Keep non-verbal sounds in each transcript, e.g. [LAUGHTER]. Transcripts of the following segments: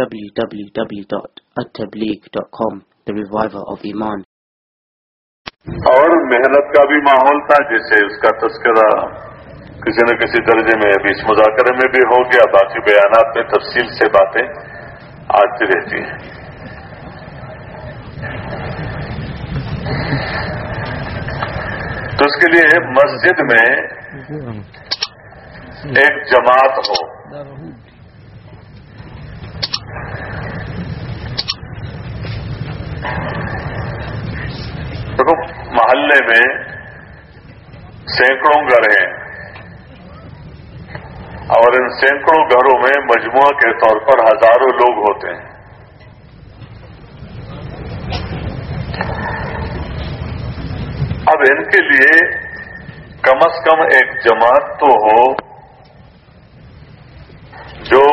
www.attableek.com The Reviver of Iman. اور محنت کا بھی ماحول تھا جیسے اس کا تذکرہ کسی نہ کسی درجے میں ابھی اس مذاکرے میں بھی ہو گیا، باقی بیانات میں تفصیل سے باتیں آتی رہتی ہیں۔ تو اس کے لیے مسجد میں ایک جماعت ہو۔ دیکھو، محلے میں سینکڑوں گھر ہیں۔ اور ان سینکڑوں گھروں میں مجموعہ کے طور پر ہزاروں لوگ ہوتے ہیں۔ اب ان کے لیے کم از کم ایک جماعت تو ہو جو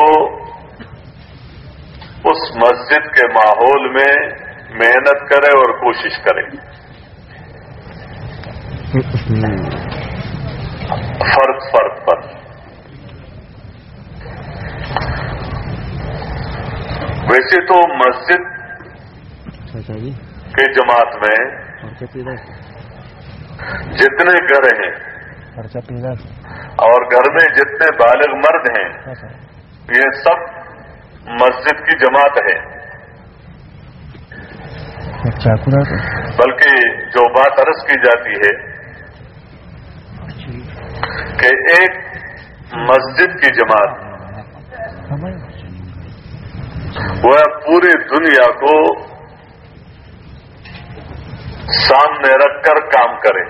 اس مسجد کے ماحول میں محنت کرے اور کوشش کرے۔ فرد فرد پر۔ ویسے تو مسجد کے جماعت میں جتنے گھر ہیں اور گھر میں جتنے بالغ مرد ہیں، یہ سب مسجد کی جماعت ہے بلکہ جو بات عرض کی جاتی ہے کہ ایک مسجد کی جماعت وہ پوری دنیا کو سامنے رکھ کر کام کرے۔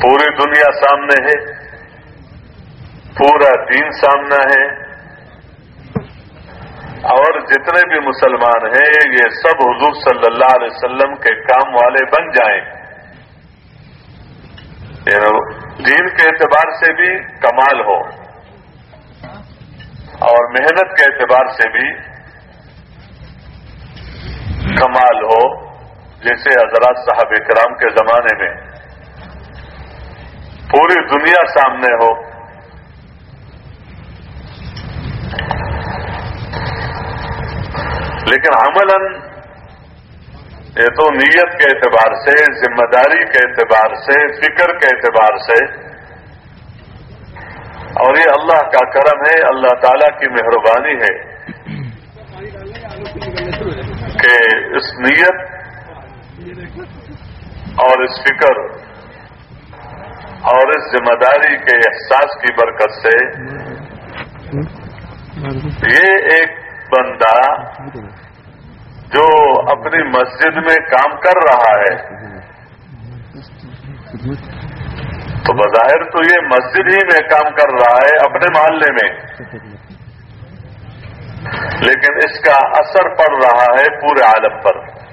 پوری دنیا سامنے ہے پورا دین سامنا ہے۔ اور جتنے بھی مسلمان ہیں، یہ سب حضور صلی اللہ علیہ وسلم کے کام والے بن جائیں۔ یعنی دین کے اعتبار سے بھی کمال ہو۔ اور محنت کے اعتبار سے بھی کمال ہو، جیسے حضرات صاحب کرام کے زمانے میں۔ پوری دنیا سامنے ہو۔ لیکن عملاً یہ تو نیت کے اعتبار سے، ذمہ داری کے اعتبار سے، فکر کے اعتبار سے۔ اور یہ اللہ کا کرم ہے، اللہ تعالی کی مہربانی ہے کہ اس نیت اور اس فکر اور اس ذمہ داری کے احساس کی برکت سے یہ ایک بندہ جو اپنی مسجد میں کام کر رہا ہے۔ تو بظاہر تو یہ مسجد ہی میں کام کر رہا ہے اپنے محلے میں۔ لیکن اس کا اثر پڑ رہا ہے پورے عالم پر۔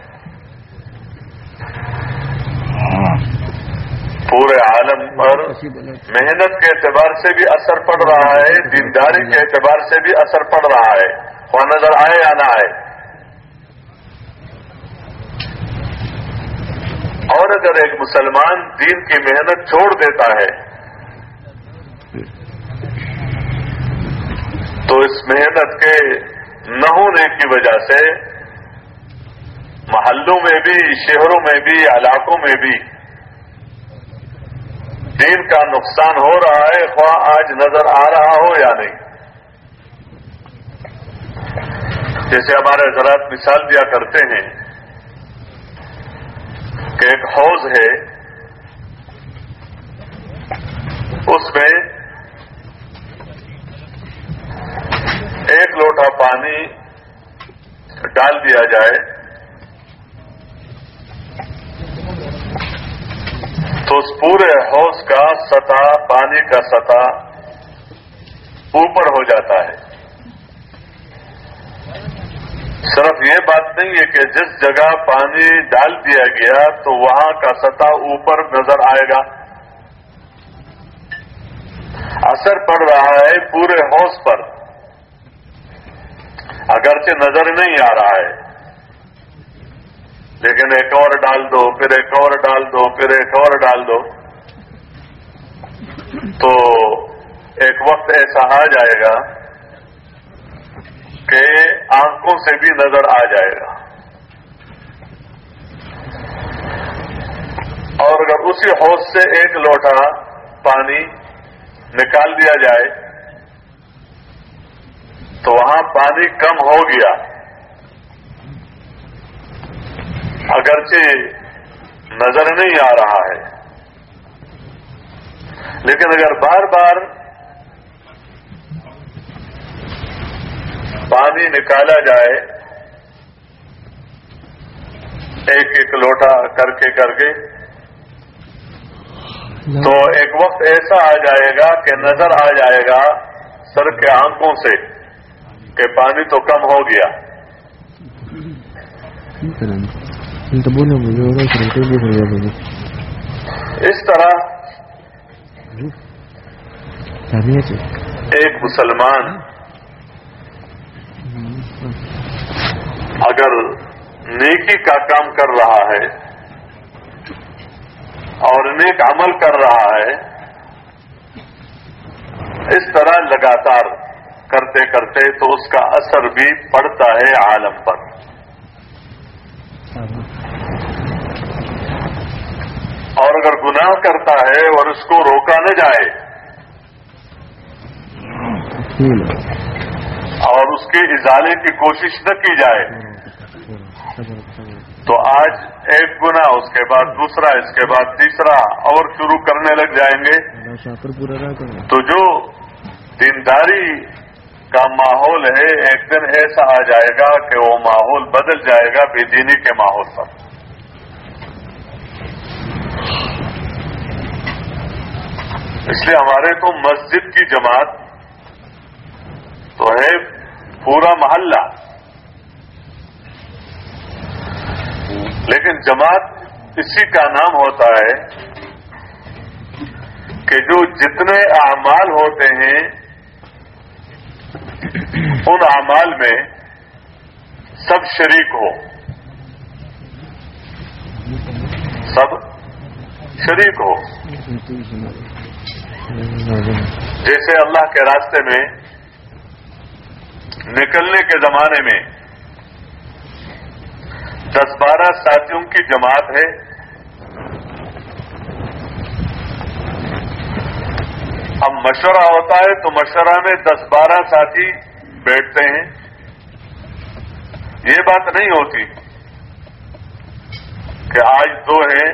پورے عالم پر محنت کے اعتبار سے بھی اثر پڑ رہا ہے دینداری کے اعتبار سے بھی اثر پڑ رہا ہے۔ وہ نظر آئے یا نہ آئے۔ اور اگر ایک مسلمان دین کی محنت چھوڑ دیتا ہے تو اس محنت کے نہ ہونے کی وجہ سے محلوں میں بھی شہروں میں بھی علاقوں میں بھی دین کا نقصان ہو رہا ہے، خواہ آج نظر آ رہا ہو یا نہیں۔ جیسے ہمارے حضرات مثال دیا کرتے ہیں کہ ایک حوض ہے، اس میں ایک لوٹا پانی ڈال دیا جائے۔ تو اس پورے حوض کا سطح، پانی کا سطح اوپر ہو جاتا ہے۔ صرف یہ بات نہیں ہے کہ جس جگہ پانی ڈال دیا گیا تو وہاں کا سطح اوپر نظر آئے گا۔ اثر پڑ رہا ہے پورے حوض پر۔ اگرچہ نظر نہیں آ رہا ہے۔ لیکن ایک اور ڈال دو، پھر ایک اور ڈال دو، پھر ایک اور ڈال دو۔ تو ایک وقت ایسا آ جائے گا کہ آنکھوں سے بھی نظر آ جائے گا۔ اور اگر اسی حوض سے ایک لوٹا پانی نکال دیا جائے، تو وہاں پانی کم ہو گیا۔ اگرچہ نظر نہیں آ رہا ہے۔ لیکن اگر بار بار پانی نکالا جائے، ایک ایک لوٹا کر کے کر کے تو ایک وقت ایسا آ جائے گا کہ نظر آ جائے گا سر کے آنکھوں سے کہ پانی تو کم ہو گیا۔ اس طرح ایک مسلمان اگر نیکی کا کام کر رہا ہے اور نیک عمل کر رہا ہے اس طرح لگاتار کرتے کرتے تو اس کا اثر بھی پڑتا ہے عالم پر۔ اور اگر گناہ کرتا ہے اور اس کو روکا نہ جائے اور اس کے ازالے کی کوشش نہ کی جائے، تو آج ایک گنا اس کے بعد دوسرا، اس کے بعد تیسرا اور شروع کرنے لگ جائیں گے۔ تو جو دینداری کا ماحول ہے، ایک دن ایسا آ جائے گا کہ وہ ماحول بدل جائے گا، بے دینی کے ماحول پر۔ اس لیے ہمارے تو مسجد کی جماعت تو ہے پورا محلہ۔ لیکن جماعت اسی کا نام ہوتا ہے کہ جو جتنے اعمال ہوتے ہیں، ان اعمال میں سب شریک ہو۔ سب شریک ہو۔ جیسے اللہ کے راستے میں، نکلنے کے زمانے میں دس بارہ ساتھیوں کی جماعت ہے، اب مشورہ ہوتا ہے تو مشورہ میں دس بارہ ساتھی بیٹھتے ہیں۔ یہ بات نہیں ہوتی کہ آج دو ہیں،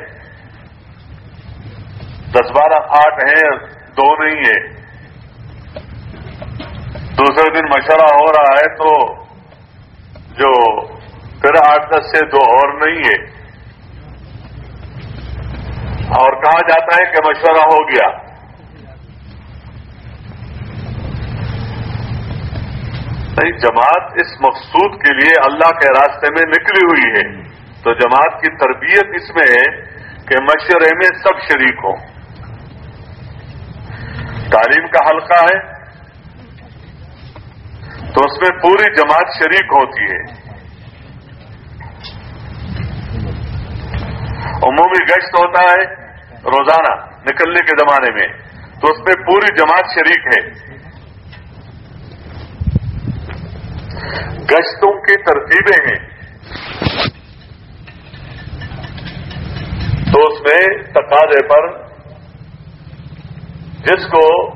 دس بارہ آٹھ ہیں دو نہیں ہے۔ دوسرے دن مشورہ ہو رہا ہے تو جو پھر آٹھ دس سے دو اور نہیں ہے۔ اور کہا جاتا ہے کہ مشورہ ہو گیا۔ نہیں، جماعت اس مقصود کے لیے اللہ کے راستے میں نکلی ہوئی ہے۔ تو جماعت کی تربیت اس میں ہے کہ مشورے میں سب شریک ہوں۔ تعلیم کا حلقہ ہے تو اس میں پوری جماعت شریک ہوتی ہے۔ عمومی گشت ہوتا ہے روزانہ نکلنے کے زمانے میں، تو اس میں پوری جماعت شریک ہے۔ گشتوں کی ترتیبیں ہیں۔ تو اس میں تقاضے پر جس کو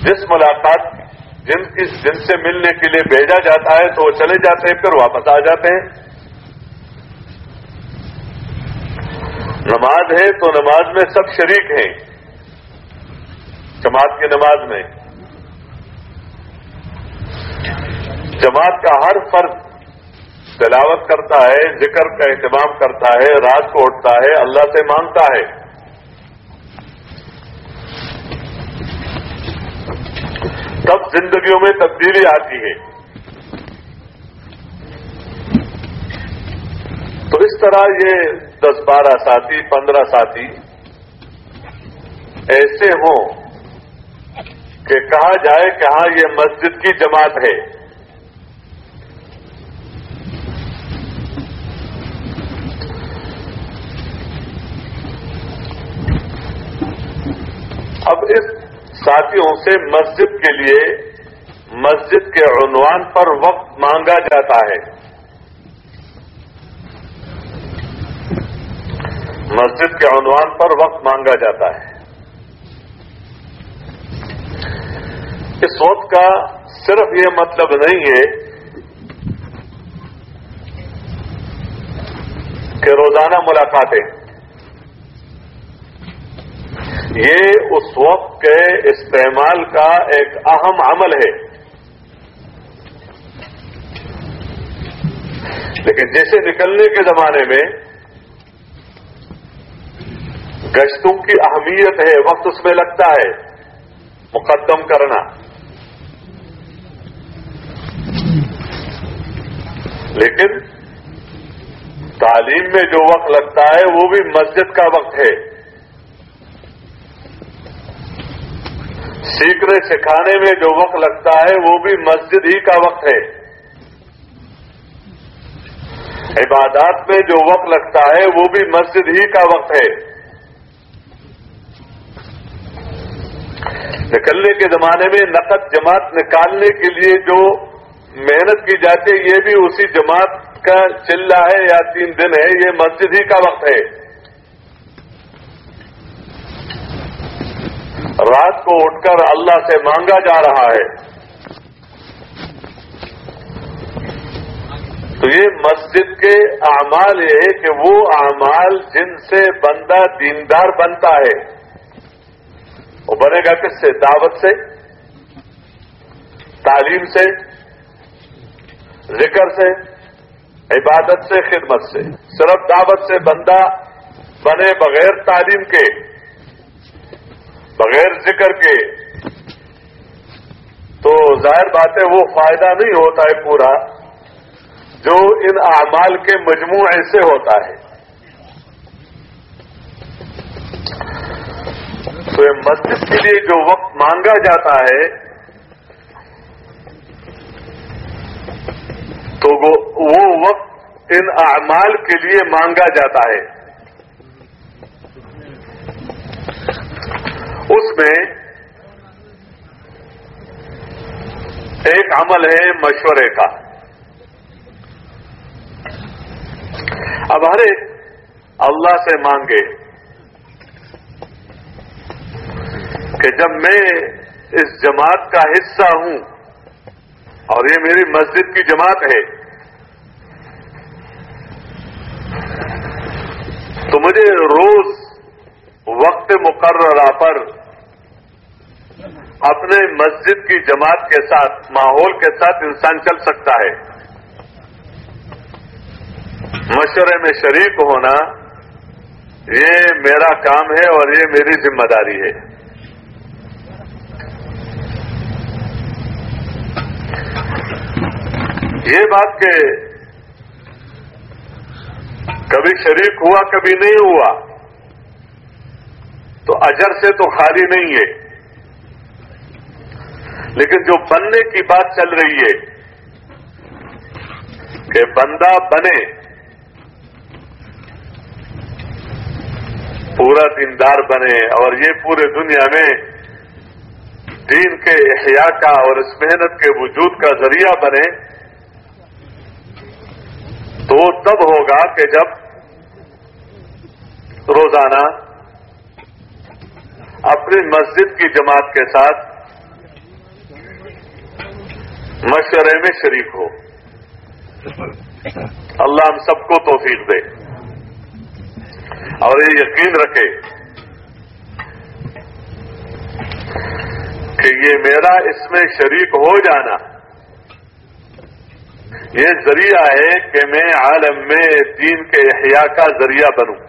جس ملاقات جن جن سے ملنے کے لیے بھیجا جاتا ہے تو وہ چلے جاتے ہیں، پھر واپس آ جاتے ہیں۔ نماز ہے تو نماز میں سب شریک ہیں۔ جماعت کی نماز میں۔ جماعت کا ہر فرد تلاوت کرتا ہے، ذکر کا اہتمام کرتا ہے، رات کو اٹھتا ہے، اللہ سے مانگتا ہے۔ تب زندگیوں میں تبدیلی آتی ہے۔ تو اس طرح یہ دس بارہ ساتھی، پندرہ ساتھی ایسے ہوں کہ کہا جائے کہ ہاں یہ مسجد کی جماعت ہے۔ اب اس ساتھیوں سے مسجد کے لیے مسجد کے عنوان پر وقت مانگا جاتا ہے۔ مسجد کے عنوان پر وقت مانگا جاتا ہے۔ اس وقت کا صرف یہ مطلب نہیں ہے کہ روزانہ ملاقاتیں۔ یہ اس وقت کے استعمال کا ایک اہم عمل ہے۔ لیکن جیسے نکلنے کے زمانے میں گشتوں کی اہمیت ہے، وقت اس میں لگتا ہے۔ مقدم کرنا۔ لیکن تعلیم میں جو وقت لگتا ہے، وہ بھی مسجد کا وقت ہے۔ سیکھنے سکھانے میں جو وقت لگتا ہے وہ بھی مسجد ہی کا وقت ہے۔ عبادات میں جو وقت لگتا ہے وہ بھی مسجد ہی کا وقت ہے۔ نکلنے کے زمانے میں نقد جماعت نکالنے کے لیے جو محنت کی جاتی ہے، یہ بھی اسی جماعت کا چلہ ہے یا تین دن ہے، یہ مسجد ہی کا وقت ہے۔ رات کو اٹھ کر اللہ سے مانگا جا رہا ہے۔ تو یہ مسجد کے اعمال یہ ہے کہ وہ اعمال جن سے بندہ دیندار بنتا ہے۔ وہ بنے گا کس سے؟ دعوت سے؟ تعلیم سے؟ ذکر سے؟ عبادت سے؟ خدمت سے؟ صرف دعوت سے بندہ بنے بغیر تعلیم کے۔ بغیر ذکر کے۔ تو ظاہر بات ہے وہ فائدہ نہیں ہوتا ہے پورا، جو ان اعمال کے مجموعے سے ہوتا ہے۔ تو مسجد کے لیے جو وقت مانگا جاتا ہے، تو وہ وقت ان اعمال کے لیے مانگا جاتا ہے۔ اس میں ایک عمل ہے مشورے کا۔ اب ہر ایک اللہ سے مانگے کہ جب میں اس جماعت کا حصہ ہوں، اور یہ میری مسجد کی جماعت ہے، تو مجھے روز وقت مقررہ پر اپنے مسجد کی جماعت کے ساتھ، ماحول کے ساتھ انسان چل سکتا ہے۔ مشورے میں شریک ہونا یہ میرا کام ہے اور یہ میری ذمہ داری ہے۔ یہ بات کہ کبھی شریک ہوا، کبھی نہیں ہوا تو اجر سے تو خالی نہیں ہے۔ لیکن جو بننے کی بات چل رہی ہے کہ بندہ بنے، پورا دیندار بنے اور یہ پورے دنیا میں دین کے احیاء کا اور اس محنت کے وجود کا ذریعہ بنے، تو تب ہوگا کہ جب روزانہ اپنی مسجد کی جماعت کے ساتھ مشورے میں شریک ہو۔ اللہ ہم سب کو توفیق دے۔ اور یہ یقین رکھے کہ یہ میرا اس میں شریک ہو جانا یہ ذریعہ ہے کہ میں عالم میں دین کے احیاء کا ذریعہ بنوں۔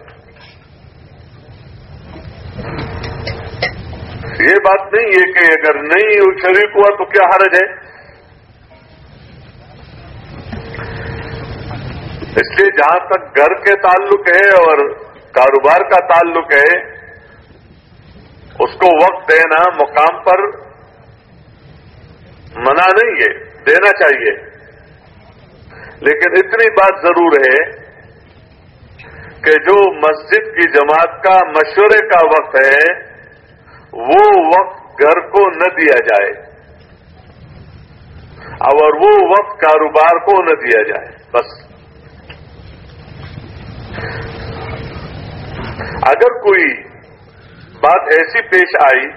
یہ بات نہیں ہے کہ اگر نہیں شریک ہوا تو کیا حرج ہے؟ اس لیے جہاں تک گھر کے تعلق ہے اور کاروبار کا تعلق ہے، اس کو وقت دینا مقام پر منع نہیں ہے، دینا چاہیے۔ لیکن اتنی بات ضرور ہے کہ جو مسجد کی جماعت کا مشورے کا وقت ہے وہ وقت گھر کو نہ دیا جائے اور وہ وقت کاروبار کو نہ دیا جائے، بس۔ اگر کوئی بات ایسی پیش آئی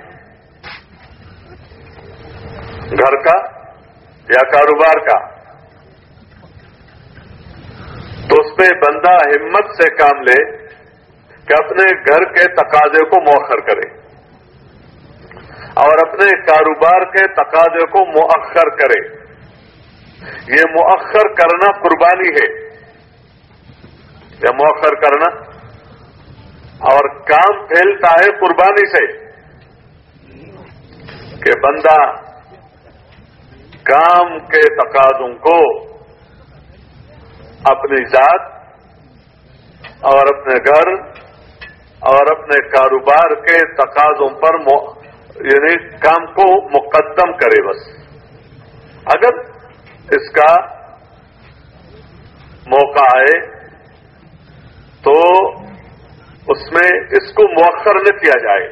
گھر کا یا کاروبار کا، تو اس میں بندہ ہمت سے کام لے کہ اپنے گھر کے تقاضے کو مؤخر کرے۔ اور اپنے کاروبار کے تقاضے کو مؤخر کرے۔ یہ مؤخر کرنا قربانی ہے۔ یہ مؤخر کرنا۔ اور کام پھیلتا ہے قربانی سے۔ کہ بندہ کام کے تقاضوں کو اپنی ذات اور اپنے گھر اور اپنے کاروبار کے تقاضوں پر یعنی کام کو مقدم کرے بس۔ اگر اس کا موقع آئے تو اس میں اس کو مؤخر نہ کیا جائے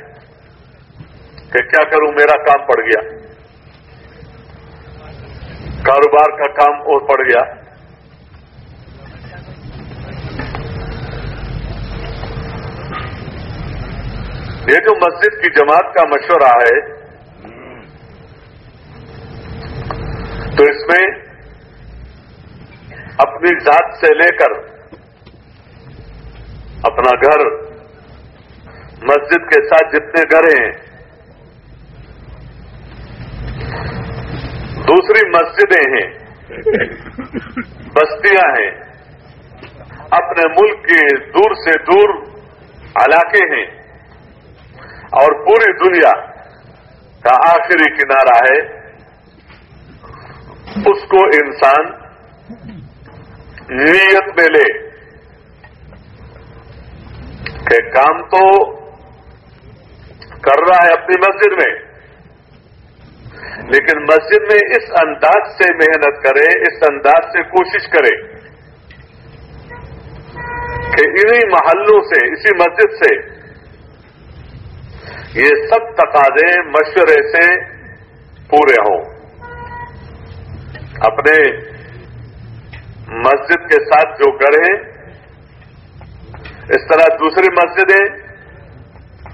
کہ کیا کروں، میرا کام پڑ گیا۔ کاروبار کا کام اور پڑ گیا۔ یہ جو مسجد کی جماعت کا مشورہ ہے۔ تو اس میں اپنی ذات سے لے کر اپنا گھر، مسجد کے ساتھ جتنے گھر ہیں۔ دوسری مسجدیں ہیں۔ بستیاں ہیں۔ اپنے ملک کے دور سے دور علاقے ہیں۔ اور پوری دنیا کا آخری کنارہ ہے، اس کو انسان نیت میں لے۔ کہ کام تو کر رہا ہے اپنی مسجد میں، لیکن مسجد میں اس انداز سے محنت کرے، اس انداز سے کوشش کرے کہ انہی محلوں سے، اسی مسجد سے یہ سب تقاضے مشورے سے پورے ہوں۔ اپنے مسجد کے ساتھ جو گڑھے، اس طرح دوسری مسجدیں،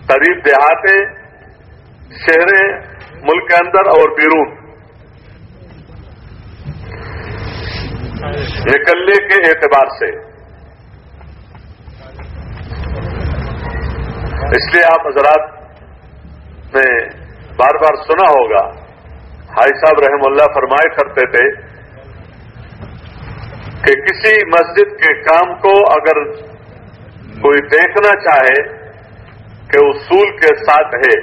قریب دیہاتیں، شہریں، ملک کے اندر اور بیرون۔ نکلنے کے اعتبار سے۔ اس لیے آپ حضرات نے بار بار سنا ہوگا۔ ہائی صاحب رحم اللہ فرمائے کرتے تھے کہ کسی مسجد کے کام کو اگر کوئی دیکھنا چاہے کہ اصول کے ساتھ ہے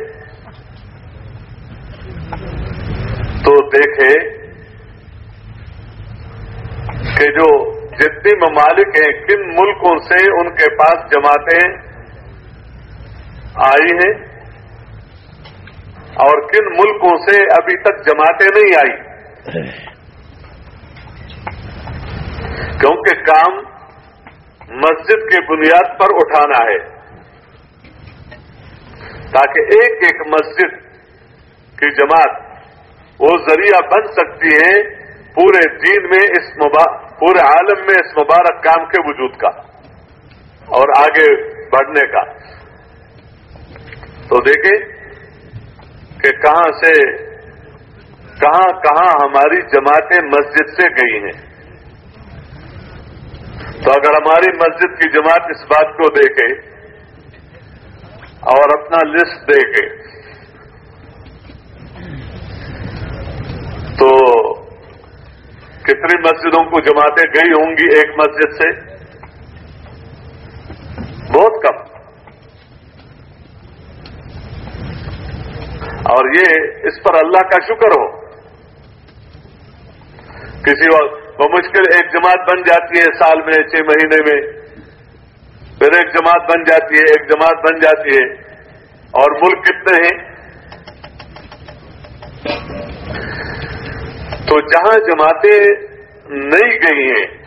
تو دیکھے کہ جو جتنی ممالک ہیں، کن ملکوں سے ان کے پاس جماعتیں آئی ہیں؟ اور کن ملکوں سے ابھی تک جماعتیں نہیں آئی؟ کیونکہ کام مسجد کی بنیاد پر اٹھانا ہے۔ تاکہ ایک ایک مسجد کی جماعت وہ ذریعہ بن سکتی ہے پورے دین میں اس پورے عالم میں اس مبارک کام کے وجود کا اور آگے بڑھنے کا۔ تو دیکھیں کہ کہاں سے کہاں کہاں ہماری جماعتیں مسجد سے گئی ہیں؟ تو اگر ہماری مسجد کی جماعت اس بات کو دیکھے اور اپنا لسٹ دیکھے، تو کتنی مسجدوں کو جماعتیں گئی ہوں گی ایک مسجد سے؟ بہت کم۔ اور یہ اس پر اللہ کا شکر ہو۔ کسی وقت بمشکل ایک جماعت بن جاتی ہے سال میں، چھ مہینے میں۔ پھر ایک جماعت بن جاتی ہے، ایک جماعت بن جاتی ہے۔ اور ملک کتنے ہیں؟ تو جہاں جماعتیں نہیں گئی ہیں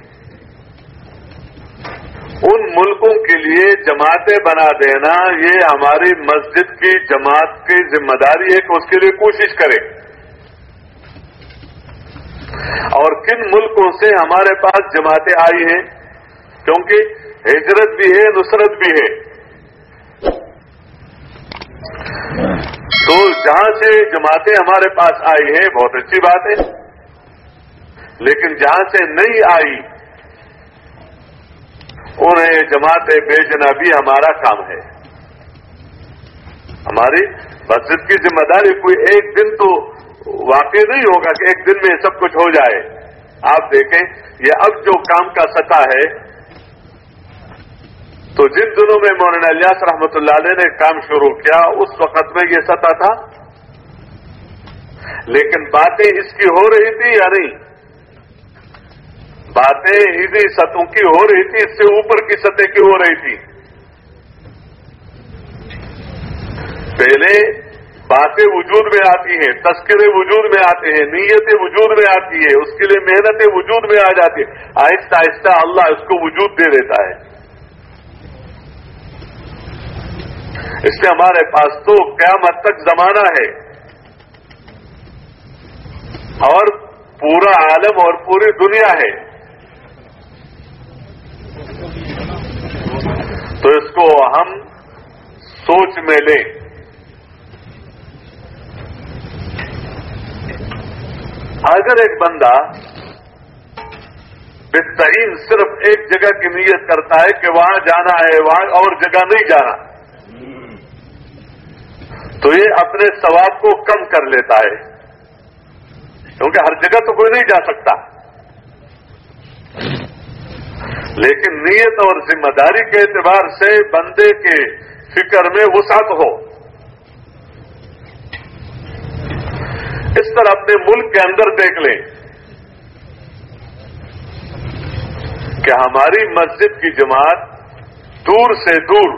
ان ملکوں کے لیے جماعتیں بنا دینا، یہ ہماری مسجد کی جماعت کی ذمہ داری ہے کہ اس کے لیے کوشش کرے۔ اور کن ملکوں سے ہمارے پاس جماعتیں آئی ہیں؟ کیونکہ ہجرت بھی ہے، نصرت بھی ہے۔ تو جہاں سے جماعتیں ہمارے پاس آئی ہیں، بہت اچھی بات ہے۔ لیکن جہاں سے نہیں آئی انہیں جماعتیں بھیجنا بھی ہمارا کام ہے۔ ہماری مسجد کی ذمہ داری کوئی ایک دن تو واقع نہیں ہوگا کہ ایک دن میں سب کچھ ہو جائے۔ آپ دیکھیں، یہ اب جو کام کا سطح ہے، تو جن دنوں میں مولانا الیاس رحمۃ اللہ علیہ نے کام شروع کیا، اس وقت میں یہ سطح تھا۔ لیکن باتیں اس کی ہو رہی تھی یا نہیں؟ باتیں اسی سطحوں کی ہو رہی تھی، اس سے اوپر کی سطح کی ہو رہی تھی۔ پہلے باتیں وجود میں آتی ہیں، تذکرے وجود میں آتے ہیں، نیتیں وجود میں آتی ہے اس کے لیے محنتیں وجود میں آ جاتی ہیں۔ آہستہ آہستہ اللہ اس کو وجود دے دیتا ہے۔ اس لیے ہمارے پاس تو قیامت تک زمانہ ہے۔ اور پورا عالم اور پوری دنیا ہے۔ تو اس کو ہم سوچ میں لیں۔ اگر ایک بندہ بہترین صرف ایک جگہ کی نیت کرتا ہے کہ وہاں جانا ہے، وہاں اور جگہ نہیں جانا، تو یہ اپنے ثواب کو کم کر لیتا ہے۔ کیونکہ ہر جگہ تو کوئی نہیں جا سکتا۔ لیکن نیت اور ذمہ داری کے اعتبار سے بندے کے فکر میں وسعت ہو۔ اس طرح اپنے ملک کے اندر دیکھ لیں کہ ہماری مسجد کی جماعت دور سے دور،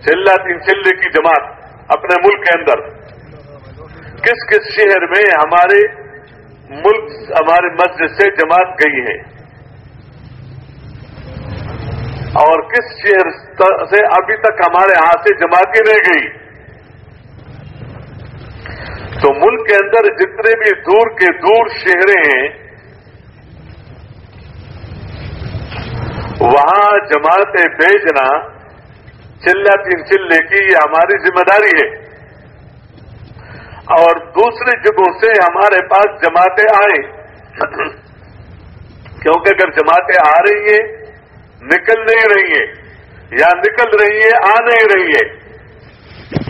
چلہ تین چلے کی جماعت اپنے ملک کے اندر۔ کس کس شہر میں ہمارے ملک، ہمارے مسجد سے جماعت گئی ہے؟ اور کس شہر سے ابھی تک ہمارے ہاتھ سے جماعت ہی نہیں گئی؟ تو ملک کے اندر جتنے بھی دور کے دور شہریں ہیں، وہاں جماعتیں بھیجنا چلہ تین چلے کی یہ ہماری ذمہ داری ہے۔ اور دوسری جگہوں سے ہمارے پاس جماعتیں آئیں۔ کیونکہ اگر جماعتیں آ رہی ہیں نکل نہیں رہی ہیں یا نکل رہی ہیں، آ نہیں رہی ہے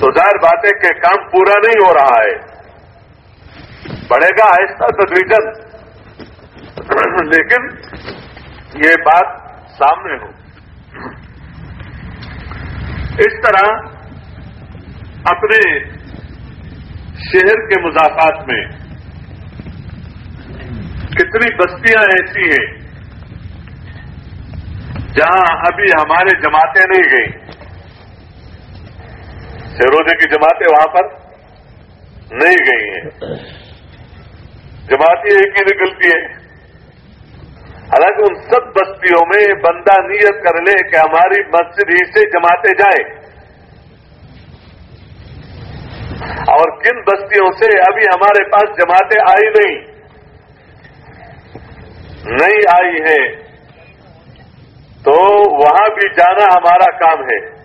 تو ظاہر بات ہے کہ کام پورا نہیں ہو رہا ہے۔ بڑھے گا آہستہ تدریجن [CLEARS THROAT] لیکن یہ بات سامنے ہو۔ اس طرح اپنے شہر کے مضافات میں کتنی بستیاں ایسی ہیں جہاں ابھی ہمارے جماعتیں نہیں گئی شہروزے کی جماعتیں وہاں پر نہیں گئی ہیں۔ جماعتیں ایک ہی نکلتی ہے۔ حالانکہ ان سب بستیوں میں بندہ نیت کر لے کہ ہماری مسجد ہی سے جماتے جائیں۔ اور کن بستیوں سے ابھی ہمارے پاس جماعتیں آئی نہیں؟ نہیں آئی ہے تو وہاں بھی جانا ہمارا کام ہے۔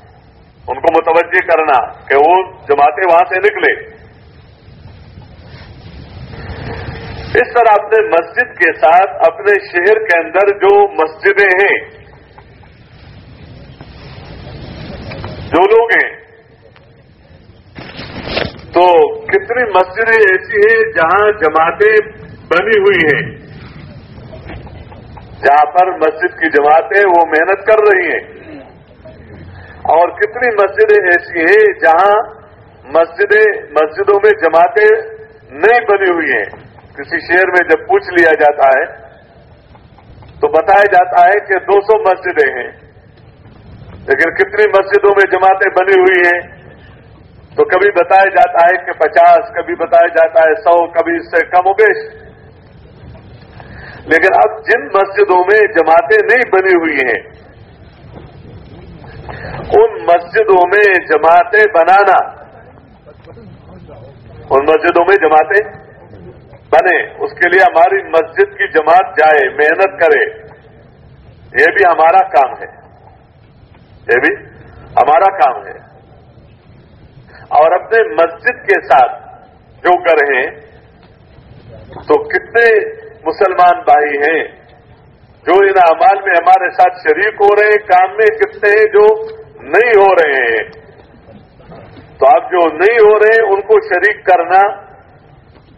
ان کو متوجہ کرنا کہ وہ جماعتیں وہاں سے نکلے۔ اس طرح اپنے مسجد کے ساتھ اپنے شہر کے اندر جو مسجدیں ہیں، جو لوگ ہیں، تو کتنی مسجدیں ایسی ہیں جہاں جماعتیں بنی ہوئی ہیں۔ جہاں پر مسجد کی جماعتیں وہ محنت کر رہی ہیں۔ اور کتنی مسجدیں ایسی ہیں جہاں مسجدیں، مسجدوں میں جماعتیں نہیں بنی ہوئی ہیں۔ کسی شہر میں جب پوچھ لیا جاتا ہے، تو بتایا جاتا ہے کہ دو سو مسجدیں ہیں۔ لیکن کتنی مسجدوں میں جماعتیں بنی ہوئی ہیں، تو کبھی بتایا جاتا ہے کہ پچاس، کبھی بتایا جاتا ہے سو، کبھی اس سے کم و بیش۔ لیکن اب جن مسجدوں میں جماعتیں نہیں بنی ہوئی ہیں، ان مسجدوں میں جماعتیں بنانا، ان مسجدوں میں جماعتیں بنے، اس کے لیے ہماری مسجد کی جماعت جائے، محنت کرے۔ یہ بھی ہمارا کام ہے۔ یہ بھی ہمارا کام ہے۔ اور اپنے مسجد کے ساتھ جو کریں، تو کتنے مسلمان بھائی ہیں، جو ان اعمال میں ہمارے ساتھ شریک ہو رہے ہیں، کام میں کتنے ہیں جو نہیں ہو رہے ہیں۔ تو آپ جو نہیں ہو رہے ان کو شریک کرنا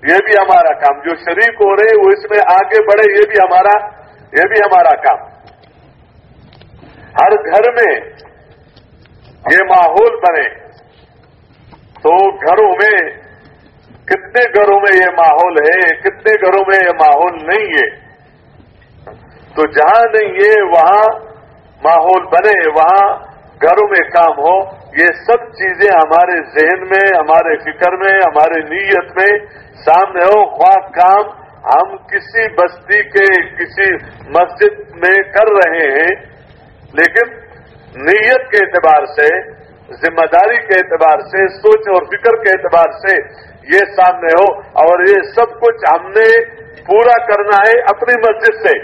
یہ بھی ہمارا کام۔ جو شریک ہو رہے وہ اس میں آگے بڑھے، یہ بھی ہمارا یہ بھی ہمارا کام۔ ہر گھر میں یہ ماحول بنے، تو گھروں میں کتنے گھروں میں یہ ماحول ہے، کتنے گھروں میں یہ ماحول نہیں ہے۔ تو جہاں نہیں ہے، وہاں ماحول بنے، وہاں گھروں میں کام ہو۔ یہ سب چیزیں ہمارے ذہن میں، ہمارے فکر میں، ہمارے نیت میں سامنے ہو خواہ کام ہم کسی بستی کے، کسی مسجد میں کر رہے ہیں، لیکن نیت کے اعتبار سے، ذمہ داری کے اعتبار سے، سوچ اور فکر کے اعتبار سے یہ سامنے ہو اور یہ سب کچھ ہم نے پورا کرنا ہے اپنی مسجد سے۔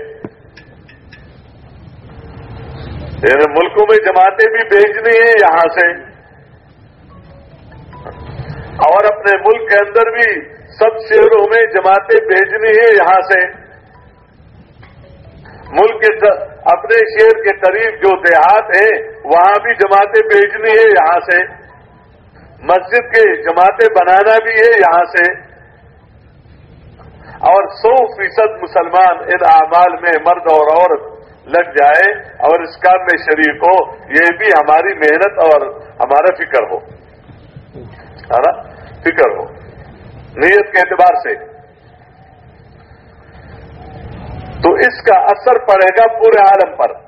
یعنی ملکوں میں جماعتیں بھی بھیجنی ہیں یہاں سے۔ اور اپنے ملک کے اندر بھی سب شہروں میں جماعتیں بھیجنی ہیں یہاں سے۔ ملک کے اپنے شہر کے قریب جو دیہات ہیں، وہاں بھی جماعتیں بھیجنی ہے یہاں سے۔ مسجد کے جماعتیں بنانا بھی ہے یہاں سے۔ اور سو فیصد مسلمان ان اعمال میں مرد اور عورت لگ جائے اور اس کام میں شریک ہو، یہ بھی ہماری محنت اور ہمارا فکر ہو۔ فکر ہو۔ نیت کے اعتبار سے۔ تو اس کا اثر پڑے گا پورے عالم پر۔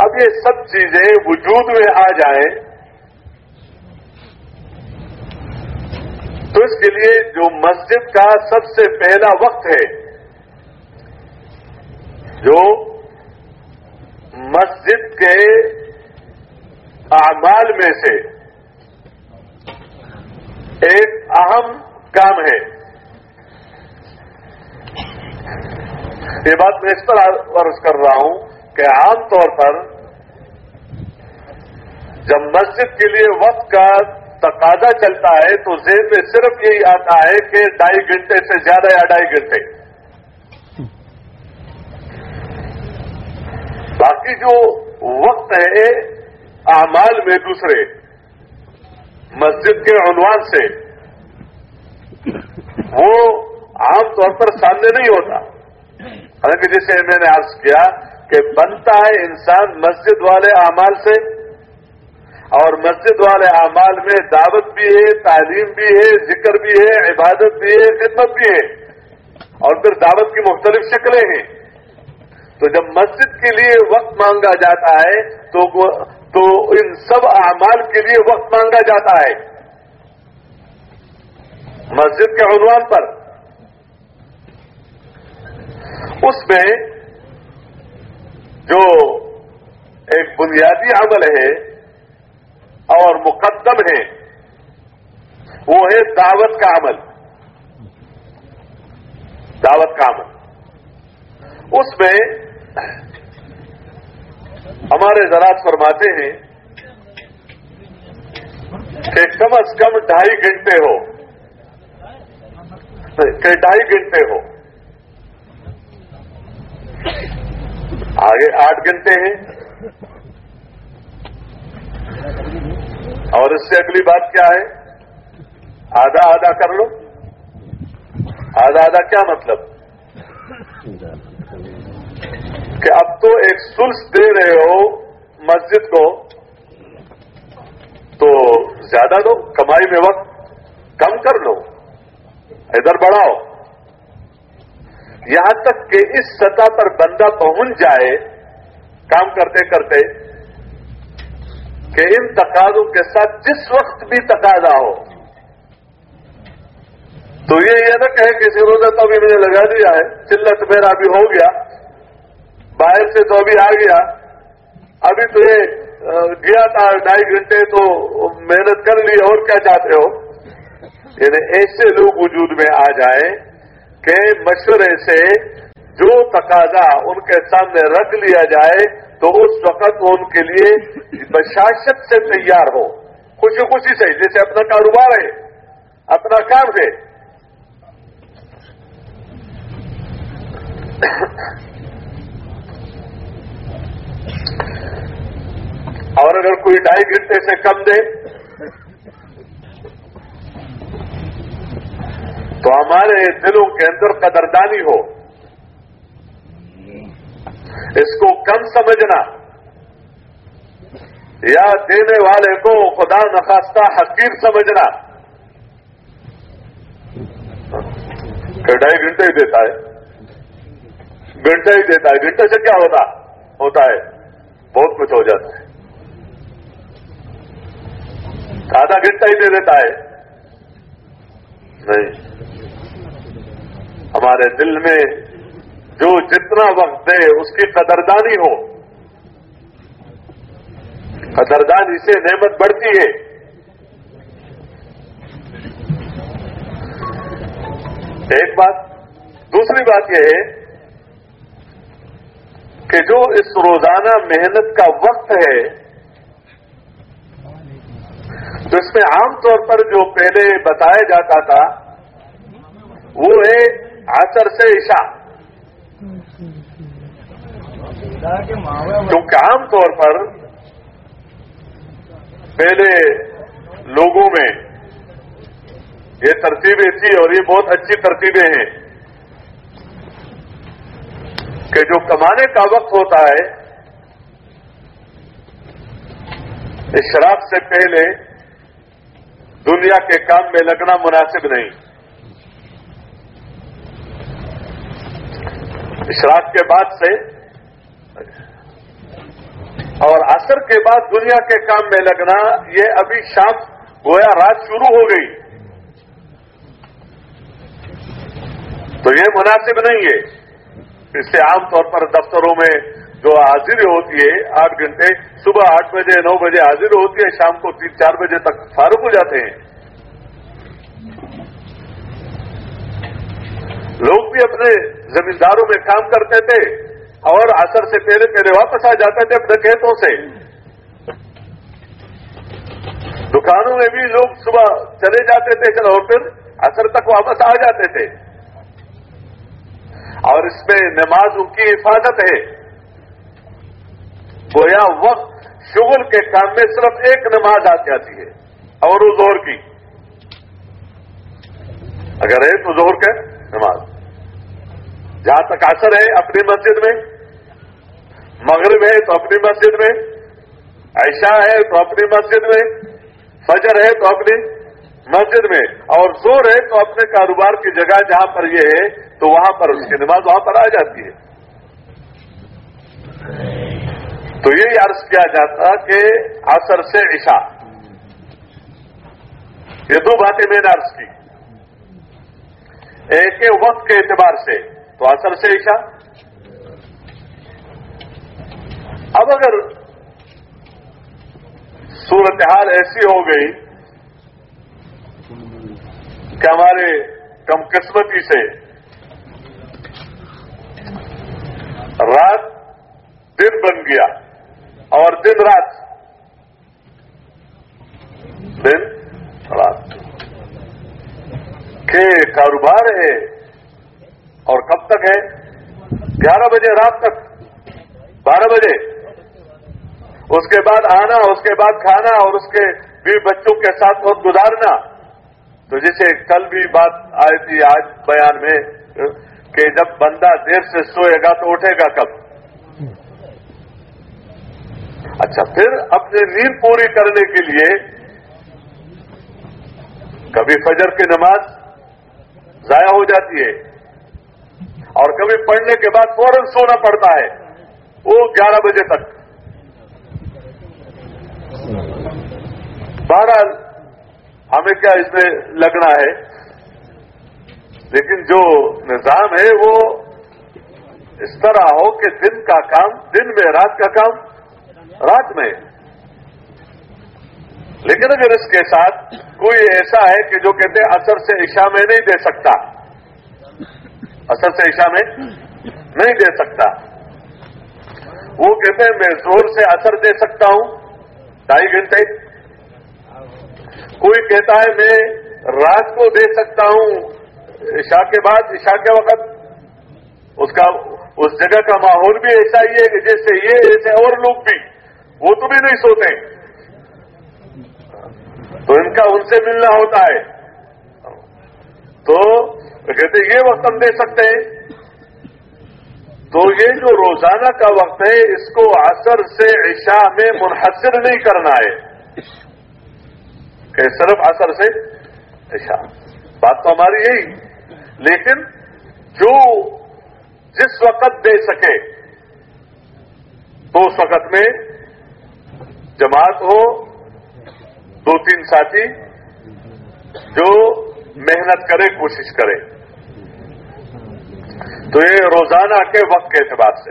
اب یہ سب چیزیں وجود میں آ جائیں تو اس کے لیے جو مسجد کا سب سے پہلا وقت ہے، جو مسجد کے اعمال میں سے ایک اہم کام ہے۔ یہ بات میں اس پر عرض کر رہا ہوں۔ کہ عام طور پر جب مسجد کے لیے وقت کا تقاضا چلتا ہے تو ذہن میں صرف یہی آتا ہے کہ ڈھائی گھنٹے سے زیادہ یا ڈھائی گھنٹے۔ باقی جو وقت ہے اعمال میں دوسرے، مسجد کے عنوان سے، وہ عام طور پر سامنے نہیں ہوتا۔ حالانکہ جسے میں نے عرض کیا کہ بنتا ہے انسان مسجد والے اعمال سے اور مسجد والے اعمال میں دعوت بھی ہے، تعلیم بھی ہے، ذکر بھی ہے، عبادت بھی ہے، خدمت بھی ہے۔ اور پھر دعوت کی مختلف شکلیں ہیں۔ تو جب مسجد کے لیے وقت مانگا جاتا ہے، تو تو ان سب اعمال کے لیے وقت مانگا جاتا ہے۔ مسجد کے عنوان پر۔ اس میں جو ایک بنیادی عمل ہے اور مقدم ہے، وہ ہے دعوت کا عمل۔ دعوت کا عمل۔ اس میں ہمارے زراعت فرماتے ہیں کہ کم از کم ڈھائی گھنٹے ہو۔ کہ ڈھائی گھنٹے ہو۔ آگے آٹھ گھنٹے ہیں۔ اور اس سے اگلی بات کیا ہے؟ آدھا آدھا کر لو۔ آدھا آدھا کیا مطلب؟ کہ اب تو ایک سلس دے رہے ہو مسجد کو، تو زیادہ دو، کمائی میں وقت کم کر لو۔ ادھر بڑھاؤ۔ یہاں تک کہ اس سطح پر بندہ پہنچ جائے، کام کرتے کرتے کہ ان تقاضوں کے ساتھ جس وقت بھی تقاضا ہو، تو یہ نہ کہے کسی روزہ تو ابھی میں نے لگا دیا ہے، چلت میرا ابھی ہو گیا، باہر سے تو ابھی آ گیا۔ ابھی تو یہ گیا تھا ڈھائی گھنٹے تو محنت کر لی، اور کیا چاہتے ہو؟ یعنی ایسے لوگ وجود میں آ جائیں کہ مشورے سے جو تقاضا ان کے سامنے رکھ لیا جائے تو اس وقت وہ ان کے لیے بشاشت سے تیار ہو۔ خوشی خوشی سے، جیسے اپنا کاروبار ہے، اپنا کام ہے۔ اور اگر کوئی ڈھائی گھنٹے سے کم دے تو ہمارے دلوں کے اندر قدردانی ہو۔ اس کو کم سمجھنا۔ یا دینے والے کو خدا نخواستہ حقیر سمجھنا۔ کہ ڈھائی گھنٹے ہی دیتا ہے۔ گھنٹے ہی دیتا ہے۔ گھنٹے سے کیا ہوتا؟ ہوتا ہے۔ بہت کچھ ہو جاتا ہے۔ آدھا گھنٹہ ہی دے دیتا ہے۔ نہیں۔ ہمارے دل میں جو جتنا وقت دے اس کی قدردانی ہو۔ قدردانی سے نعمت بڑھتی ہے۔ ایک بات، دوسری بات یہ ہے کہ جو اس روزانہ محنت کا وقت ہے، تو اس میں عام طور پر جو پہلے بتایا جاتا تھا، وہ ہے آچر سے عشا کیونکہ عام طور پر پہلے لوگوں میں یہ ترتیبیں تھی اور یہ بہت اچھی ترتیبیں ہیں کہ جو کمانے کا وقت ہوتا ہے اشراق سے پہلے دنیا کے کام میں لگنا مناسب نہیں۔ اشراق کے بعد سے اور عصر کے بعد دنیا کے کام میں لگنا، یہ ابھی شام گویا رات شروع ہو گئی۔ تو یہ مناسب نہیں ہے۔ اس سے عام طور پر دفتروں میں جو حاضری ہوتی ہے، آٹھ گھنٹے، صبح آٹھ بجے، نو بجے حاضری ہوتی ہے، شام کو تین چار بجے تک فارغ ہو جاتے ہیں۔ لوگ بھی اپنے زمینداروں میں کام کرتے تھے اور اثر سے پہلے پہلے واپس آ جاتے تھے اپنے کھیتوں سے۔ دکانوں میں بھی لوگ صبح چلے جاتے تھے اور پھر اثر تک واپس آ جاتے تھے۔ اور اس میں نماز ان کی حفاظت ہے۔ گویا وقت شغل کے کام میں صرف ایک نماز آ جاتی ہے اور وہ زور کی۔ اگر ہے تو زور کے نماز۔ جہاں تک اثر ہے اپنی مسجد میں، مغرب ہے تو اپنی مسجد میں، عشاء ہے تو اپنی مسجد میں، فجر ہے تو اپنی مسجد میں، اور زور ہے تو اپنے کاروبار کی جگہ جہاں پر یہ ہے، تو وہاں پر اس کی نماز وہاں پر آ جاتی ہے۔ تو یہی عرض کیا جاتا کہ اثر سے عشاء۔ یہ دو باتیں میں نے عرض کی۔ ایک وقت کے اعتبار سے۔ تو اثر سے عشاء اب اگر صورتحال ایسی ہو گئی کہ ہمارے کم قسمتی سے رات دن بن گیا اور دن رات دن رات۔ کے کاروبار ہے؟ اور کب تک ہے؟ گیارہ بجے رات تک۔ بارہ بجے۔ اس کے بعد آنا، اس کے بعد کھانا اور اس کے بھی بچوں کے ساتھ وقت گزارنا۔ تو جیسے کل بھی بات آئی تھی آج بیان میں کہ جب بندہ دیر سے سوئے گا تو اٹھے گا کب؟ اچھا پھر اپنی نیند پوری کرنے کے لیے کبھی فجر کی نماز ضائع ہو جاتی ہے۔ اور کبھی پڑھنے کے بعد فوراً سونا پڑتا ہے۔ وہ گیارہ بجے تک۔ بہرحال، ہمیں کیا اس میں لگنا ہے؟ لیکن جو نظام ہے، وہ اس طرح ہو کہ دن کا کام، دن میں، رات کا کام، رات میں۔ لیکن اگر اس کے ساتھ کوئی ایسا ہے کہ جو کہتے ہیں، اثر سے عشاء میں نہیں دے سکتا۔ اثر سے عشاء میں نہیں دے سکتا۔ وہ کہتے ہیں، میں زور سے اثر دے سکتا ہوں۔ ڈھائی گھنٹے۔ کوئی کہتا ہے، میں رات کو دے سکتا ہوں عشاء کے بعد، عشاء کے وقت۔ اس کا، اس جگہ کا ماحول بھی ایسا ہی ہے کہ جیسے یہ ایسے اور لوگ بھی۔ وہ تو بھی نہیں سوتے۔ تو ان کا، ان سے ملنا ہوتا ہے۔ تو کہتے یہ وقت ہم دے سکتے ہیں۔ تو یہ جو روزانہ کا وقت ہے، اس کو اثر سے عشاء میں منحصر نہیں کرنا ہے۔ کہ صرف اثر سے عشاء۔ بات تو ہماری یہی۔ لیکن جو جس وقت دے سکے، تو اس وقت میں جماعت ہو، دو تین ساتھی جو محنت کرے، کوشش کرے۔ تو یہ روزانہ کے وقت کے اعتبار سے۔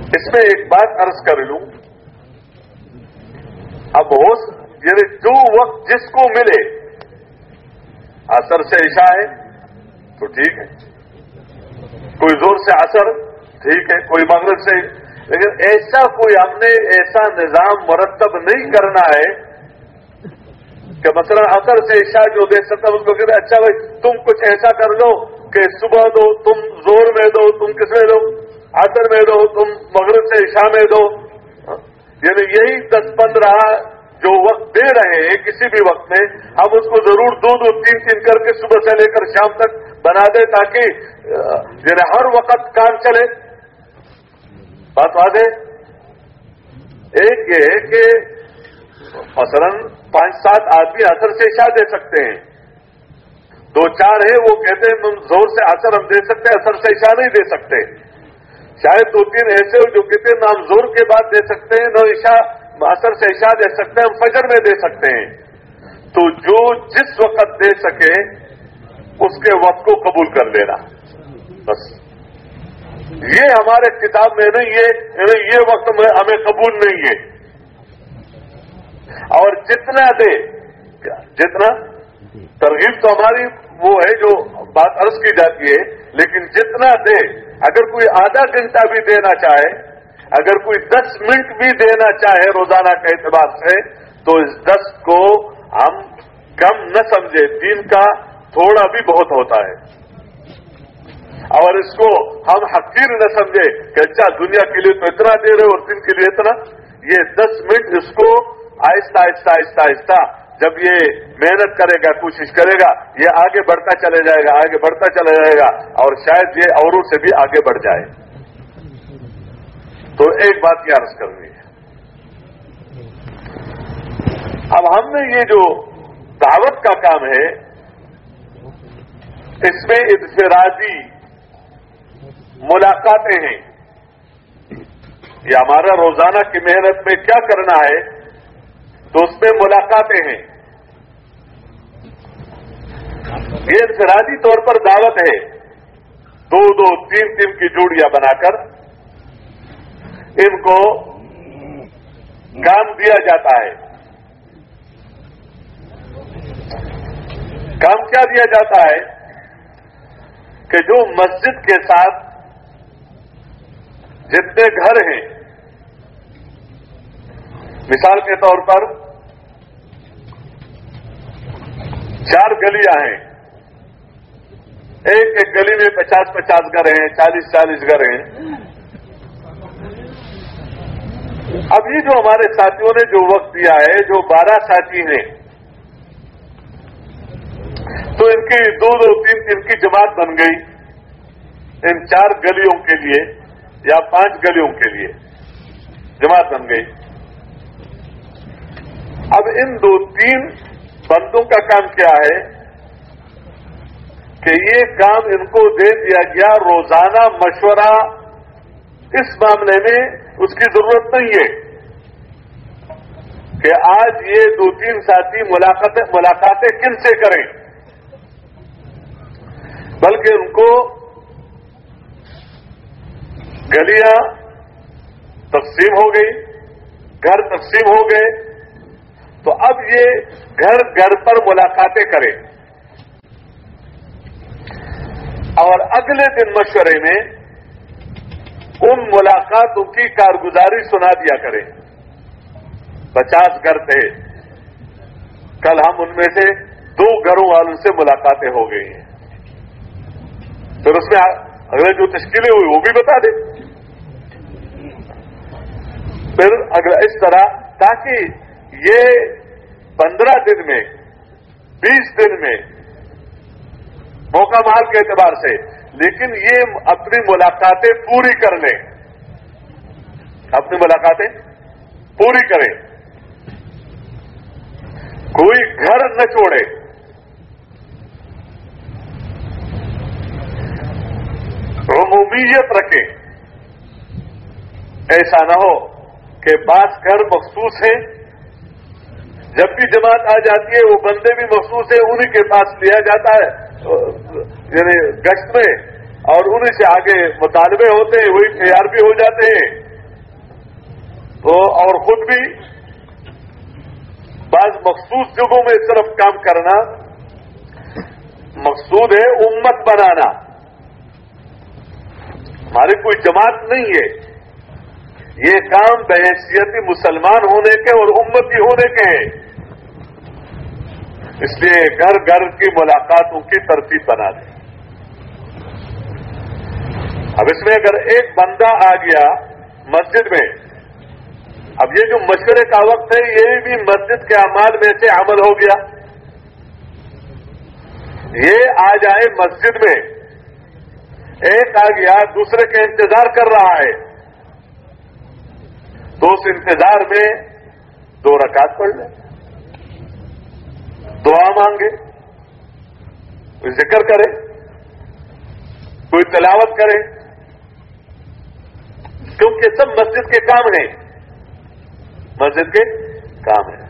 اس میں ایک بات عرض کر لوں۔ اب ہو یعنی جو وقت جس کو ملے، اثر سے عشاء ہے، تو ٹھیک ہے۔ کوئی زور سے اثر، ٹھیک ہے، کوئی مغرب سے۔ لیکن ایسا کوئی ہم نے ایسا نظام مرتب نہیں کرنا ہے کہ مثلا اثر سے عشاء جو دے سکتا اس کو کہتے اچھا بھائی، تم کچھ ایسا کر لو کہ صبح دو، تم زور میں دو، تم کس میں دو؟ اثر میں دو، تم مغرب سے عشاء میں دو۔ یعنی یہی دس پندرہ جو وقت دے رہے ہیں کسی بھی وقت میں، ہم اس کو ضرور دو دو، تین تین کر کے صبح سے لے کر شام تک بنا دیں تاکہ یعنی ہر وقت کام چلے۔ بات بات ہے؟ ایک یہ ہے کہ مثلا پانچ سات آدمی اثر سے شاہ دے سکتے ہیں۔ دو چار ہے وہ کہتے ہیں زور سے اثر ہم دے سکتے ہیں، اثر سے شاہ نہیں دے سکتے۔ شاید دو تین ایسے ہو جو کہتے ہیں نہ ہم زور کے بعد دے سکتے ہیں، نہ عشاء اثر سے عشاء دے سکتے ہیں، ہم فجر میں دے سکتے ہیں۔ تو جو جس وقت دے سکے، اس کے وقت کو قبول کر لینا۔ بس۔ یہ ہمارے کتاب میں نہیں ہے یعنی یہ وقت ہمیں قبول نہیں ہے۔ اور جتنا دے جتنا؟ ترغیب تو ہماری وہ ہے جو بات عرض کی جاتی ہے لیکن جتنا دے اگر کوئی آدھا گھنٹہ بھی دینا چاہے اگر کوئی دس منٹ بھی دینا چاہے روزانہ کے اعتبار سے تو اس دس کو ہم کم نہ سمجھے۔ دین کا تھوڑا بھی بہت ہوتا ہے۔ اور اس کو ہم حقیر نہ سمجھے کہ اچھا دنیا کے لیے تو اتنا دے رہے اور دن کے لیے اتنا۔ یہ دس منٹ اس کو آہستہ آہستہ آہستہ آہستہ جب یہ محنت کرے گا، کوشش کرے گا، یہ آگے بڑھتا چلے جائے گا، آگے بڑھتا چلا جائے گا اور شاید یہ اوروں سے بھی آگے بڑھ جائے۔ تو ایک بات کی عرض کرنی ہے۔ اب ہم نے یہ جو دعوت کا کام ہے، اس میں انفرادی ملاقاتیں ہیں۔ یہ ہمارا روزانہ کی محنت میں کیا کرنا ہے؟ تو اس میں ملاقاتیں ہیں۔ یہ انفرادی طور پر دعوت ہے۔ دو دو تین دن کی جوڑیاں بنا کر ان کو کام دیا جاتا ہے۔ کام کیا دیا جاتا ہے؟ کہ جو مسجد کے ساتھ جتنے گھر ہیں، مثال کے طور پر چار گلیاں ہیں۔ ایک ایک گلی میں پچاس پچاس گھر ہیں، چالیس چالیس گھر ہیں۔ اب یہ جو ہمارے ساتھیوں نے جو وقت دیا ہے، جو بارہ ساتھی ہیں، تو ان کی دو دو تین ان کی جماعت بن گئی۔ ان چار گلیوں کے لیے یا پانچ گلیوں کے لیے جماعت بن گئی۔ اب ان دو تین بندوں کا کام کیا ہے کہ یہ کام ان کو دے دیا گیا، روزانہ مشورہ۔ اس معاملے میں اس کی ضرورت نہیں ہے کہ آج یہ دو تین ساتھی ملاقاتیں ملاقاتیں کن سے کریں، بلکہ ان کو گلیاں تقسیم ہو گئی گھر تقسیم ہو گئے۔ تو اب یہ گھر گھر پر ملاقاتیں کریں۔ اور اگلے دن مشورے میں ان ملاقاتوں کی کارگزاری سنا دیا کریں۔ پچاس گھر تھے۔ کل ہم ان میں سے دو گھروں والوں سے ملاقاتیں ہو گئی ہیں۔ پھر اس میں اگلے جو تشکیلیں ہوئی وہ بھی بتا دیں۔ پھر اگر اس طرح تاکہ یہ پندرہ دن میں، بیس دن میں موقع مال کے اعتبار سے، لیکن یہ اپنی ملاقاتیں پوری کر لیں اپنی ملاقاتیں پوری کریں۔ کوئی گھر نہ چھوڑے۔ عمومیت رکھیں۔ ایسا نہ ہو کہ بعض گھر مخصوص ہیں جب بھی جماعت آ جاتی ہے، وہ بندے بھی مخصوص ہیں، انہیں کے پاس لیا جاتا ہے یعنی گشت میں، اور انہیں سے آگے مطالبے ہوتے ہیں، وہی تیار بھی ہو جاتے ہیں۔ تو اور خود بھی بعض مخصوص جگہوں میں اس طرف کام کرنا مقصود ہے، امت بنانا۔ ہماری کوئی جماعت نہیں ہے۔ یہ کام بحیثیتی مسلمان ہونے کے اور امتی ہونے کے ہیں۔ اس لیے گھر گھر کی ملاقاتوں کی ترتیب بنا دیں اب اس میں اگر ایک بندہ آ گیا مسجد میں، اب یہ جو مشورے کا وقت ہے، یہ بھی مسجد کے اعمال میں سے عمل ہو گیا۔ یہ آ جائے مسجد میں۔ ایک آ گیا، دوسرے کا انتظار کر رہا ہے۔ تو اس انتظار میں دو رکعت پڑھ لیں دعا مانگے، کوئی ذکر کرے، کوئی تلاوت کرے، کیونکہ سب مسجد کے کام ہیں۔ مسجد کے کام ہیں۔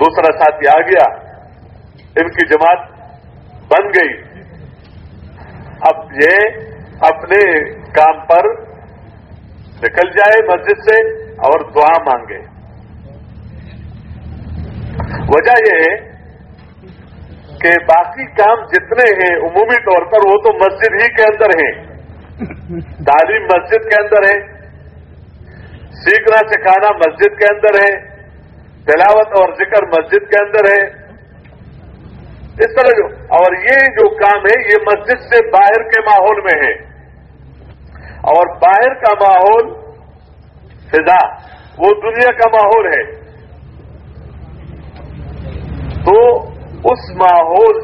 دوسرا ساتھی آ گیا، ان کی جماعت بن گئی۔ اب یہ اپنے کام پر نکل جائے مسجد سے اور دعا مانگے۔ وجہ یہ ہے کہ باقی کام جتنے ہیں عمومی طور پر وہ تو مسجد ہی کے اندر ہیں۔ تعلیم مسجد کے اندر ہے، سیکھنا سکھانا مسجد کے اندر ہے، تلاوت اور ذکر مسجد کے اندر ہے۔ اس طرح جو، اور یہ جو کام ہے، یہ مسجد سے باہر کے ماحول میں ہے۔ اور باہر کا ماحول فضا، وہ دنیا کا ماحول ہے۔ تو اس ماحول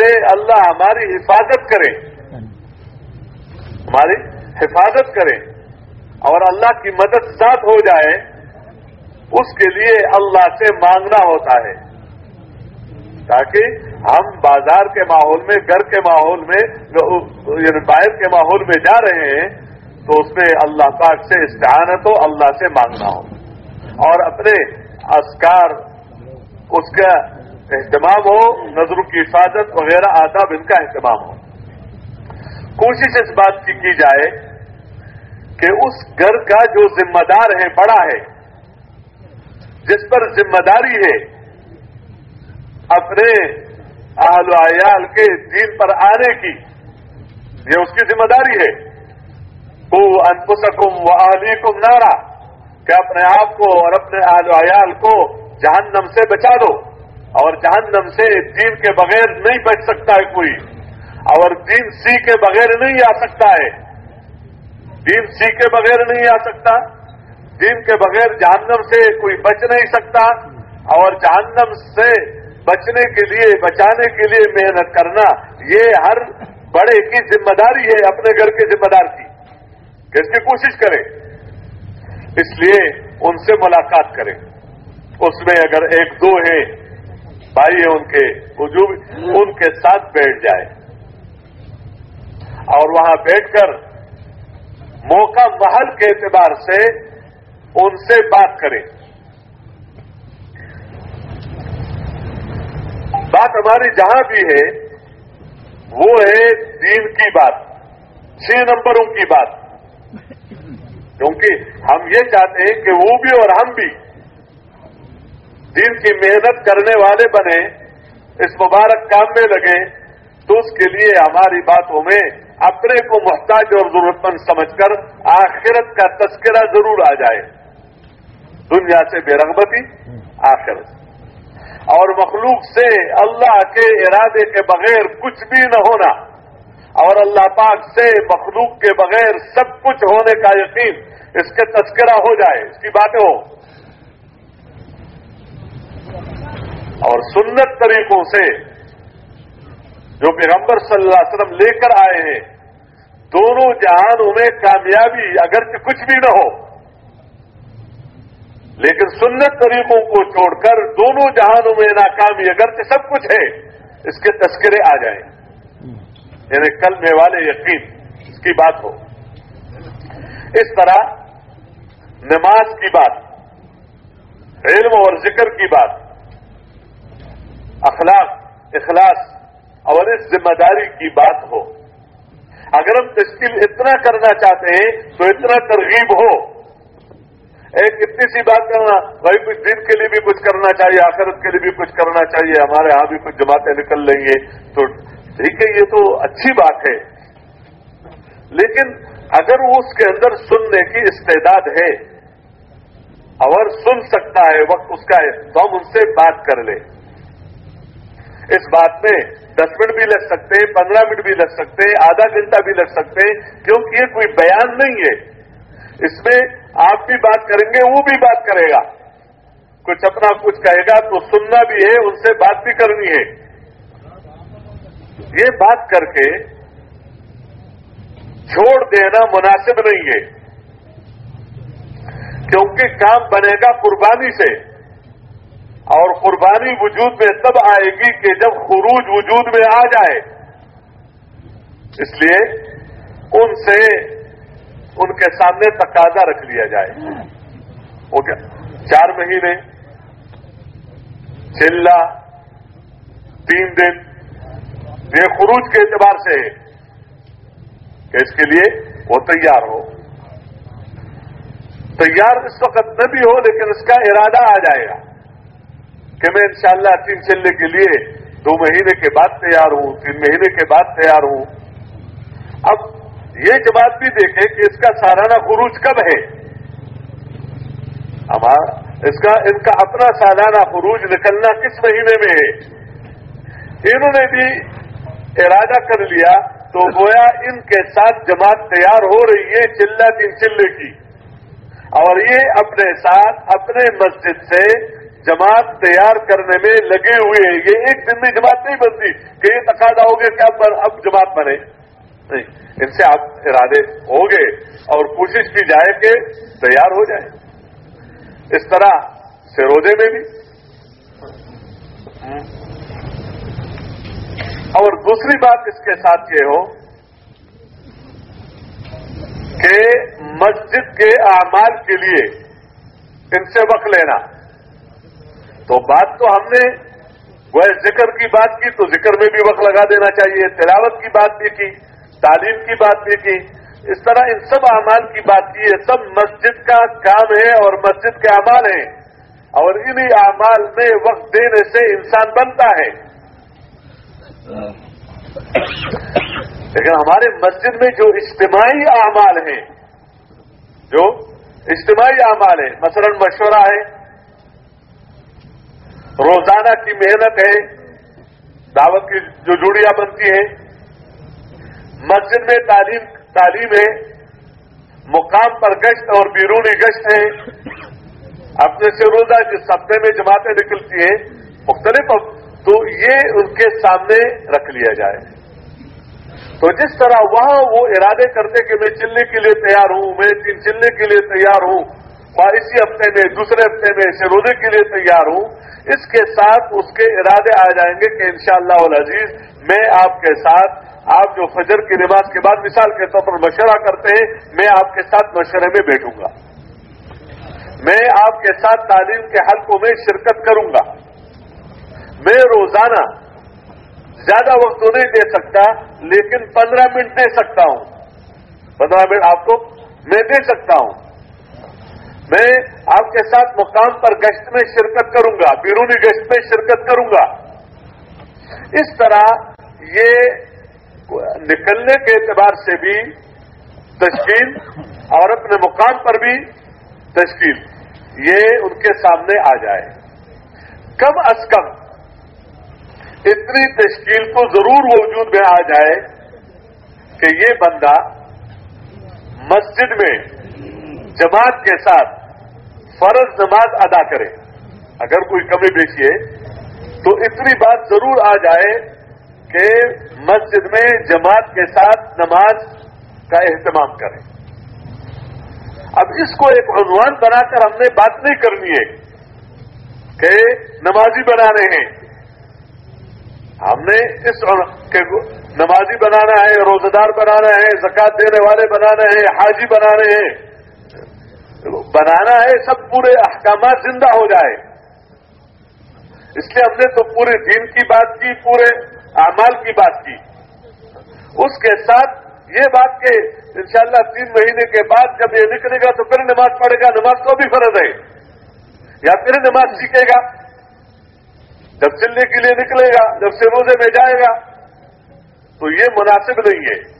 سے اللہ ہماری حفاظت کرے۔ ہماری حفاظت کرے۔ اور اللہ کی مدد ساتھ ہو جائے، اس کے لیے اللہ سے مانگنا ہوتا ہے۔ تاکہ ہم بازار کے ماحول میں، گھر کے ماحول میں یعنی باہر کے ماحول میں جا رہے ہیں، تو اس میں اللہ پاک سے استعانت ہو، اللہ سے مانگنا ہو۔ اور اپنے اسکار اس کا اہتمام ہو، نظروں کی حفاظت وغیرہ آداب ان کا اہتمام ہو۔ کوشش اس بات کی کی جائے کہ اس گھر کا جو ذمہ دار ہے، بڑا ہے، جس پر ذمہ داری ہے، اپنے اہل و عیال کے دین پر آنے کی، یہ اس کی ذمہ داری ہے۔ وہ انپسکم و علی کم نارا، کہ اپنے آپ کو اور اپنے اہل و عیال کو جہنم سے بچا دو۔ اور جہنم سے دین کے بغیر نہیں بچ سکتا ہے کوئی۔ اور دین سی کے بغیر نہیں آ سکتا ہے۔ دین سی کے بغیر نہیں آ سکتا۔ دین کے بغیر جہنم سے کوئی بچ نہیں سکتا۔ اور جہنم سے بچنے کے لیے، بچانے کے لیے محنت کرنا، یہ ہر بڑے کی ذمہ داری ہے اپنے گھر کے ذمہ دار کی۔ کہ اس کی کوشش کریں اس لیے ان سے ملاقات کریں اس میں اگر ایک دو ہیں بھائی ان کے وجوب ان کے ساتھ بیٹھ جائے۔ اور وہاں بیٹھ کر موقع محل کے اعتبار سے ان سے بات کریں۔ بات ہماری جہاں بھی ہے، وہ ہے دین کی بات، چھ نمبروں کی بات۔ کیونکہ ہم یہ چاہتے ہیں کہ وہ بھی اور ہم بھی دین کی محنت کرنے والے بنے، اس مبارک کام میں لگے، تو اس کے لیے ہماری باتوں میں اپنے کو محتاج اور ضرورت مند سمجھ کر آخرت کا تذکرہ ضرور آ جائے۔ دنیا سے بے رغبتی، آخرت اور مخلوق سے اللہ کے ارادے کے بغیر کچھ بھی نہ ہونا۔ اور اللہ پاک سے مخلوق کے بغیر سب کچھ ہونے کا یقین اس کے تذکرہ ہو جائے۔ اس کی باتیں ہو اور سنت طریقوں سے جو پیغمبر صلی اللہ علیہ وسلم لے کر آئے ہیں، دونوں جہانوں میں کامیابی اگر کچھ بھی نہ ہو، لیکن سنت طریقوں کو چھوڑ کر دونوں جہانوں میں ناکامی اگر سب کچھ ہے اس کے تذکرے آ جائیں۔ یعنی کل میں والے یقین، اس کی بات ہو۔ اس طرح نماز کی بات، علم اور ذکر کی بات اخلاق، اخلاص اور اس ذمہ داری کی بات ہو۔ اگر ہم تشکیل اتنا کرنا چاہتے ہیں تو اتنا ترغیب ہو۔ ایک اتنی سی بات کرنا، بھائی کچھ دن کے لیے بھی کچھ کرنا چاہیے، آخرت کے لیے بھی کچھ کرنا چاہیے، ہمارے ہاں بھی کچھ جماعتیں نکل لیں گے تو ٹھیک ہے، یہ تو اچھی بات ہے۔ لیکن اگر وہ اس کے اندر سننے کی استعداد ہے اور سن سکتا ہے، وقت اس کا ہے، تو ہم ان سے بات کر لیں۔ اس بات میں دس منٹ بھی لگ سکتے ہیں، پندرہ منٹ بھی لگ سکتے ہیں، آدھا گھنٹہ بھی لگ سکتے ہیں، کیونکہ یہ کوئی بیان نہیں ہے۔ اس میں آپ بھی بات کریں گے، وہ بھی بات کرے گا۔ کچھ اپنا کچھ کہے گا تو سننا بھی ہے، ان سے بات بھی کرنی ہے۔ یہ بات کر کے چھوڑ دینا مناسب نہیں ہے۔ کیونکہ کام بنے گا قربانی سے۔ اور قربانی وجود میں تب آئے گی کہ جب خروج وجود میں آ جائے۔ اس لیے ان سے ان کے سامنے تقاضا رکھ لیا جائے۔ وہ کیا؟ چار مہینے چلا تین دن۔ یہ خروج کے اعتبار سے ہے کہ اس کے لیے وہ تیار ہو۔ تیار اس وقت نہ بھی ہو لیکن اس کا ارادہ آ جائے گا۔ کہ میں انشاءاللہ تین چلنے کے لیے دو مہینے کے بعد تیار ہوں، تین مہینے کے بعد تیار ہوں۔ اب یہ جماعت بھی دیکھیں کہ اس کا سالانہ خروج کب ہے۔ ہمارا اس کا، ان کا اپنا سالانہ خروج نکلنا کس مہینے میں ہے؟ انہوں نے بھی ارادہ کر لیا تو گویا ان کے ساتھ جماعت تیار ہو رہی ہے چلہ تین چلے کی۔ اور یہ اپنے ساتھ، اپنے مسجد سے جماعت تیار کرنے میں لگے ہوئے ہیں۔ یہ ایک دن میں جماعت نہیں بنتی کہ یہ تقاضا ہو گیا کیا پر اب جماعت بنے۔ نہیں، ان سے آپ ارادے ہو گئے اور کوشش کی جائے کہ تیار ہو جائے اس طرح سروزے میں بھی۔ اور دوسری بات اس کے ساتھ یہ ہو کہ مسجد کے اعمال کے لیے ان سے وقت لینا۔ تو بات تو ہم نے وہ ذکر کی بات کی تو ذکر میں بھی وقت لگا دینا چاہیے، تلاوت کی بات بھی کی، تعلیم کی بات بھی کی۔ اس طرح ان سب اعمال کی بات کی ہے سب مسجد کا کام ہے اور مسجد کے اعمال ہیں۔ اور انہی اعمال میں وقت دینے سے انسان بنتا ہے۔ لیکن ہمارے مسجد میں جو اجتماعی اعمال ہیں، جو اجتماعی اعمال ہیں، مثلا مشورہ ہے روزانہ کی محنت ہے، دعوت کی جو جوڑیاں بنتی ہیں۔ مسجد میں تعلیم تعلیم ہے، مقام پر گشت اور بیرونی گشت ہے۔ اپنے سے روزہ جس ہفتے میں جماعتیں نکلتی ہیں، مختلف تو یہ ان کے سامنے رکھ لیا جائے۔ تو جس طرح وہاں وہ ارادے کرتے کہ میں چلنے کے لیے تیار ہوں، میں تین چلنے کے لیے تیار ہوں اور اسی ہفتے میں، دوسرے ہفتے میں اسے روزے کے لیے تیار ہوں۔ اس کے ساتھ اس کے ارادے آ جائیں گے کہ انشاءاللہ شاء عزیز میں آپ کے ساتھ، آپ جو فجر کی نماز کے بعد مثال کے طور پر مشورہ کرتے ہیں، میں آپ کے ساتھ مشورے میں بیٹھوں گا۔ میں آپ کے ساتھ تعلیم کے حلقوں میں شرکت کروں گا۔ میں روزانہ زیادہ وقت تو نہیں دے سکتا، لیکن پندرہ منٹ دے سکتا ہوں۔ پندرہ منٹ آپ کو میں دے سکتا ہوں۔ میں آپ کے ساتھ مقام پر گشت میں شرکت کروں گا، بیرونی گشت میں شرکت کروں گا۔ اس طرح یہ نکلنے کے اعتبار سے بھی تشکیل اور اپنے مقام پر بھی تشکیل، یہ ان کے سامنے آ جائے۔ کم از کم اتنی تشکیل کو ضرور وجود میں آ جائے کہ یہ بندہ مسجد میں جماعت کے ساتھ فرض نماز ادا کرے، اگر کوئی کمی بیچی ہے، تو اتنی بات ضرور آ جائے کہ مسجد میں جماعت کے ساتھ نماز کا اہتمام کرے اب اس کو ایک عنوان بنا کر ہم نے بات نہیں کرنی ہے کہ نمازی بنانے ہیں۔ ہم نے اس نمازی بنانا ہے، روزہ دار بنانا ہے زکات دینے والے بنانا ہے حاجی بنانے ہیں۔ بنانا ہے سب پورے احکامات زندہ ہو جائے۔ اس لیے ہم نے تو پورے دین کی بات کی، پورے اعمال کی بات کی۔ اس کے ساتھ یہ بات کہ انشاءاللہ تین مہینے کے بعد جب یہ نکلے گا تو پھر نماز پڑھے گا، نماز تو بھی فرض ہے۔ یا پھر نماز سیکھے گا۔ جب چلنے کے لیے نکلے گا، جب سے روزے میں جائے گا۔ تو یہ مناسب نہیں ہے۔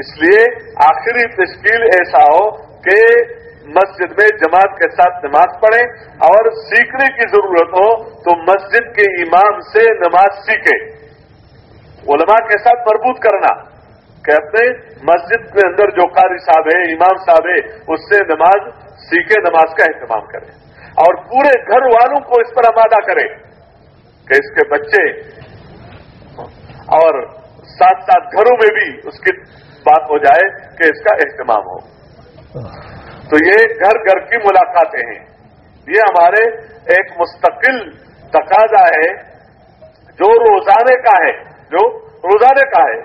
اس لیے آخری تشکیل ایسا ہو کہ مسجد میں جماعت کے ساتھ نماز پڑھیں اور سیکھنے کی ضرورت ہو تو مسجد کے امام سے نماز سیکھے علماء کے ساتھ مربوط کرنا۔ کہ اپنے مسجد کے اندر جو قاری صاحب ہے امام صاحب ہے اس سے نماز سیکھے نماز کا اہتمام کرے اور پورے گھر والوں کو اس پر آمادہ کرے کہ اس کے بچے اور ساتھ ساتھ گھروں میں بھی اس کی بات ہو جائے کہ اس کا اہتمام ہو۔ تو یہ گھر گھر کی ملاقاتیں ہیں۔ یہ ہمارے ایک مستقل تقاضا ہے جو روزانے کا ہے، جو روزانے کا ہے۔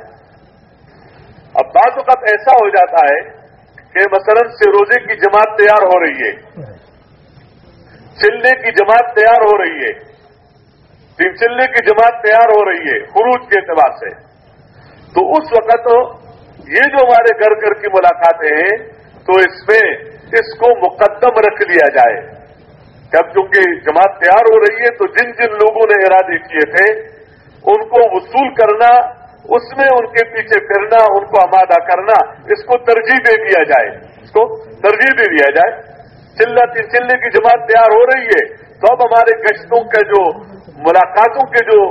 اب بعض وقت ایسا ہو جاتا ہے کہ مثلا سے روزے کی جماعت تیار ہو رہی ہے، چلنے کی جماعت تیار ہو رہی ہے تین چلنے کی جماعت تیار ہو رہی ہے خروج کے اعتبار سے۔ تو اس وقت یہ جو ہمارے گھر گھر کی ملاقاتیں ہیں تو اس میں اس کو مقدم رکھ لیا جائے۔ جب چونکہ جماعت تیار ہو رہی ہے، تو جن جن لوگوں نے ارادے کیے تھے، ان کو وصول کرنا، اس میں ان کے پیچھے پھرنا، ان کو آمادہ کرنا، اس کو ترجیح دے دیا جائے۔ اس کو ترجیح دے دیا جائے۔ چلنا تین چلنے کی جماعت تیار ہو رہی ہے، تو اب ہمارے گشتوں کے جو ملاقاتوں کے جو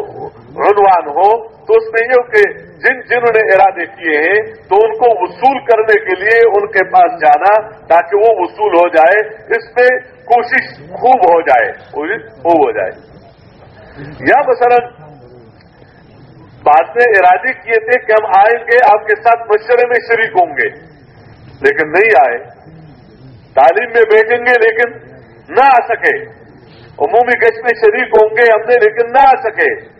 عنوان ہو، تو اس میں یہ کہ جن جنہوں نے ارادے کیے ہیں، تو ان کو وصول کرنے کے لیے ان کے پاس جانا تاکہ وہ وصول ہو جائے، اس میں کوشش خوب ہو جائے، کوشش خوب ہو جائے۔ یا مثلا بعد میں ارادے کیے تھے کہ ہم آئیں گے، آپ کے ساتھ مشورے میں شریک ہوں گے، لیکن نہیں آئے۔ تعلیم میں بھیجیں گے، لیکن نہ آ سکے۔ عمومی گشت میں شریک ہوں گے ہم نے، لیکن نہ آ سکے۔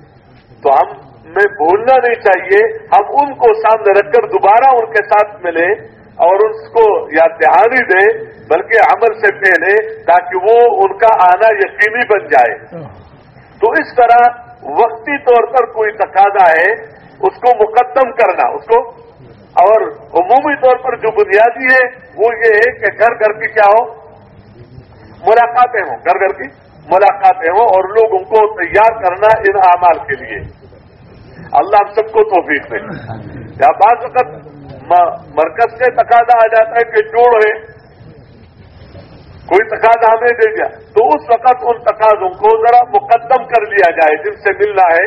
تو ہم میں بھولنا نہیں چاہیے، ہم ان کو سامنے رکھ کر دوبارہ ان کے ساتھ ملے اور اس کو یا دہانی دیں، بلکہ عمل سے پہلے تاکہ وہ ان کا آنا یقینی بن جائے۔ تو اس طرح وقتی طور پر کوئی تقاضا ہے، اس کو مقدم کرنا، اس کو۔ اور عمومی طور پر جو بنیادی ہے، وہ یہ ہے کہ گھر گھر کی کیا ہو؟ ملاقاتیں ہوں، گھر گھر کی ملاقاتیں ہوں اور لوگوں کو تیار کرنا ان اعمال کے لیے۔ اللہ ہم سب کو توفیق دے۔ یا بعض وقت مرکز سے تقاضا آ جاتا ہے کہ جوڑ ہے۔ کوئی تقاضا ہمیں دے دیا۔ تو اس وقت ان تقاضوں کو ذرا مقدم کر لیا جائے، جن سے ملنا ہے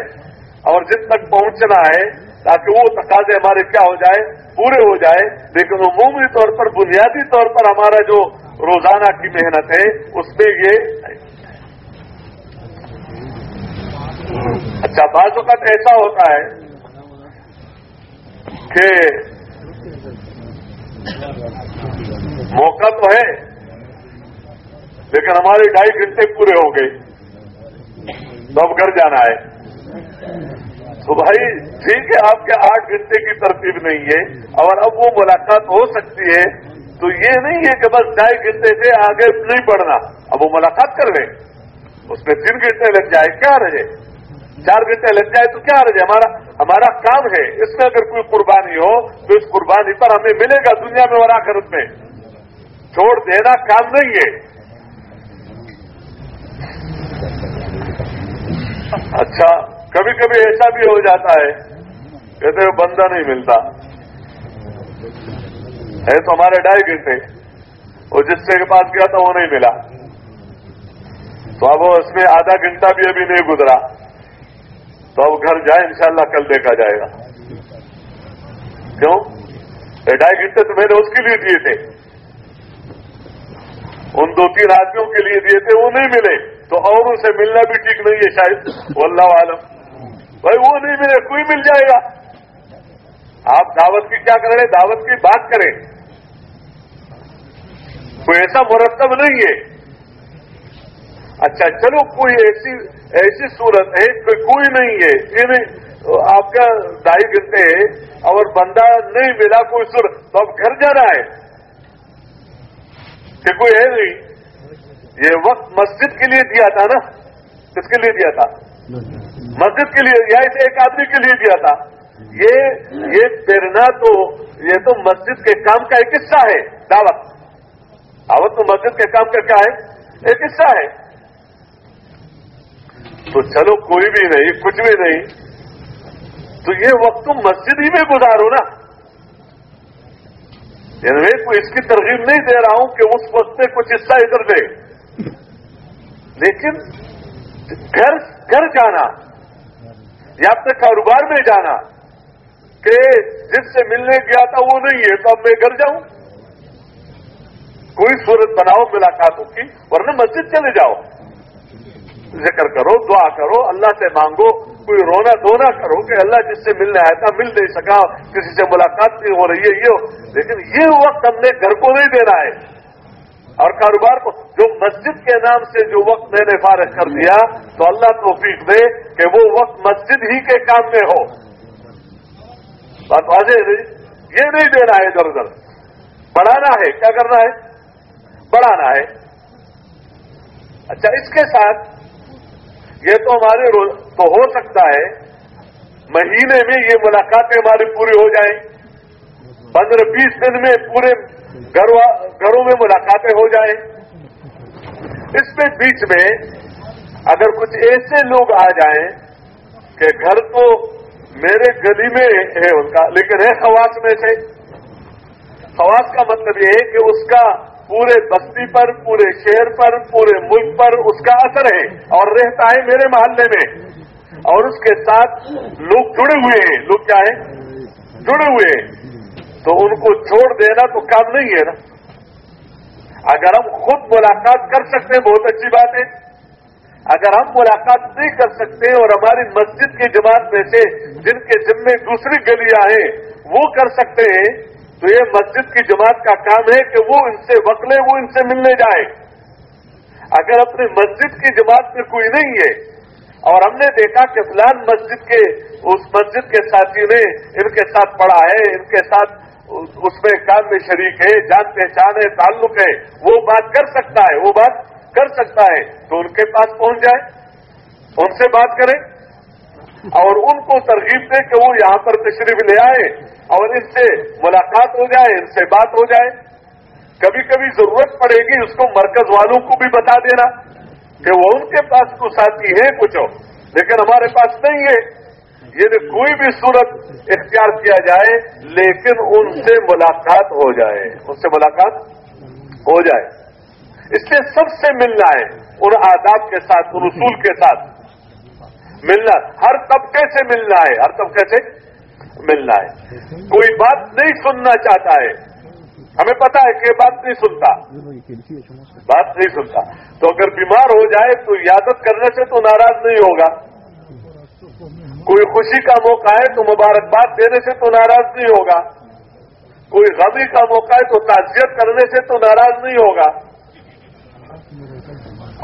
اور جن تک پہنچنا ہے، تاکہ وہ تقاضے ہمارے کیا ہو جائے، پورے ہو جائے۔ لیکن عمومی طور پر، بنیادی طور پر ہمارا جو روزانہ کی محنت ہے، اس میں یہ اچھا بعض وقت ایسا ہوتا ہے کہ موقع تو ہے، لیکن ہمارے ڈھائی گھنٹے پورے ہو گئے تو اب گھر جانا ہے۔ تو بھائی، ٹھیک ہے، آپ کے آٹھ گھنٹے کی ترتیب نہیں ہے، اور اب وہ ملاقات ہو سکتی ہے۔ تو یہ نہیں ہے کہ بس ڈھائی گھنٹے سے آگے نہیں پڑھنا اب وہ ملاقات کر لیں۔ اس میں تین گھنٹے لگ جائے کیا رہے؟ چار گھنٹے لگ جائے تو کیا رہ جائے ہمارا ہمارا کام ہے، اس میں اگر کوئی قربانی ہو، تو اس قربانی پر ہمیں ملے گا دنیا میں اور آخرت میں۔ چھوڑ دینا کام نہیں ہے۔ اچھا کبھی کبھی ایسا بھی ہو جاتا ہے، کہتے ہیں بندہ نہیں ملتا۔ ہے تو ہمارے ڈھائی گھنٹے۔ وہ جس سے کے پاس گیا تھا، وہ نہیں ملا۔ تو اب اس میں آدھا گھنٹہ بھی ابھی نہیں گزرا۔ تو اب گھر جائے انشاءاللہ کل دیکھا جائے گا۔ کیوں؟ ڈھائی گھنٹے تو میں نے اس کے لیے دیے تھے؟ ان دو تین آدمیوں کے لیے دیے تھے، وہ نہیں ملے۔ تو اوروں سے ملنا بھی ٹھیک نہیں ہے شاید۔ واللہ عالم۔ بھائی، وہ نہیں ملے، کوئی مل جائے گا۔ آپ دعوت کی کیا کریں؟ دعوت کی بات کریں۔ کوئی ایسا مرتب نہیں ہے۔ اچھا چلو، کوئی ایسی ایسی صورت ہے کہ کوئی نہیں ہے۔ یعنی آپ کا ڈھائی گھنٹے اور بندہ نہیں ملا کوئی صورت، تو اب گھر جانا ہے۔ کہ کوئی ہے نہیں۔ یہ وقت مسجد کے لیے دیا تھا نا؟ کس کے لیے دیا تھا؟ مسجد کے لیے، یا ایک آدمی کے لیے دیا تھا۔ یہ یہ تیرنا تو، یہ تو مسجد کے کام کا ایک حصہ ہے، دعوت۔ دعوت تو مسجد کے کام کا کیا ہے؟ ایک حصہ ہے۔ تو چلو کوئی بھی نہیں، کچھ بھی نہیں۔ تو یہ وقت تم مسجد ہی میں گزارو نا۔ یعنی میں اس کی ترغیب نہیں دے رہا ہوں کہ اس وقت میں کچھ حصہ ادھر دے۔ لیکن گھر گھر جانا، یا اپنے کاروبار میں جانا کہ جس سے ملنے گیا تھا وہ نہیں ہے، تو اب میں گھر جاؤں۔ کوئی صورت بناؤ ملاقاتوں کی، ورنہ مسجد چلے جاؤ۔ ذکر کرو، دعا کرو، اللہ سے مانگو، کوئی رونا دھونا کرو کہ اللہ جس سے ملنے آیا تھا، مل نہیں سکا، کسی سے ملاقات نہیں ہو رہی ہے یہ لیکن یہ وقت ہم نے گھر کو نہیں دینا ہے۔ اور کاروبار کو جو مسجد کے نام سے جو وقت میں نے فارغ کر دیا، تو اللہ توفیق دے کہ وہ وقت مسجد ہی کے کام میں ہو۔ بات واضح نہیں یہ نہیں دینا ہے ادھر ادھر۔ بڑھانا ہے۔ کیا کرنا ہے؟ بڑھانا ہے۔ اچھا اس کے ساتھ یہ تو ہمارے تو ہو سکتا ہے، مہینے میں یہ ملاقاتیں ہماری پوری ہو جائیں۔ پندرہ بیس دن میں پورے گھروں میں ملاقاتیں ہو جائیں۔ اس میں بیچ میں اگر کچھ ایسے لوگ آ جائیں کہ گھر تو میرے گلی میں ہے ان کا، لیکن ہے خواص میں سے۔ خواص کا مطلب یہ ہے کہ اس کا پورے بستی پر، پورے شہر پر، پورے ملک پر اس کا اثر ہے اور رہتا ہے میرے محلے میں۔ اور اس کے ساتھ لوگ جڑے ہوئے ہیں۔ لوگ کیا ہیں؟ جڑے ہوئے ہیں۔ تو ان کو چھوڑ دینا تو کام نہیں ہے نا۔ اگر ہم خود ملاقات کر سکتے ہیں، بہت اچھی بات ہے۔ اگر ہم ملاقات نہیں کر سکتے اور ہماری مسجد کی جماعت میں سے جن کے ذمے دوسری گلیاں ہیں، وہ کر سکتے ہیں۔ تو یہ مسجد کی جماعت کا کام ہے کہ وہ ان سے وکلے وہ ان سے ملنے جائے۔ اگر اپنی مسجد کی جماعت میں کوئی نہیں ہے، اور ہم نے دیکھا کہ فلان مسجد کے، اس مسجد کے ساتھی نے ان کے ساتھ پڑھا ہے، ان کے ساتھ اس میں کام میں شریک ہے، جان پہچان ہے، تعلق ہے، وہ بات کر سکتا ہے، وہ بات کر سکتا ہے، تو ان کے پاس پہنچ جائے، ان سے بات کریں۔ اور ان کو ترغیب دے کہ وہ یہاں پر تشریف لے آئے اور ان سے ملاقات ہو جائے، ان سے بات ہو جائے۔ کبھی کبھی ضرورت پڑے گی اس کو مرکز والوں کو بھی بتا دینا کہ وہ ان کے پاس تو ساتھی ہے کچھ لیکن ہمارے پاس نہیں ہے۔ یہ کوئی بھی صورت اختیار کیا جائے، لیکن ان سے ملاقات ہو جائے۔ ان سے ملاقات ہو جائے۔ اس سے سب سے ملنا ہے ان آداب کے ساتھ، ان اصول کے ساتھ۔ ملنا، ہر طبقے سے ملنا ہے، ہر طبقے سے ملنا ہے۔ کوئی بات نہیں سننا چاہتا ہے۔ ہمیں پتا ہے کہ بات نہیں سنتا۔ بات نہیں سنتا۔ تو اگر بیمار ہو جائے تو یادت کرنے سے تو ناراض نہیں ہوگا۔ کوئی خوشی کا موقع ہے تو مبارکباد دینے سے تو ناراض نہیں ہوگا۔ کوئی غمی کا موقع ہے تو تعزیت کرنے سے تو ناراض نہیں ہوگا۔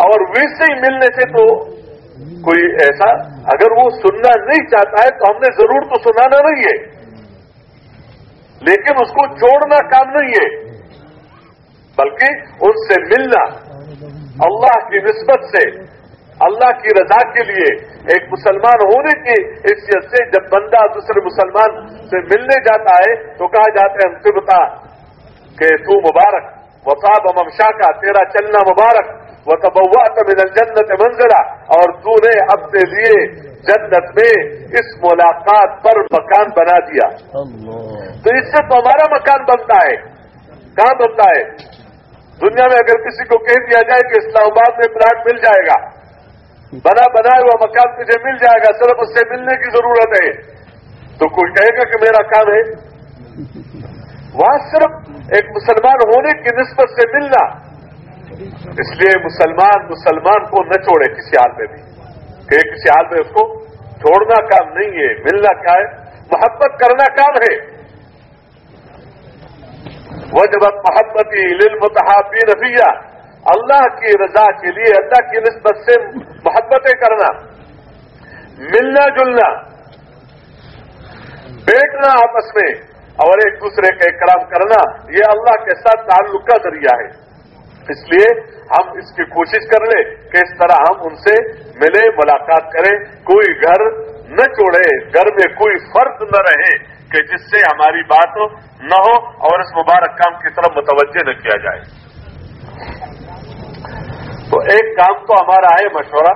اور ویسے ہی ملنے سے تو کوئی ایسا؟ اگر وہ سننا نہیں چاہتا ہے تو ہم نے ضرور تو سنانا نہیں ہے۔ لیکن اس کو چھوڑنا کام نہیں ہے۔ بلکہ ان سے ملنا، اللہ کی نسبت سے، اللہ کی رضا کے لیے ایک مسلمان ہونے کی حیثیت سے جب بندہ دوسرے مسلمان سے ملنے جاتا ہے تو کہا جاتا ہے، ہم سے بتا کہ تو مبارک وفاب ممشا کا، تیرا چلنا مبارک۔ وہ تبوا من الجنت منزلہ اور تو نے اپنے لیے جنت میں اس ملاقات پر مکان بنا دیا. تو اس سے تو ہمارا مکان بنتا ہے. کہاں بنتا ہے؟ دنیا میں اگر کسی کو کہہ دیا جائے کہ اسلام آباد میں پلاٹ مل جائے گا بنا بنایا ہوا مکان تجھے مل جائے گا صرف اس سے ملنے کی ضرورت ہے. تو کوئی کہے گا کہ میرا کام ہے؟ وہاں صرف ایک مسلمان ہونے کی نسبت سے ملنا اس لیے مسلمان مسلمان کو نہ چھوڑے کسی حال میں بھی۔ کہ کسی حال میں اس کو چھوڑنا کام نہیں ہے، ملنا کیا ہے؟ محبت کرنا کام ہے۔ وہ جب محبتی للمتحابی رفیہ اللہ کی رضا کے لیے، اللہ کی نسبت سے محبتیں کرنا۔ ملنا جلنا۔ بیٹھنا آپس میں۔ اور ایک دوسرے کا اکرام کرنا، یہ اللہ کے ساتھ تعلق کا ذریعہ ہے۔ اس لیے ہم اس کی کوشش کر لیں کہ اس طرح ہم ان سے ملے ملاقات کریں، کوئی گھر نہ چھوڑے گھر میں کوئی فرد نہ رہے کہ جس سے ہماری بات نہ ہو اور اس مبارک کام کی طرف متوجہ نہ کیا جائے۔ تو ایک کام تو ہمارا ہے، مشورہ،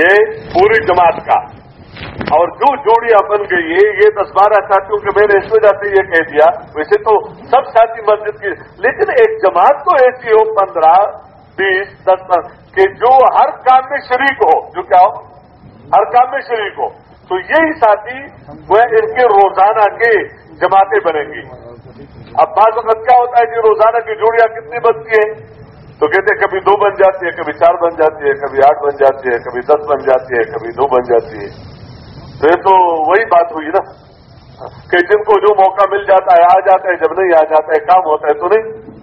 یہ پوری جماعت کا۔ اور جو جوڑیاں بن گئی ہے، یہ دس بارہ ساتھیوں کے میں نے اس وجہ سے یہ کہہ دیا، ویسے تو سب ساتھی مسجد کی لیکن ایک جماعت تو ایسی ہو، پندرہ، بیس، دس کہ جو ہر کام میں شریک ہو، جو کیا ہو؟ ہر کام میں شریک ہو۔ تو یہی ساتھی وہ ان کے روزانہ کے جماعتیں بنیں گی۔ اب بعض وقت کیا ہوتا ہے کہ روزانہ کی جوڑیاں کتنی بنتی ہیں؟ تو کہتے ہیں کبھی دو بن جاتی ہے، کبھی چار بن جاتی ہے، کبھی آٹھ بن جاتی ہے، کبھی دس بن جاتی ہے، کبھی دو بن جاتی ہے۔ یہ تو وہی بات ہوئی نا کہ جن کو جو موقع مل جاتا ہے، آ جاتا ہے جب نہیں آ جاتا ہے کام ہوتا ہے تو نہیں۔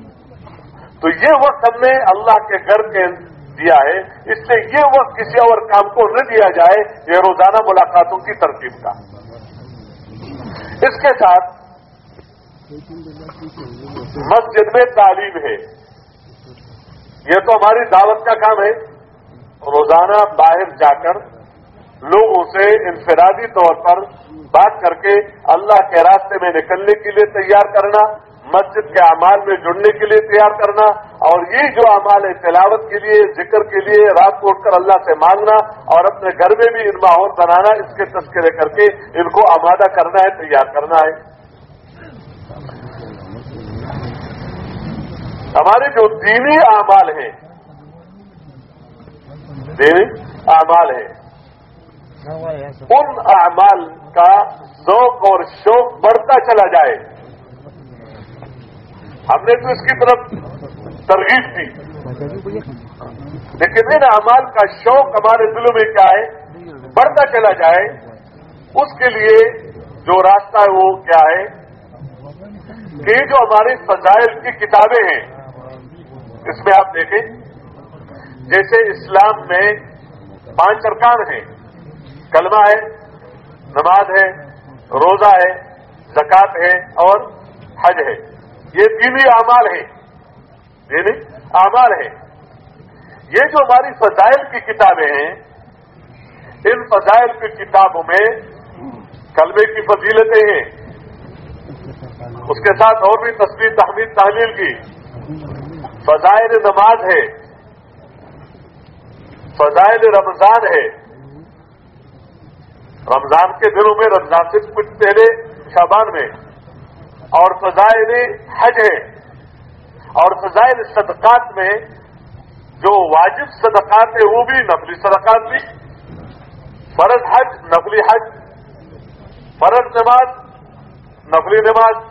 تو یہ وقت ہم نے اللہ کے گھر کے دیا ہے۔ اس لیے یہ وقت کسی اور کام کو نہ دیا جائے، یہ روزانہ ملاقاتوں کی ترتیب کا۔ اس کے ساتھ مسجد میں تعلیم ہے۔ یہ تو ہماری دعوت کا کام ہے۔ روزانہ باہر جا کر لوگوں سے انفرادی طور پر بات کر کے اللہ کے راستے میں نکلنے کے لیے تیار کرنا، مسجد کے اعمال میں جڑنے کے لیے تیار کرنا، اور یہ جو اعمال ہے تلاوت کے لیے، ذکر کے لیے رات کو اٹھ کر اللہ سے مانگنا اور اپنے گھر میں بھی ان ماحول بنانا، اس کے تذکرے کر کے ان کو آمادہ کرنا ہے، تیار کرنا ہے۔ ہمارے جو دینی اعمال ہیں، دینی اعمال ہیں ان اعمال کا ذوق اور شوق بڑھتا چلا جائے۔ ہم نے تو اس کی طرف ترغیب دی۔ لیکن ان اعمال کا شوق ہمارے دلوں میں کیا ہے؟ بڑھتا چلا جائے۔ اس کے لیے جو راستہ ہے وہ کیا ہے؟ کہ جو ہماری فضائل کی کتابیں ہیں، اس میں آپ دیکھیں، جیسے اسلام میں پانچ ارکان ہیں۔ کلمہ ہے، نماز ہے، روزہ ہے زکات ہے اور حج ہے۔ یہ دینی اعمال ہے دینی اعمال ہے یہ جو ہماری فضائل کی کتابیں ہیں، ان فضائل کی کتابوں میں کلمے کی فضیلتیں ہیں۔ اس کے ساتھ اور بھی تصویر تحمید، تحلیل کی۔ فضائل نماز ہے۔ فضائل رمضان ہے۔ رمضان کے دنوں میں رمضان سے کچھ پہلے شابان میں اور فضائل حج ہے اور فضائل صدقات میں جو واجب صدقات ہے وہ بھی نفلی صدقات بھی۔ فرض حج نفلی حج۔ فرض نماز نفلی نماز۔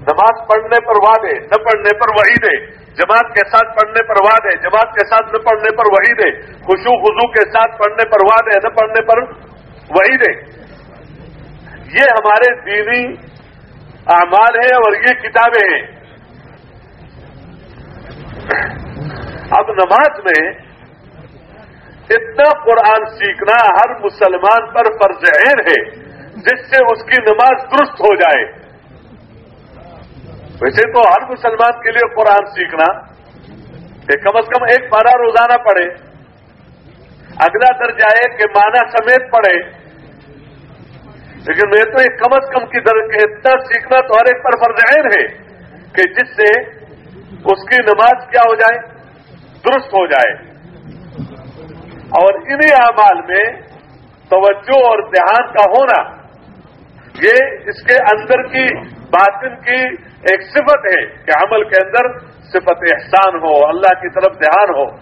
نماز پڑھنے پر وعدے نہ پڑھنے پر وہی دے جماعت کے ساتھ پڑھنے پر وعدے جماعت کے ساتھ نہ پڑھنے پر وہی دے خوشو خزو کے ساتھ پڑھنے پر وعدے نہ پڑھنے پر وہی دے۔ یہ ہمارے دینی اعمال ہیں اور یہ کتابیں ہیں۔ اب نماز میں اتنا قرآن سیکھنا ہر مسلمان پر فرض عین ہے، جس سے اس کی نماز درست ہو جائے۔ ویسے تو ہر مسلمان کے لیے قرآن سیکھنا کہ کم از کم ایک پارا روزانہ پڑھے اگلا درجہ ہے کہ مانا سمیت پڑھے۔ لیکن میں تو ایک کم از کم کی اتنا سیکھنا تو ہر ایک پر فرض عین ہے کہ جس سے اس کی نماز کیا ہو جائے، درست ہو جائے۔ اور انہیں اعمال میں توجہ اور دھیان کا ہونا، یہ اس کے اندر کی باطن کی ایک صفت ہے کہ عمل کے اندر صفت احسان ہو، اللہ کی طرف دھیان ہو۔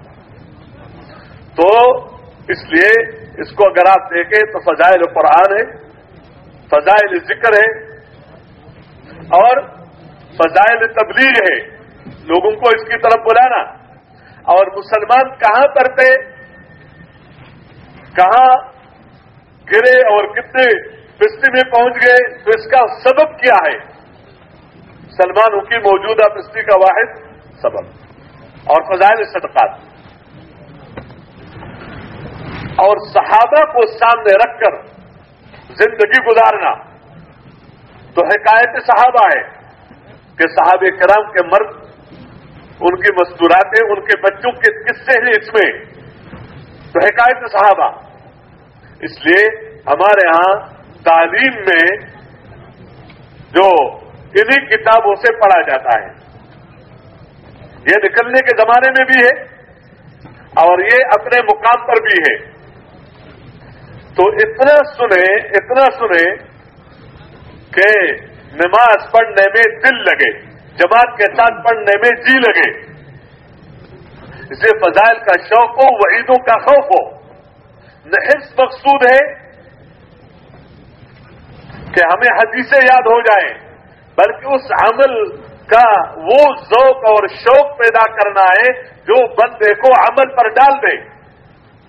تو اس لیے اس کو اگر آپ دیکھیں تو فضائل قرآن ہے، فضائل ذکر ہے، اور فضائل تبلیغ ہے۔ لوگوں کو اس کی طرف بلانا۔ اور مسلمان کہاں کرتے کہاں گرے اور کتنے پستی میں پہنچ گئے؟ تو اس کا سبب کیا ہے؟ سلمان کی موجودہ پستی کا واحد سبب۔ اور فضائل صدقات۔ اور صحابہ کو سامنے رکھ کر زندگی گزارنا تو حکایت صحابہ ہے کہ صحاب کرام کے مرد، ان کی مستوراتیں، ان کے بچوں کے قصے ہیں اس میں۔ تو حکایت صحابہ، اس لیے ہمارے ہاں تعلیم میں جو انہی کتابوں سے پڑھا جاتا ہے، یہ نکلنے کے زمانے میں بھی ہے اور یہ اپنے مقام پر بھی ہے۔ تو اتنا سنے اتنا سنے کہ نماز پڑھنے میں دل لگے، جماعت کے ساتھ پڑھنے میں جی لگے۔ اسے فضائل کا شوق ہو وعیدوں کا خوف ہو۔ نحس مقصود ہے کہ ہمیں حدیثیں یاد ہو جائیں، بلکہ اس عمل کا وہ ذوق اور شوق پیدا کرنا ہے جو بندے کو عمل پر ڈال دے۔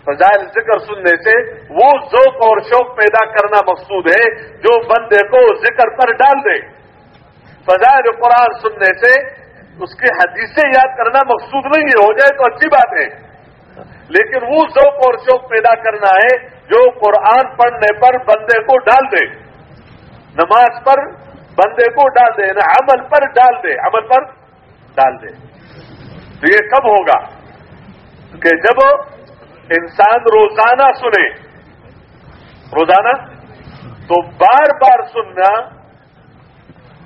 فضائل ذکر سننے سے وہ ذوق اور شوق پیدا کرنا مقصود ہے جو بندے کو ذکر پر ڈال دے۔ فضائل قرآن سننے سے اس کی حدیثیں یاد کرنا مقصود نہیں ہے، ہو جائے تو اچھی بات ہے۔ لیکن وہ ذوق اور شوق پیدا کرنا ہے جو قرآن پڑھنے پر بندے کو ڈال دے۔ نماز پر بندے کو ڈال دے نہ عمل پر ڈال دے، عمل پر ڈال دے۔ تو یہ کب ہوگا؟ کہ جب انسان روزانہ سنے۔ روزانہ؟ تو بار بار سننا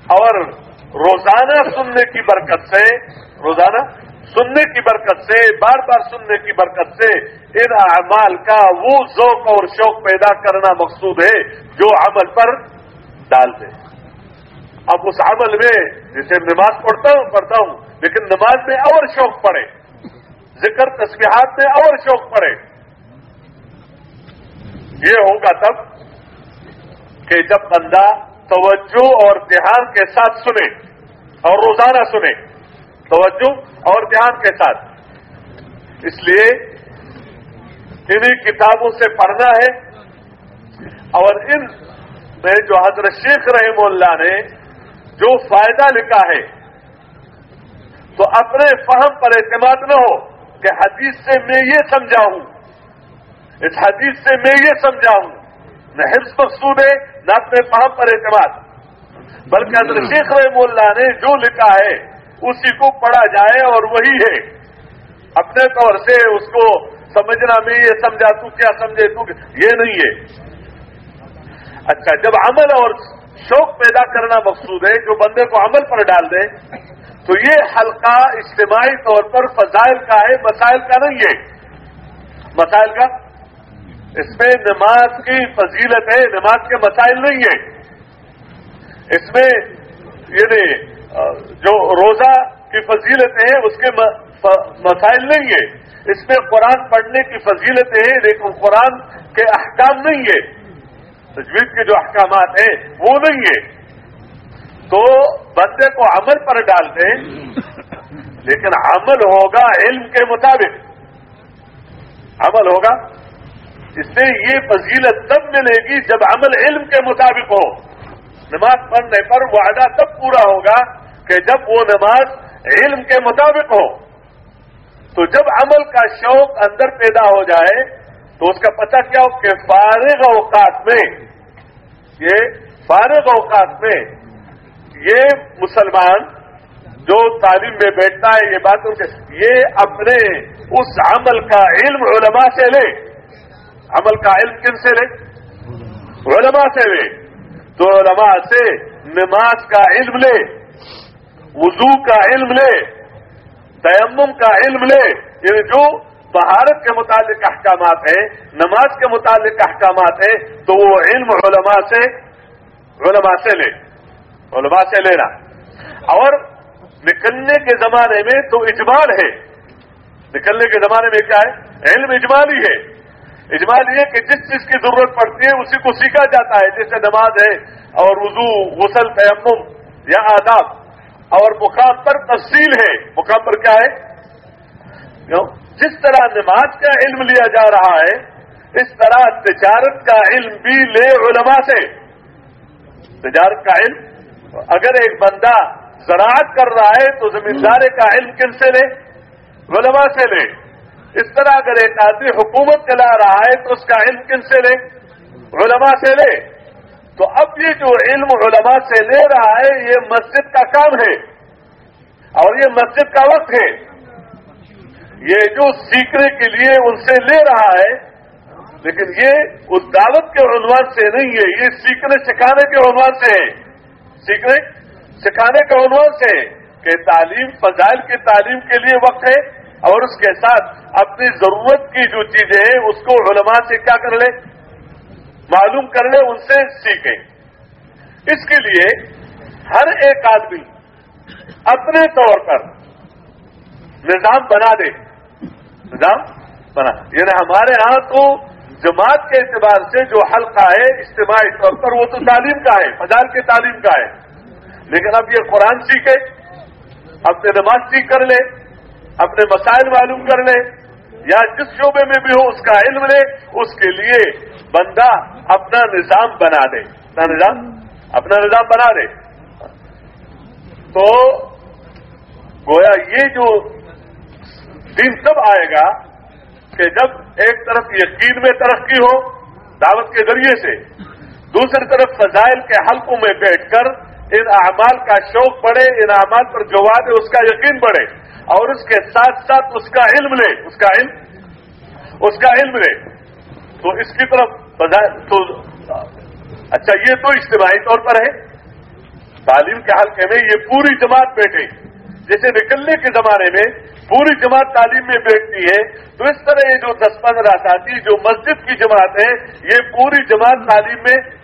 اور روزانہ سننے کی برکت سے، روزانہ سننے کی برکت سے، بار بار سننے کی برکت سے ان اعمال کا وہ ذوق اور شوق پیدا کرنا مقصود ہے جو عمل پر ڈال دے۔ اب اس عمل میں جسے نماز پڑھتا ہوں پڑھتا ہوں، لیکن نماز میں اور شوق پڑے۔ ذکر تسبیحات میں اور شوق پڑے۔ یہ ہوگا تب کہ جب بندہ توجہ اور دھیان کے ساتھ سنے اور روزانہ سنے۔ توجہ اور دھیان کے ساتھ۔ اس لیے انہیں کتابوں سے پڑھنا ہے۔ اور ان میں جو حضرت شیخ رحم اللہ نے جو فائدہ لکھا ہے، تو اپنے فہم پر اعتماد نہ ہو۔ کہ حدیث سے میں یہ سمجھا ہوں اس حدیث سے میں یہ سمجھا ہوں نہ حفظ مقصود ہے نہ اپنے فہم پر اعتماد۔ بلکہ حضرت شیخ رحم اللہ نے جو لکھا ہے اسی کو پڑھا جائے اور وہی ہے۔ اپنے طور سے اس کو سمجھنا میں یہ سمجھا تو کیا سمجھے تو یہ نہیں ہے۔ اچھا جب عمل اور شوق پیدا کرنا مقصود ہے جو بندے کو عمل پر ڈال دے تو یہ حلقہ اجتماعی طور پر فضائل کا ہے، مسائل کا نہیں ہے۔ مسائل کا؟ اس میں نماز کی فضیلت ہے، نماز کے مسائل نہیں ہے اس میں یعنی جو روزہ کی فضیلت ہے، اس کے مسائل نہیں ہے اس میں قرآن پڑھنے کی فضیلت ہے، لیکن قرآن کے احکام نہیں ہے تجویز کے جو احکامات ہیں، وہ نہیں ہے تو بندے کو عمل پر ڈالتے لیکن عمل ہوگا علم کے مطابق۔ عمل ہوگا۔ اس سے یہ فضیلت تب ملے گی جب عمل علم کے مطابق ہو۔ نماز پڑھنے پر وعدہ تب پورا ہوگا کہ جب وہ نماز علم کے مطابق ہو۔ تو جب عمل کا شوق اندر پیدا ہو جائے، تو اس کا پتہ کیا ہو کہ فارغ اوقات میں، یہ فارغ اوقات میں یہ مسلمان جو تعلیم میں بیٹھتا ہے یہ بات یہ اپنے اس عمل کا علم علماء سے لے۔ عمل کا علم کن سے لے؟ علماء سے لے۔ تو علماء سے نماز کا علم لے، وضو کا علم لے، تیمم کا علم لے۔ یعنی جو بہارت کے متعلق احکامات ہیں، نماز کے متعلق احکامات ہیں، تو وہ علم علماء سے علماء سے لے۔ علماء سے لینا۔ اور نکلنے کے زمانے میں تو اجمال ہے۔ نکلنے کے زمانے میں کیا ہے؟ علم اجمالی ہے۔ اجمال یہ کہ جس چیز کی ضرورت پڑتی ہے، اسی کو سیکھا جاتا ہے۔ جیسے نماز ہے اور وضو، غسل، تیمم یا آداب۔ اور مقام پر تفصیل ہے۔ مقام پر کیا ہے؟ جس طرح نماز کا علم لیا جا رہا ہے، اس طرح تجارت کا علم بھی لے علماء سے۔ تجارت کا علم اگر ایک بندہ زراعت کر رہا ہے تو زمیندار کا علم کن سے لے؟ علماء سے لے؟ اس طرح اگر ایک آدمی حکومت چلا رہا ہے تو اس کا علم کن سے لے؟ علماء سے لے۔ تو اب یہ جو علم علماء سے لے رہا ہے، یہ مسجد کا کام ہے۔ اور یہ مسجد کا وقت ہے۔ یہ جو سیکھنے کے لیے ان سے لے رہا ہے، لیکن یہ اس دعوت کے عنوان سے نہیں ہے، یہ سیکھنے سکھانے کے عنوان سے ہے۔ سیکھنے سکھانے کے عنوان سے کہ تعلیم فضائل کی تعلیم کے لیے وقت ہے اور اس کے ساتھ اپنی ضرورت کی جو چیزیں ہیں، اس کو علماء سے کیا کر لے معلوم کر لے ان سے سیکھیں۔ اس کے لیے ہر ایک آدمی اپنے طور پر نظام بنا دے۔ نظام بنا۔ یعنی ہمارے ہاں تو جماعت کے اعتبار سے جو حلقہ ہے اجتماعی طور پر وہ تو تعلیم کا ہے فضال کی تعلیم کا ہے۔ لیکن اب یہ قرآن سیکھے، اپنے نماز سیکھ کر لے، اپنے مسائل معلوم کر لے، یا جس شعبے میں بھی ہو اس کا علم لے، اس کے لیے بندہ اپنا نظام بنا دے اپنا نظام اپنا نظام بنا دے تو گویا یہ جو دن تب آئے گا کہ جب ایک طرف یقین میں ترقی ہو دعوت کے ذریعے سے، دوسری طرف فضائل کے حلقوں میں بیٹھ کر ان اعمال کا شوق بڑھے، ان اعمال پر جو ہے اس کا یقین بڑھے اور اس کے ساتھ ساتھ اس کا علم لے، اس کا علم، اس کا علم لے۔ تو اس کی طرف تو اچھا یہ تو اجتماعی طور پر ہے۔ تعلیم کے حلقے میں یہ پوری جماعت بیٹھے۔ جیسے نکلنے کے زمانے میں پوری جماعت تعلیم میں بیٹھتی ہے، تو اس طرح یہ جو دس پندرہ ساتھی، جو مسجد کی جماعت ہے، یہ پوری جماعت تعلیم میں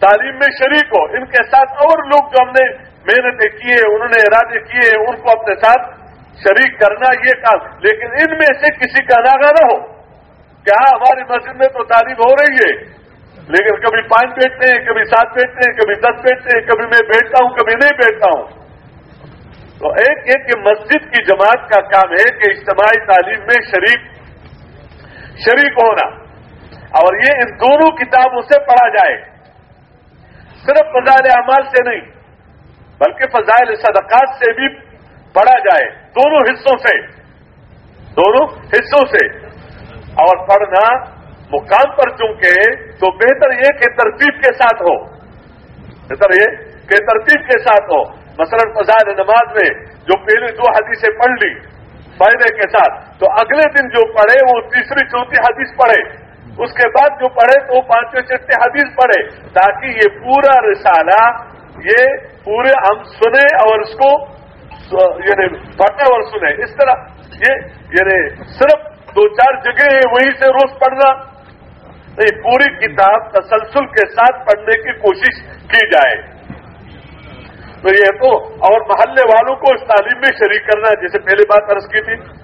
تعلیم میں شریک ہو۔ ان کے ساتھ اور لوگ جو ہم نے محنتیں کیے انہوں نے ارادے کیے ان کو اپنے ساتھ شریک کرنا یہ کام۔ لیکن ان میں سے کسی کا ناگا نہ ہو۔ کیا ہاں، ہماری مسجد میں تو تعلیم ہو رہی ہے، لیکن کبھی پانچ بیٹھتے ہیں، کبھی سات بیٹھتے ہیں، کبھی دس بیٹھتے ہیں، کبھی میں بیٹھتا ہوں، کبھی نہیں بیٹھتا ہوں۔ تو ایک ایک کہ مسجد کی جماعت کا کام ہے کہ اجتماعی تعلیم میں شریک شریک ہونا اور یہ ان دونوں کتابوں سے پڑھا جائے صرف فضائل اعمال سے نہیں، بلکہ فضائل صدقات سے بھی پڑھا جائے دونوں حصوں سے، دونوں حصوں سے۔ اور پڑھنا مقام پر چونکہ تو بہتر یہ کہ ترتیب کے ساتھ ہو، بہتر یہ کہ ترتیب کے ساتھ ہو۔ مثلا فضائل نماز میں جو پہلے دو حدیثیں پڑھ لی فائدے کے ساتھ، تو اگلے دن جو پڑھے وہ تیسری چوتھی حدیث پڑھے۔ اس کے بعد جو پڑھے تو وہ پانچویں چھٹے حدیث پڑھے۔ تاکہ یہ پورا رسالہ، یہ پورے ہم سنیں اور اس کو یعنی پڑھنے اور سنیں۔ اس طرح یہ یعنی صرف دو چار جگہ وہیں سے روز پڑھنا۔ نہیں، پوری کتاب تسلسل کے ساتھ پڑھنے کی کوشش کی جائے۔ تو یہ تو اور محلے والوں کو اس تعلیم میں شریک کرنا جیسے پہلے بات عرض کی تھی۔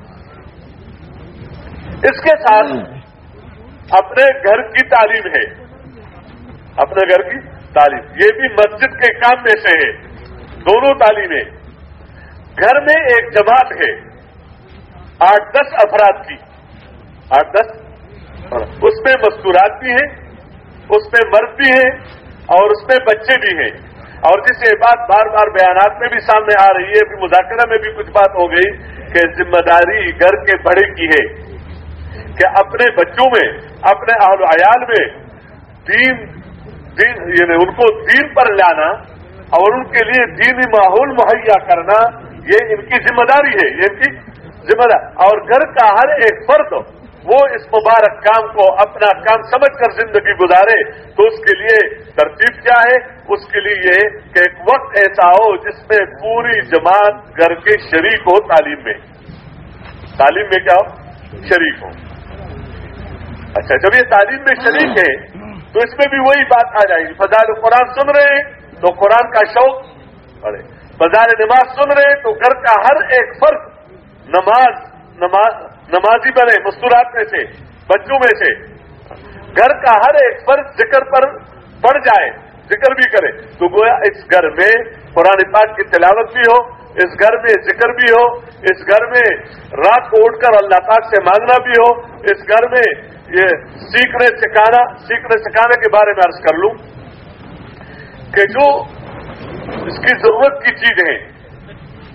اس کے ساتھ اپنے گھر کی تعلیم ہے۔ اپنے گھر کی تعلیم۔ یہ بھی مسجد کے کام میں سے ہے۔ دونوں تعلیمیں گھر میں ایک جماعت ہے۔ آٹھ دس افراد کی۔ آٹھ دس اس میں مستورات بھی ہیں اس میں مرد بھی ہیں اور اس میں بچے بھی ہیں۔ اور جس یہ بات بار بار بیانات میں بھی سامنے آ رہی ہے، پھر مذاکرہ میں بھی کچھ بات ہو گئی کہ ذمہ داری گھر کے بڑے کی ہے کہ اپنے بچوں میں، اپنے اہل عیال میں دین دین یعنی ان کو دین پر لانا اور ان کے لیے دینی ماحول مہیا کرنا، یہ ان کی ذمہ داری ہے، یہ ان کی ذمہ داری اور گھر کا ہر ایک فرد وہ اس مبارک کام کو اپنا کام سمجھ کر زندگی گزارے تو اس کے لیے ترتیب کیا ہے؟ اس کے لیے یہ کہ ایک وقت ایسا ہو جس میں پوری جماعت گھر کے شریک ہو تعلیم میں۔ تعلیم میں کیا ہو؟ شریک ہو۔ اچھا جب یہ تعلیم میں شریک ہے تو اس میں بھی وہی بات آ جائے گی۔ فضائل قرآن سن رہے ہیں تو قرآن کا شوق ارے فضائل نماز سن رہے تو گھر کا ہر ایک فرق نماز نماز نمازی بنے، مستورات میں سے، بچوں میں سے۔ گھر کا ہر ایک فرق ذکر پر پڑ جائے، ذکر بھی کرے۔ تو گویا اس گھر میں قرآن پاک کی تلاوت بھی ہو، اس گھر میں ذکر بھی ہو، اس گھر میں رات کو اٹھ کر اللہ پاک سے مانگنا بھی ہو، اس گھر میں یہ سیکھنے، سکھانا، سیکھنے، سکھانے کے بارے میں عرض کر لوں کہ جو اس کی ضرورت کی چیز ہے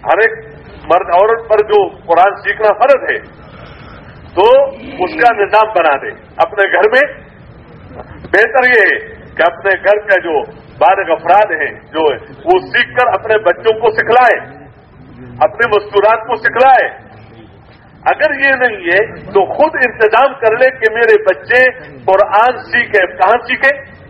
ہر ایک مرد، عورت پر جو قرآن سیکھنا فرض ہے تو اس کا نظام بنا دے۔ اپنے گھر میں۔ بہتر یہ ہے کہ اپنے گھر کا جو بالغ افراد ہیں، جو وہ سیکھ کر اپنے بچوں کو سکھلائے۔ اپنے مستورات کو سکھلائے۔ اگر یہ نہیں ہے، تو خود انتظام کر لے کہ میرے بچے قرآن سیکھے کہاں سیکھے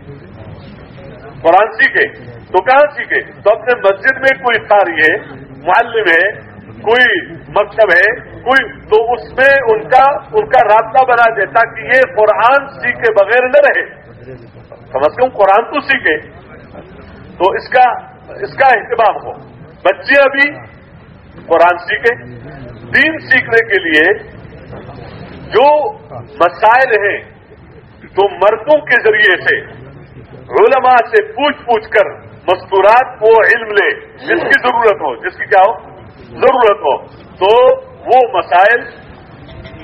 قرآن سیکھے تو کہاں سیکھے تو اپنے مسجد میں کوئی قاری ہے، معلم ہے، کوئی مکتب ہے کوئی تو اس میں ان کا ان کا رابطہ بنا دے تاکہ یہ قرآن سیکھے بغیر نہ رہے۔ سمجھ کے قرآن تو سیکھے۔ تو اس کا اس کا اہتمام ہو۔ بچے ابھی قرآن سیکھے دین سیکھنے کے لیے جو مسائل ہیں تو مردوں کے ذریعے سے علماء سے پوچھ پوچھ کر مستورات کو علم لے، جس کی ضرورت ہو، جس کی کیا ہو؟ ضرورت ہو۔ تو وہ مسائل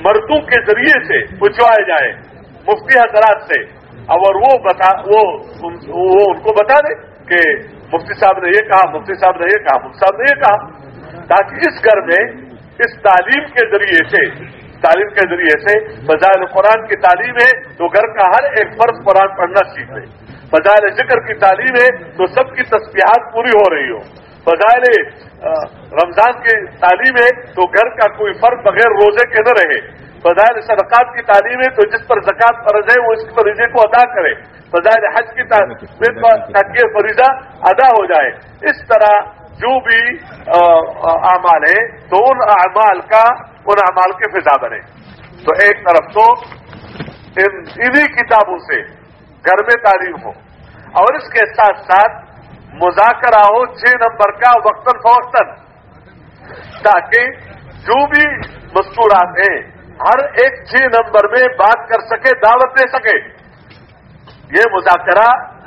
مردوں کے ذریعے سے پوچھوائے جائیں، مفتی حضرات سے۔ اور وہ بتا، وہ ان کو بتا دیں کہ مفتی صاحب نے یہ کہا، مفتی صاحب نے یہ کہا، مفتی صاحب نے یہ کہا۔ تاکہ اس گھر میں اس تعلیم کے ذریعے سے، تعلیم کے ذریعے سے فضائل قرآن کی تعلیم ہے تو گھر کا ہر ایک فرض قرآن پڑھنا سیکھ لے۔ فضائل ذکر کی تعلیم ہے تو سب کی تصویرات پوری ہو رہی ہو فضائل رمضان کی تعلیم ہے تو گھر کا کوئی فرق بغیر روزے کے نہ رہے۔ فضائل صدقات کی تعلیم ہے تو جس پر زکات فرض ہے وہ اس فریضے کو ادا کرے۔ فضائل حج کی تعلیم تاکہ فریضہ ادا ہو جائے۔ اس طرح جو بھی اعمال ہیں، تو ان اعمال کا ان اعمال کے فضا بنے۔ تو ایک طرف تو انہی کتابوں سے گھر میں تعلیم ہو۔ اور اس کے ساتھ ساتھ مذاکرہ ہو، چھ نمبر کا وقتاً فوقتاً۔ تاکہ جو بھی مستورات ہیں، ہر ایک چھ نمبر میں بات کر سکے، دعوت دے سکے۔ یہ مذاکرہ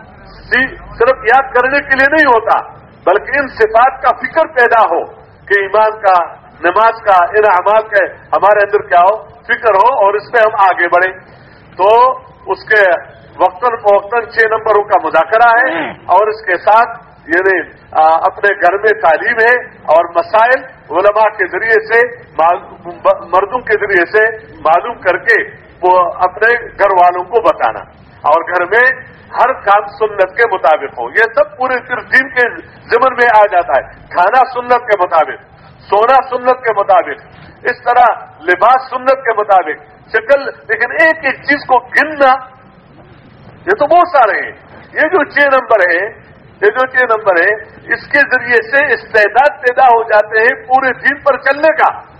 صرف یاد کرنے کے لیے نہیں ہوتا، بلکہ ان صفات کا فکر پیدا ہو کہ ایمان کا، نماز کا، ان اعمال کے ہمارے اندر کیا ہو، فکر ہو اور اس میں ہم آگے بڑھیں۔ تو اس کے وقتاً فوقتاً چھ نمبروں کا مذاکرہ ہے اور اس کے ساتھ یعنی اپنے گھر میں تعلیم ہے اور مسائل علماء کے ذریعے سے مردوں کے ذریعے سے معلوم کر کے وہ اپنے گھر والوں کو بتانا اور گھر میں ہر کام سنت کے مطابق ہو۔ یہ سب پورے صرف دین کے ضمن میں آ جاتا ہے۔ کھانا سنت کے مطابق سونا سنت کے مطابق اس طرح لباس سنت کے مطابق شکل لیکن ایک ایک چیز کو گننا یہ تو بہت سارے ہیں۔ یہ جو چھ نمبر ہے یہ جو چھ نمبر ہے اس کے ذریعے سے استعداد پیدا ہو جاتے ہیں پورے دین پر چلنے کا۔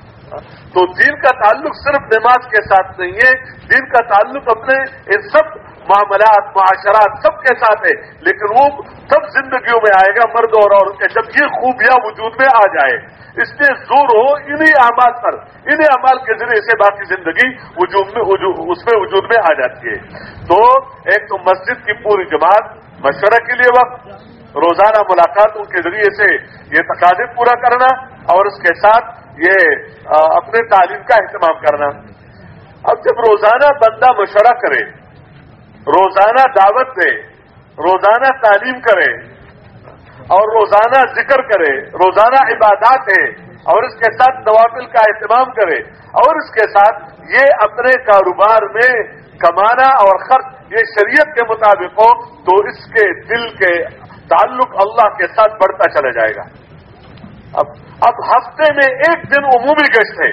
تو دین کا تعلق صرف نماز کے ساتھ نہیں ہے۔ دین کا تعلق اپنے ان سب معاملات، معاشرات سب کے ساتھ ہے لیکن وہ سب زندگیوں میں آئے گا مرد اور عورت کے جب یہ خوبیاں وجود میں آ جائے اس میں زور ہو انہی اعمال پر، انہی اعمال کے ذریعے سے باقی زندگی وجود میں اس میں وجود میں آ جاتی ہے۔ تو ایک تو مسجد کی پوری جماعت مشورہ کے لیے وقت، روزانہ ملاقاتوں کے ذریعے سے یہ تقاضے پورا کرنا اور اس کے ساتھ یہ اپنے تعلیم کا اہتمام کرنا۔ اب جب روزانہ بندہ مشورہ کرے روزانہ دعوت دے، روزانہ تعلیم کرے اور روزانہ ذکر کرے، روزانہ عبادات ہے اور اس کے ساتھ نوافل کا اہتمام کرے اور اس کے ساتھ یہ اپنے کاروبار میں کمانا اور خرچ، یہ شریعت کے مطابق ہو تو اس کے دل کے تعلق اللہ کے ساتھ بڑھتا چلا جائے گا۔ اب اب ہفتے میں ایک دن عمومی گشت ہے۔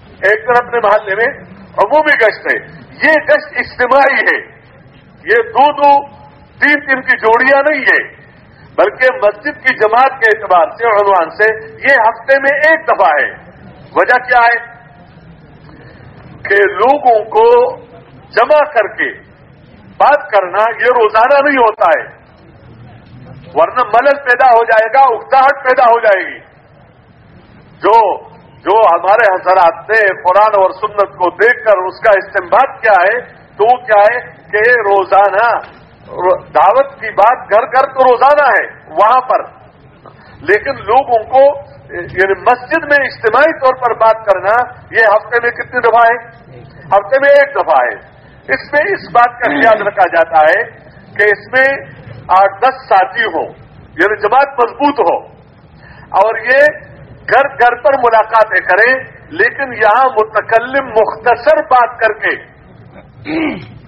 ایک دن اپنے محلے میں عمومی گشت ہے۔ یہ گشت اجتماعی ہے۔ یہ دو دو تین تین کی جوڑیاں نہیں ہے بلکہ مسجد کی جماعت کے اعتبار سے، عنوان سے یہ ہفتے میں ایک دفعہ ہے۔ وجہ کیا ہے؟ کہ لوگوں کو جمع کر کے بات کرنا یہ روزانہ نہیں ہوتا ہے۔ ورنہ ملل پیدا ہو جائے گا، اکتاہٹ پیدا ہو جائے گی۔ جو جو ہمارے حضرات نے قرآن اور سنت کو دیکھ کر اس کا استعمال کیا ہے تو کیا ہے کہ روزانہ دعوت کی بات گھر گھر تو روزانہ ہے، وہاں پر۔ لیکن لوگوں کو یعنی مسجد میں اجتماعی طور پر بات کرنا، یہ ہفتے میں کتنی دفعہ ہے؟ ہفتے میں ایک دفعہ ہے۔ اس میں اس بات کا خیال رکھا جاتا ہے کہ اس میں آٹھ دس ساتھی ہو یعنی جماعت مضبوط ہو۔ اور یہ گھر گھر پر ملاقاتیں کریں، لیکن یہاں متکلم مختصر بات کر کے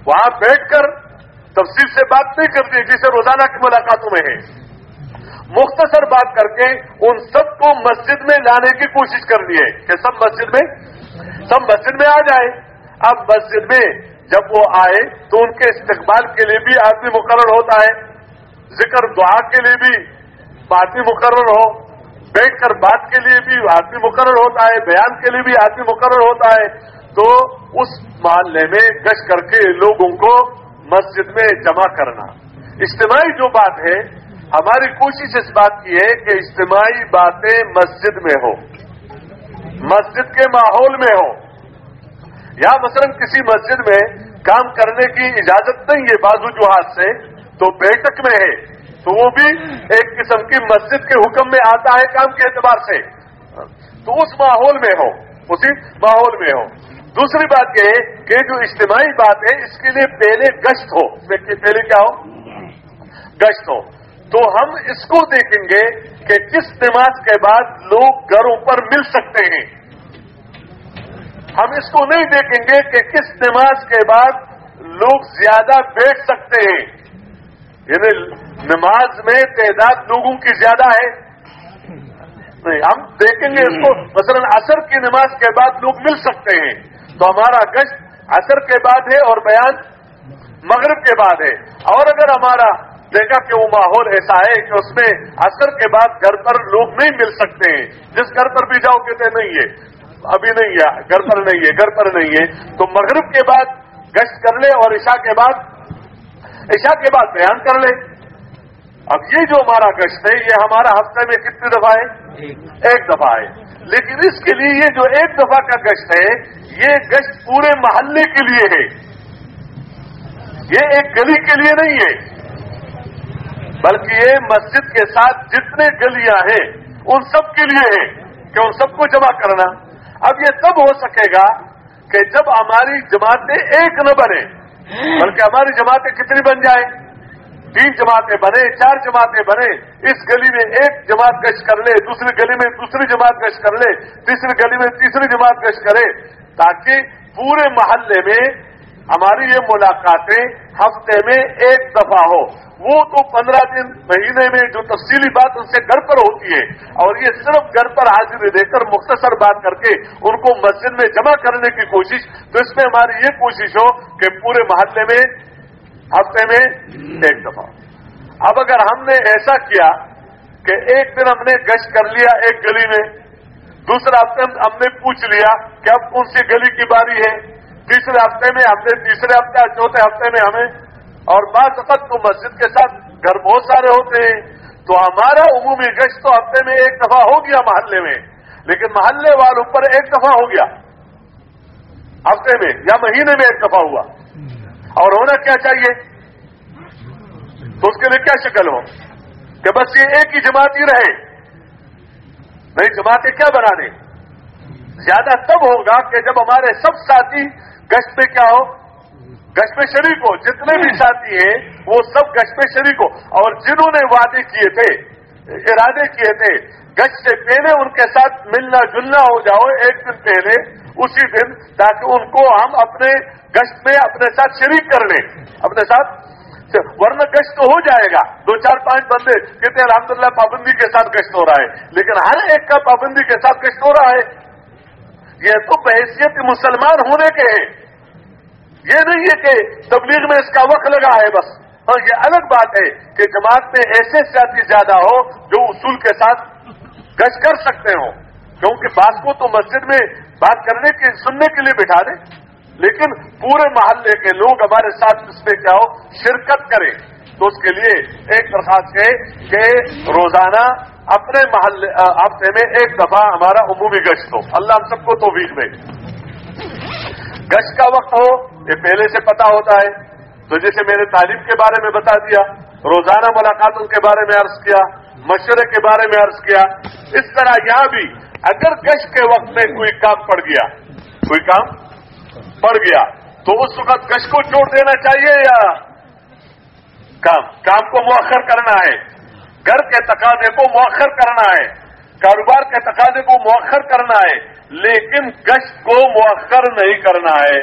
وہاں بیٹھ کر تفصیل سے بات نہیں کرتی جسے روزانہ کی ملاقاتوں میں ہے مختصر بات کر کے ان سب کو مسجد میں لانے کی کوشش کرنی ہے کہ سب مسجد میں سب مسجد میں آ جائیں۔ اب مسجد میں جب وہ آئے تو ان کے استقبال کے لیے بھی آدمی مقرر ہوتا ہے۔ ذکر دعا کے لیے بھی آدمی مقرر ہو۔ بیٹھ کر بات کے لیے بھی آدمی مقرر ہوتا ہے۔ بیان کے لیے بھی آدمی مقرر ہوتا ہے۔ تو اس محلے میں گش کر کے لوگوں کو مسجد میں جمع کرنا۔ اجتماعی جو بات ہے، ہماری کوشش اس بات کی ہے کہ اجتماعی باتیں مسجد میں ہو مسجد کے ماحول میں ہو یا مثلا کسی مسجد میں کام کرنے کی اجازت نہیں ہے بازو جہاز سے، تو بیٹھک میں ہے۔ تو وہ بھی ایک قسم کی مسجد کے حکم میں آتا ہے کام کے اعتبار سے۔ تو اس ماحول میں ہو اسی ماحول میں ہو دوسری بات یہ ہے کہ جو اجتماعی بات ہے، اس کے لیے پہلے گشت ہو۔ پہلے کیا ہو؟ گشت ہو۔ تو ہم اس کو دیکھیں گے کہ کس نماز کے بعد لوگ گھروں پر مل سکتے ہیں۔ ہم اس کو نہیں دیکھیں گے کہ کس نماز کے بعد لوگ زیادہ بیٹھ سکتے ہیں۔ یعنی نماز میں تعداد لوگوں کی زیادہ ہے۔ نہیں، ہم دیکھیں گے اس کو۔ مثلا اثر کی نماز کے بعد لوگ مل سکتے ہیں۔ تو ہمارا گشت اثر کے بعد ہے اور بیان مغرب کے بعد ہے۔ اور اگر ہمارا دیکھا کہ وہ ماحول ایسا ہے کہ اس میں اثر کے بعد گھر پر لوگ نہیں مل سکتے ہیں جس گھر پر بھی جاؤ کہتے نہیں ہے۔ ابھی نہیں ہے گھر پر نہیں ہے گھر پر نہیں ہے۔ تو مغرب کے بعد گشت کر لے اور عشاء کے بعد عشاء کے بعد بیان کر لے۔ اب یہ جو ہمارا گشت ہے یہ ہمارا ہفتے میں کتنی دفعہ ہے؟ ایک دفعہ ہے۔ لیکن اس کے لیے یہ جو ایک دفعہ کا گشت ہے، یہ گشت پورے محلے کے لیے ہے۔ یہ ایک گلی کے لیے نہیں ہے۔ بلکہ یہ مسجد کے ساتھ جتنے گلیاں ہیں، ان سب کے لیے ہے کہ ان سب کو جمع کرنا۔ اب یہ تب ہو سکے گا کہ جب ہماری جماعتیں ایک نہ بنے بلکہ ہماری جماعتیں کتنی بن جائیں؟ تین جماعتیں بنے، چار جماعتیں بنے، اس گلی میں ایک جماعت گش کر لے، دوسری گلی میں دوسری جماعت گش کر لے، تیسری گلی میں تیسری جماعت گش کرے، تاکہ پورے محلے میں ہماری یہ ملاقاتیں ہفتے میں ایک دفعہ ہو۔ وہ تو پندرہ دن مہینے میں جو تفصیلی بات ان سے گھر پر ہوتی ہے، اور یہ صرف گھر پر حاضری دے کر مختصر بات کر کے ان کو مسجد میں جمع کرنے کی کوشش، تو اس میں ہماری یہ کوشش ہو کہ پورے محلے میں ہفتے میں ایک دفعہ۔ اب اگر ہم نے ایسا کیا کہ ایک دن ہم نے گشت کر لیا ایک گلی میں، دوسرے ہفتے ہم نے پوچھ لیا کہ اب کون سی گلی کی باری ہے؟ تیسرے ہفتے میں ہم نے، تیسرے ہفتے چوتھے ہفتے میں ہمیں، اور بعض وقت تو مسجد کے ساتھ گھر بہت سارے ہوتے ہیں۔ تو ہمارا عمومی گشت تو ہفتے میں ایک دفعہ ہو گیا محلے میں، لیکن محلے والوں پر ایک دفعہ ہو گیا۔ ہفتے میں یا مہینے میں ایک دفعہ ہوا۔ اور ہونا کیا چاہیے؟ تو اس کے لیے کیا شکل ہو؟ کہ بس یہ ایک ہی جماعت ہی رہے۔ نہیں جماعتیں کیا بنا دیں زیادہ تب ہوگا کہ جب ہمارے سب ساتھی گشت میں کیا ہو؟ گشت میں شریک ہو۔ جتنے بھی ساتھی ہیں، وہ سب گشت میں شریک ہو۔ اور جنہوں نے وعدے کیے تھے، ارادے کیے تھے، گشت سے پہلے ان کے ساتھ ملنا جلنا ہو جاؤ، ایک دن پہلے اسی دن تاکہ ان کو ہم اپنے گشت میں اپنے ساتھ شریک کر لیں۔ اپنے ساتھ ورنہ گشت تو ہو جائے گا۔ دو چار پانچ بندے کہتے ہیں الحمد پابندی کے ساتھ گشت ہو رہا ہے۔ لیکن ہر ایک کا پابندی کے ساتھ گشت ہو رہا ہے۔ یہ تو بحیثیت مسلمان ہونے کے ہیں۔ یہ نہیں ہے کہ تبلیغ میں اس کا وقت لگا ہے بس۔ اور یہ الگ بات ہے کہ جماعت میں ایسے ساتھی زیادہ ہو جو اصول کے ساتھ گش کر سکتے ہوں۔ کیونکہ بات کو تو مسجد میں بات کرنے کے سننے کے لیے بٹھا دیں، لیکن پورے محلے کے لوگ ہمارے ساتھ اس میں کیا ہو، شرکت کریں۔ تو اس کے لیے ایک درخواست ہے کہ روزانہ اپنے محلے ہفتے میں ایک دفعہ ہمارا عمومی گشت ہو۔ اللہ ہم سب کو تو میں گشت کا وقت ہو، یہ پہلے سے پتا ہوتا ہے۔ تو جیسے میں نے تعلیم کے بارے میں بتا دیا، روزانہ ملاقاتوں کے بارے میں عرض کیا، مشورے کے بارے میں عرض کیا۔ اس طرح یہاں بھی اگر گشت کے وقت میں کوئی کام پڑ گیا، کوئی کام پڑ گیا، تو اس وقت گشت کو چھوڑ دینا چاہیے یا کام؟ کام کو مؤخر کرنا ہے۔ گھر کے تقاضے کو مؤخر کرنا ہے۔ کاروبار کے تقاضے کو مؤخر کرنا ہے۔ لیکن گشت کو مؤخر نہیں کرنا ہے۔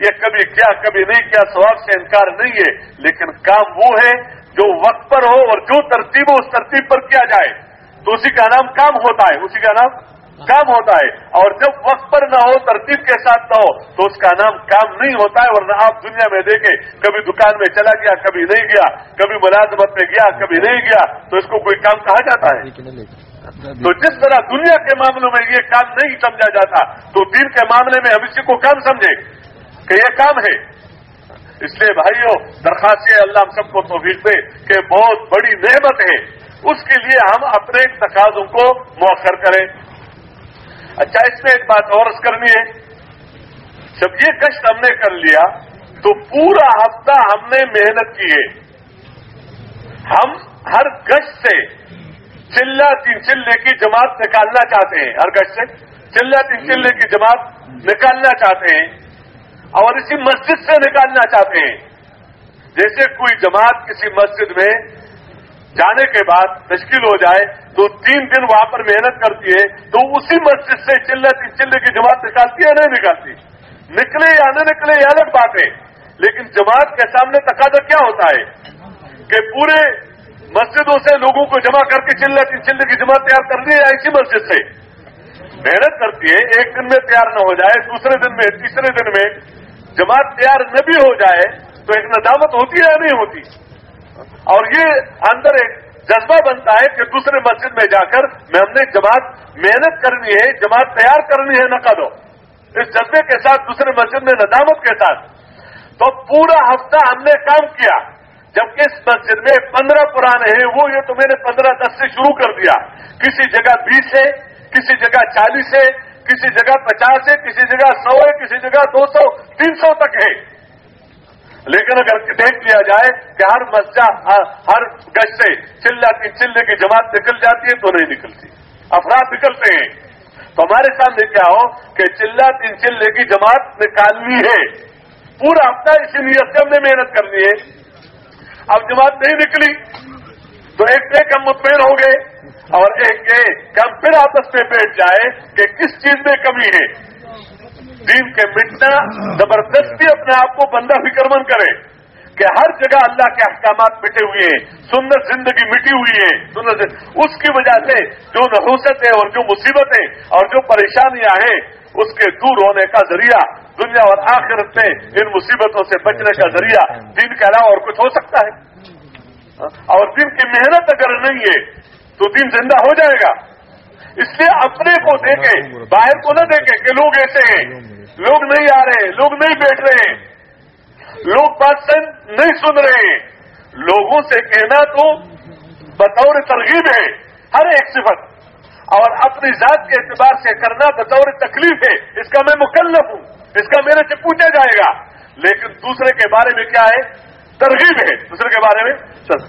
یہ کبھی کیا، کبھی نہیں کیا سواب سے انکار نہیں ہے۔ لیکن کام وہ ہے جو وقت پر ہو اور جو ترتیب ہو، اس ترتیب پر کیا جائے۔ تو اسی کا نام کام ہوتا ہے، اسی کا نام کام ہوتا ہے۔ اور جب وقت پر نہ ہو، ترتیب کے ساتھ نہ ہو، تو اس کا نام کام نہیں ہوتا ہے، ورنہ آپ دنیا میں دیکھیں، کبھی دکان میں چلا گیا، کبھی نہیں گیا، کبھی ملازمت میں گیا، کبھی نہیں گیا، تو اس کو کوئی کام کہا جاتا ہے۔ تو جس طرح دنیا کے معاملوں میں یہ کام نہیں سمجھا جاتا، تو دین کے معاملے میں ہم اسی کو کام سمجھے کہ یہ کام ہے۔ اس لیے بھائیوں درخواست اللہ ہم سب کو توفیق دے کہ بہت بڑی نعمت ہے۔ اس کے لیے ہم اپنے تقاضوں کو مؤخر کریں۔ اچھا اس میں ایک بات اور کرنی ہے۔ جب یہ کشت ہم نے کر لیا، تو پورا ہفتہ ہم نے محنت کی ہے۔ ہم ہر گشت سے چلہ تین چلے کی جماعت نکالنا چاہتے ہیں۔ ہر گشت سے چلہ تین چلے کی جماعت نکالنا چاہتے ہیں۔ اور اسی مسجد سے نکالنا چاہتے ہیں۔ جیسے کوئی جماعت کسی مسجد میں جانے کے بعد تشکیل ہو جائے، تو تین دن وہاں پر محنت کرتی ہے، تو اسی مسجد سے چلے چلے کی جماعت نکالتی ہے نہیں نکالتی؟ نکلے یا نہ نکلے یہ الگ بات ہے۔ لیکن جماعت کے سامنے تقاضا کیا ہوتا ہے؟ کہ پورے مسجدوں سے لوگوں کو جمع کر کے چلے تین چلے کی جماعت تیار کرنی ہے اسی مسجد سے۔ محنت کرتی ہے، ایک دن میں تیار نہ ہو جائے، دوسرے دن میں، تیسرے دن میں جماعت تیار نہ بھی ہو جائے تو ایک ندامت ہوتی ہے یا نہیں ہوتی؟ اور یہ اندر ایک جذبہ بنتا ہے کہ دوسرے مسجد میں جا کر میں ہم نے جماعت محنت کرنی ہے، جماعت تیار کرنی ہے نہ کرو اس جذبے کے ساتھ دوسرے مسجد میں ندامت کے ساتھ۔ تو پورا ہفتہ ہم نے کام کیا۔ جبکہ اس مسجد میں پندرہ پرانے ہیں، وہ یہ تو میں نے پندرہ دس سے شروع کر دیا۔ کسی جگہ بیس ہے، کسی جگہ چالیس ہے کسی جگہ پچاس ہے، کسی جگہ سو ہے، کسی جگہ دو سو، تین سو تک ہے۔ لیکن اگر دیکھ لیا جائے کہ ہر مسجد، ہر گز سے چلے کی چلے کی جماعت نکل جاتی ہے تو نہیں نکلتی۔ افراد نکلتے ہیں۔ تو ہمارے سامنے کیا ہو کہ چلہ، تین چلے کی جماعت نکالنی ہے۔ پورا ہفتہ اسی نیت سے ہم نے محنت کرنی ہے۔ اب جماعت نہیں نکلی تو ایک ایک ہم مطمئن ہو گئے۔ اور ایک کہ ہم پھر آپس میں بیٹھ جائے کہ کس چیز میں کمی ہے، دین کے مٹنا زبردستی اپنے آپ کو بندہ فکر مند کرے کہ ہر جگہ اللہ کے احکامات مٹے ہوئے ہیں سندر زندگی مٹی ہوئی ہے سندر اس کی وجہ سے جو نحوست ہے اور جو مصیبتیں اور جو پریشانیاں ہیں، اس کے دور ہونے کا ذریعہ دنیا اور آخرت میں ان مصیبتوں سے بچنے کا ذریعہ دین کے علاوہ اور کچھ ہو سکتا ہے۔ اور دن کی محنت اگر نہیں ہے تو دن زندہ ہو جائے گا۔ اس لیے اپنے کو دیکھیں باہر کو نہ دیکھیں کہ لوگ ایسے ہیں۔ لوگ نہیں آ رہے ہیں لوگ نہیں بیٹھ رہے۔ ہیں لوگ بات نہیں سن رہے۔ ہیں لوگوں سے کہنا تو بطور ترغیب ہے ہر ایک صفت۔ اور اپنی ذات کے اعتبار سے کرنا بطور تکلیف ہے۔ اس کا میں مکلف ہوں اس کا میرے سے پوچھا جائے گا۔ لیکن دوسرے کے بارے میں کیا ہے؟ ترغیب ہے۔ دوسرے کے بارے میں،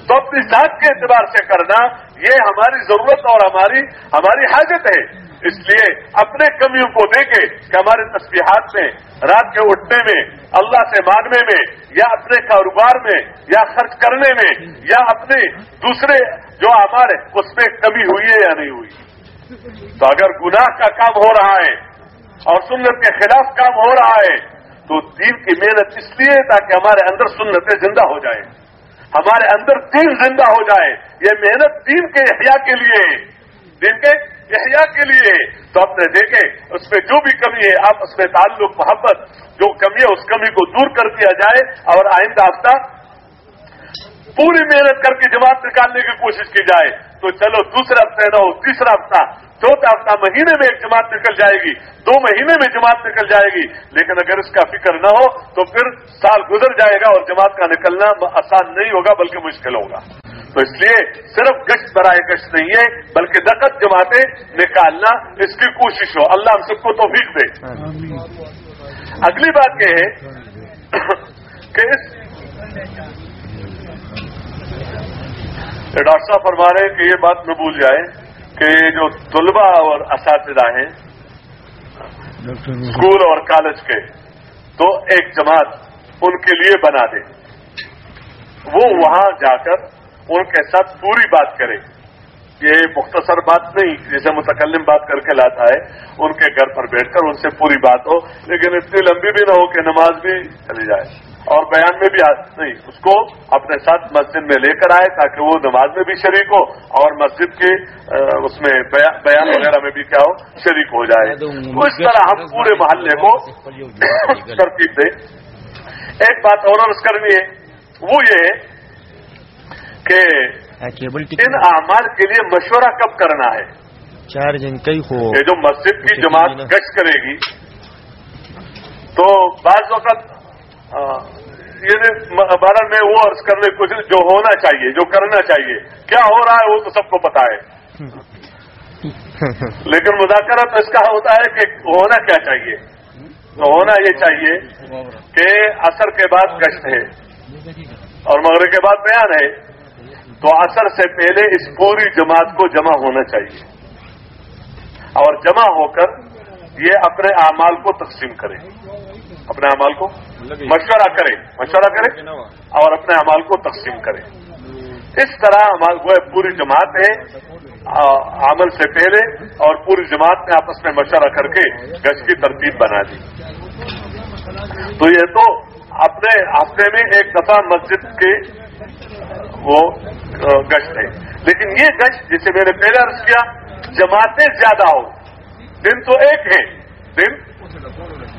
تو اپنی ذات کے اعتبار سے کرنا، یہ ہماری ضرورت اور ہماری ہماری حاجت ہے۔ اس لیے اپنے کمیوں کو دیکھے کہ ہمارے تصویرات میں، رات کے اٹھنے میں، اللہ سے مانگنے میں، یا اپنے کاروبار میں، یا خرچ کرنے میں، یا اپنے دوسرے جو ہمارے اس میں کمی ہوئی ہے یا نہیں ہوئی۔ تو اگر گناہ کا کام ہو رہا ہے اور سنت کے خلاف کام ہو رہا ہے تو دین کی محنت اس لیے تاکہ ہمارے اندر سنتیں زندہ ہو جائیں۔ ہمارے اندر دین زندہ ہو جائے۔ یہ محنت دین کے احیاء کے لیے۔ دین کے احیاء کے لیے۔ ہے تو آپ نے دیکھے اس میں جو بھی کمی ہے، آپ اس میں تعلق، محبت، جو کمی ہے، اس کمی کو دور کر دیا جائے۔ اور آئندہ ہفتہ پوری محنت کر کے جماعت نکالنے کی کوشش کی جائے۔ تو چلو، دوسرا ہفتے نہ ہو تیسرا ہفتہ چوتھا ہفتہ مہینے میں ایک جماعت نکل جائے گی دو مہینے میں جماعت نکل جائے گی لیکن اگر اس کا فکر نہ ہو تو پھر سال گزر جائے گا اور جماعت کا نکلنا آسان نہیں ہوگا بلکہ مشکل ہوگا۔ تو اس لیے صرف گشت برائے گشت نہیں ہے بلکہ دقت جماعتیں نکالنا اس کی کوشش ہو۔ اللہ ہم سب کو توفیق دے۔ اگلی بات یہ ہے کہ اس ڈاکٹر صاحب فرما رہے ہیں کہ یہ بات نہ بھول جائے کہ جو طلبا اور اساتذہ ہیں اسکول اور کالج کے تو ایک جماعت ان کے لیے بنا دے۔ وہ وہاں جا کر ان کے ساتھ پوری بات کرے۔ یہ مختصر بات نہیں جیسے متکلم بات کر کے لاتا ہے ان کے گھر پر بیٹھ کر ان سے پوری بات ہو لیکن اتنی لمبی بھی نہ ہو کہ نماز بھی چلی جائے۔ اور بیان میں بھی نہیں اس کو اپنے ساتھ مسجد میں لے کر آئے تاکہ وہ نماز میں بھی شریک ہو اور مسجد کے اس میں بیان وغیرہ میں بھی کیا ہو شریک ہو جائے۔ تو اس طرح ہم پورے محلے کو ترتیب دیں۔ ایک بات اور عرض کرنی ہے وہ یہ ہے کہ ان اعمال کے لیے مشورہ کب کرنا ہے؟ چار جن کئی ہو۔ یہ جو مسجد کی جماعت گشت کرے گی۔ تو بعض وقت ہاں۔ یعنی بارہ میں وہ عرض کرنے کچھ جو ہونا چاہیے، جو کرنا چاہیے۔ کیا ہو رہا ہے وہ تو سب کو پتا ہے۔ لیکن مذاکرہ تو اس کا ہوتا ہے کہ ہونا کیا چاہیے۔ تو ہونا یہ چاہیے کہ اثر کے بعد گشت ہے۔ اور مغرب کے بعد بیان ہے۔ تو اثر سے پہلے اس پوری جماعت کو جمع ہونا چاہیے۔ اور جمع ہو کر یہ اپنے اعمال کو تقسیم کرے اپنے امال کو مشورہ کرے مشورہ کرے اور اپنے امال کو تقسیم کرے اس طرح وہ پوری جماعت ہے عمل سے پہلے اور پوری جماعت نے آپس میں مشورہ کر کے گش کی ترتیب بنا دی۔ تو یہ تو اپنے ہفتے میں ایک دفعہ مسجد کے وہ گشت ہے۔ لیکن یہ گشت جسے میں نے پہلے عرض کیا جماعتیں زیادہ ہو دن تو ایک ہے دن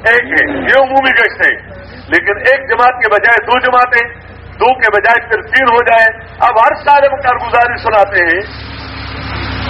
ایک ہے، یہ عمومی گشت ہے۔ لیکن ایک جماعت کے بجائے دو جماعتیں، دو کے بجائے پھر تین ہو جائے۔ اب ہر سال ہم کارگزاری سناتے ہیں۔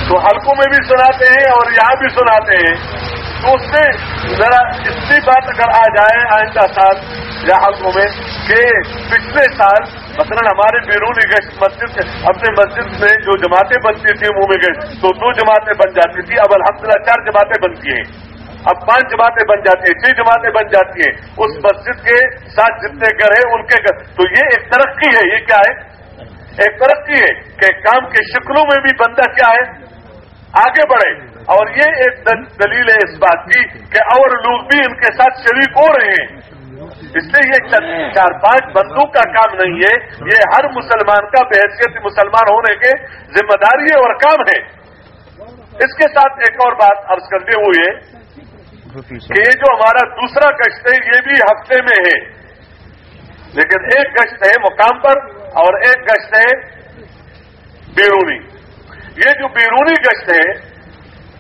تو حلقوں میں بھی سناتے ہیں اور یہاں بھی سناتے ہیں۔ تو اس سے ذرا اتنی بات اگر آ جائے آئندہ سال یا حلقوں میں کہ پچھلے سال، مثلا ہمارے بیرونی گشت مسجد اپنے مسجد میں جو جماعتیں بنتی تھیں عمومی گشت، تو دو جماعتیں بن جاتی تھی اب الحمدللہ چار جماعتیں بنتی ہیں۔ اب پانچ جماعتیں بن جاتی ہیں، چھ جماعتیں بن جاتی ہیں، اس مسجد کے ساتھ جتنے گھر ہیں، ان کے گھر۔ تو یہ ایک ترقی ہے، یہ کیا ہے؟ ایک ترقی ہے کہ کام کے شکلوں میں بھی بندہ کیا ہے؟ آگے بڑھے۔ اور یہ ایک دلیل ہے اس بات کی کہ اور لوگ بھی ان کے ساتھ شریک ہو رہے ہیں۔ اس لیے یہ چار پانچ بندوں کا کام نہیں ہے۔ یہ ہر مسلمان کا بحثیت مسلمان ہونے کے ذمہ داری ہے اور کام ہے۔ اس کے ساتھ ایک اور بات عرض کرتے ہوئے کہ یہ جو ہمارا دوسرا گشت ہے، یہ بھی ہفتے میں ہے۔ لیکن ایک گشت ہے مقام پر اور ایک گشت ہے بیرونی۔ یہ جو بیرونی گشت ہے،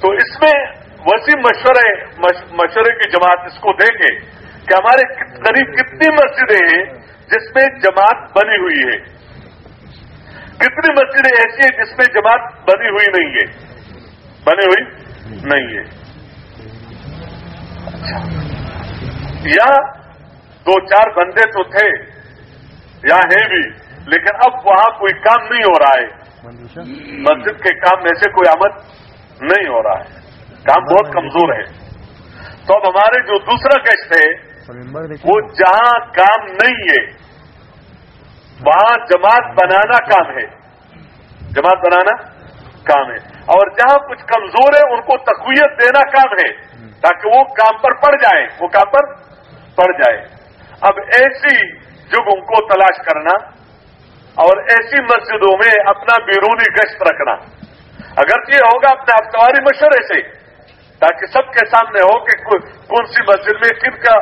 تو اس میں وسیع مشورے مشورے کی جماعت اس کو دیکھے کہ ہمارے قریب کتنی مسجدیں ہیں جس میں جماعت بنی ہوئی ہے۔ کتنی مسجدیں ایسی ہیں جس میں جماعت بنی ہوئی نہیں ہے۔ بنی ہوئی نہیں ہے۔ یا دو چار بندے تو تھے، یا ہیں بھی، لیکن اب وہاں کوئی کام نہیں ہو رہا ہے۔ مسجد کے کام میں سے کوئی آمد نہیں ہو رہا ہے۔ کام بہت کمزور ہے۔ تو اب ہمارے جو دوسرا گیسٹ ہے، وہ جہاں کام نہیں ہے، وہاں جماعت بنانا کام ہے۔ جماعت بنانا کام ہے۔ اور جہاں کچھ کمزور ہے، ان کو تقویت دینا کام ہے، تاکہ وہ کام پر پڑ جائے وہ کام پر پڑ جائے اب ایسی جگہوں کو تلاش کرنا اور ایسی مسجدوں میں اپنا بیرونی گشت رکھنا۔ اگر یہ ہوگا اپنے ہفتواری مشورے سے، تاکہ سب کے سامنے ہو کہ کون سی مسجد میں کن کا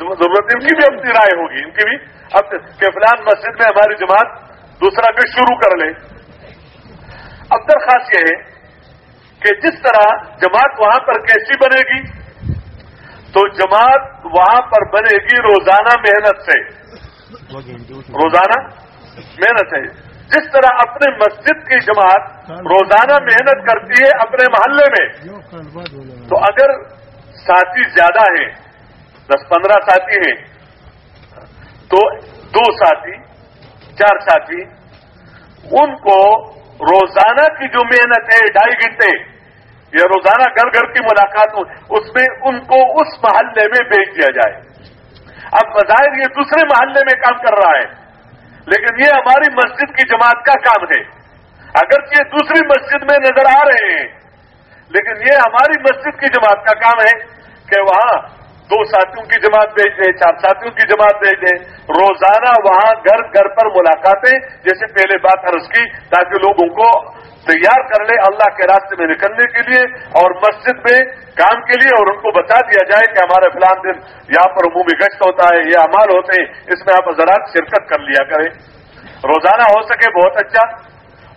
ضرورت ان کی بھی اپنی رائے ہوگی، ان کی بھی اب کہ فلان مسجد میں ہماری جماعت دوسرا گشت شروع کر لے۔ اب درخواست یہ ہے کہ جس طرح جماعت وہاں پر کیسی بنے گی، تو جماعت وہاں پر بنے گی روزانہ محنت سے۔ روزانہ محنت ہے جس طرح اپنے مسجد کی جماعت روزانہ محنت کرتی ہے اپنے محلے میں، تو اگر ساتھی زیادہ ہیں، دس پندرہ ساتھی ہیں، تو دو ساتھی، چار ساتھی، ان کو روزانہ کی جو محنت ہے، ڈھائی گھنٹے، یا روزانہ گھر گھر کی ملاقات ہو، اس میں ان کو اس محلے میں بھیج دیا جائے۔ اب بظاہر یہ دوسرے محلے میں کام کر رہا ہے، لیکن یہ ہماری مسجد کی جماعت کا کام ہے۔ اگرچہ یہ دوسری مسجد میں نظر آ رہے ہیں، لیکن یہ ہماری مسجد کی جماعت کا کام ہے کہ وہاں دو ساتھیوں کی جماعت بھیج دیں، چار ساتھیوں کی جماعت بھیج دیں۔ روزانہ وہاں گھر گھر پر ملاقاتیں، جیسے پہلے بات عرض کی، تاکہ لوگوں کو تیار کر لے اللہ کے راستے میں نکلنے کے لیے اور مسجد میں کام کے لیے اور ان کو بتا دیا جائے کہ ہمارے فلان دن یہاں پر عمومی گشت ہوتا ہے، یہ امال ہوتے ہیں، اس میں آپ حضرات شرکت کر لیا کریں۔ روزانہ ہو سکے بہت اچھا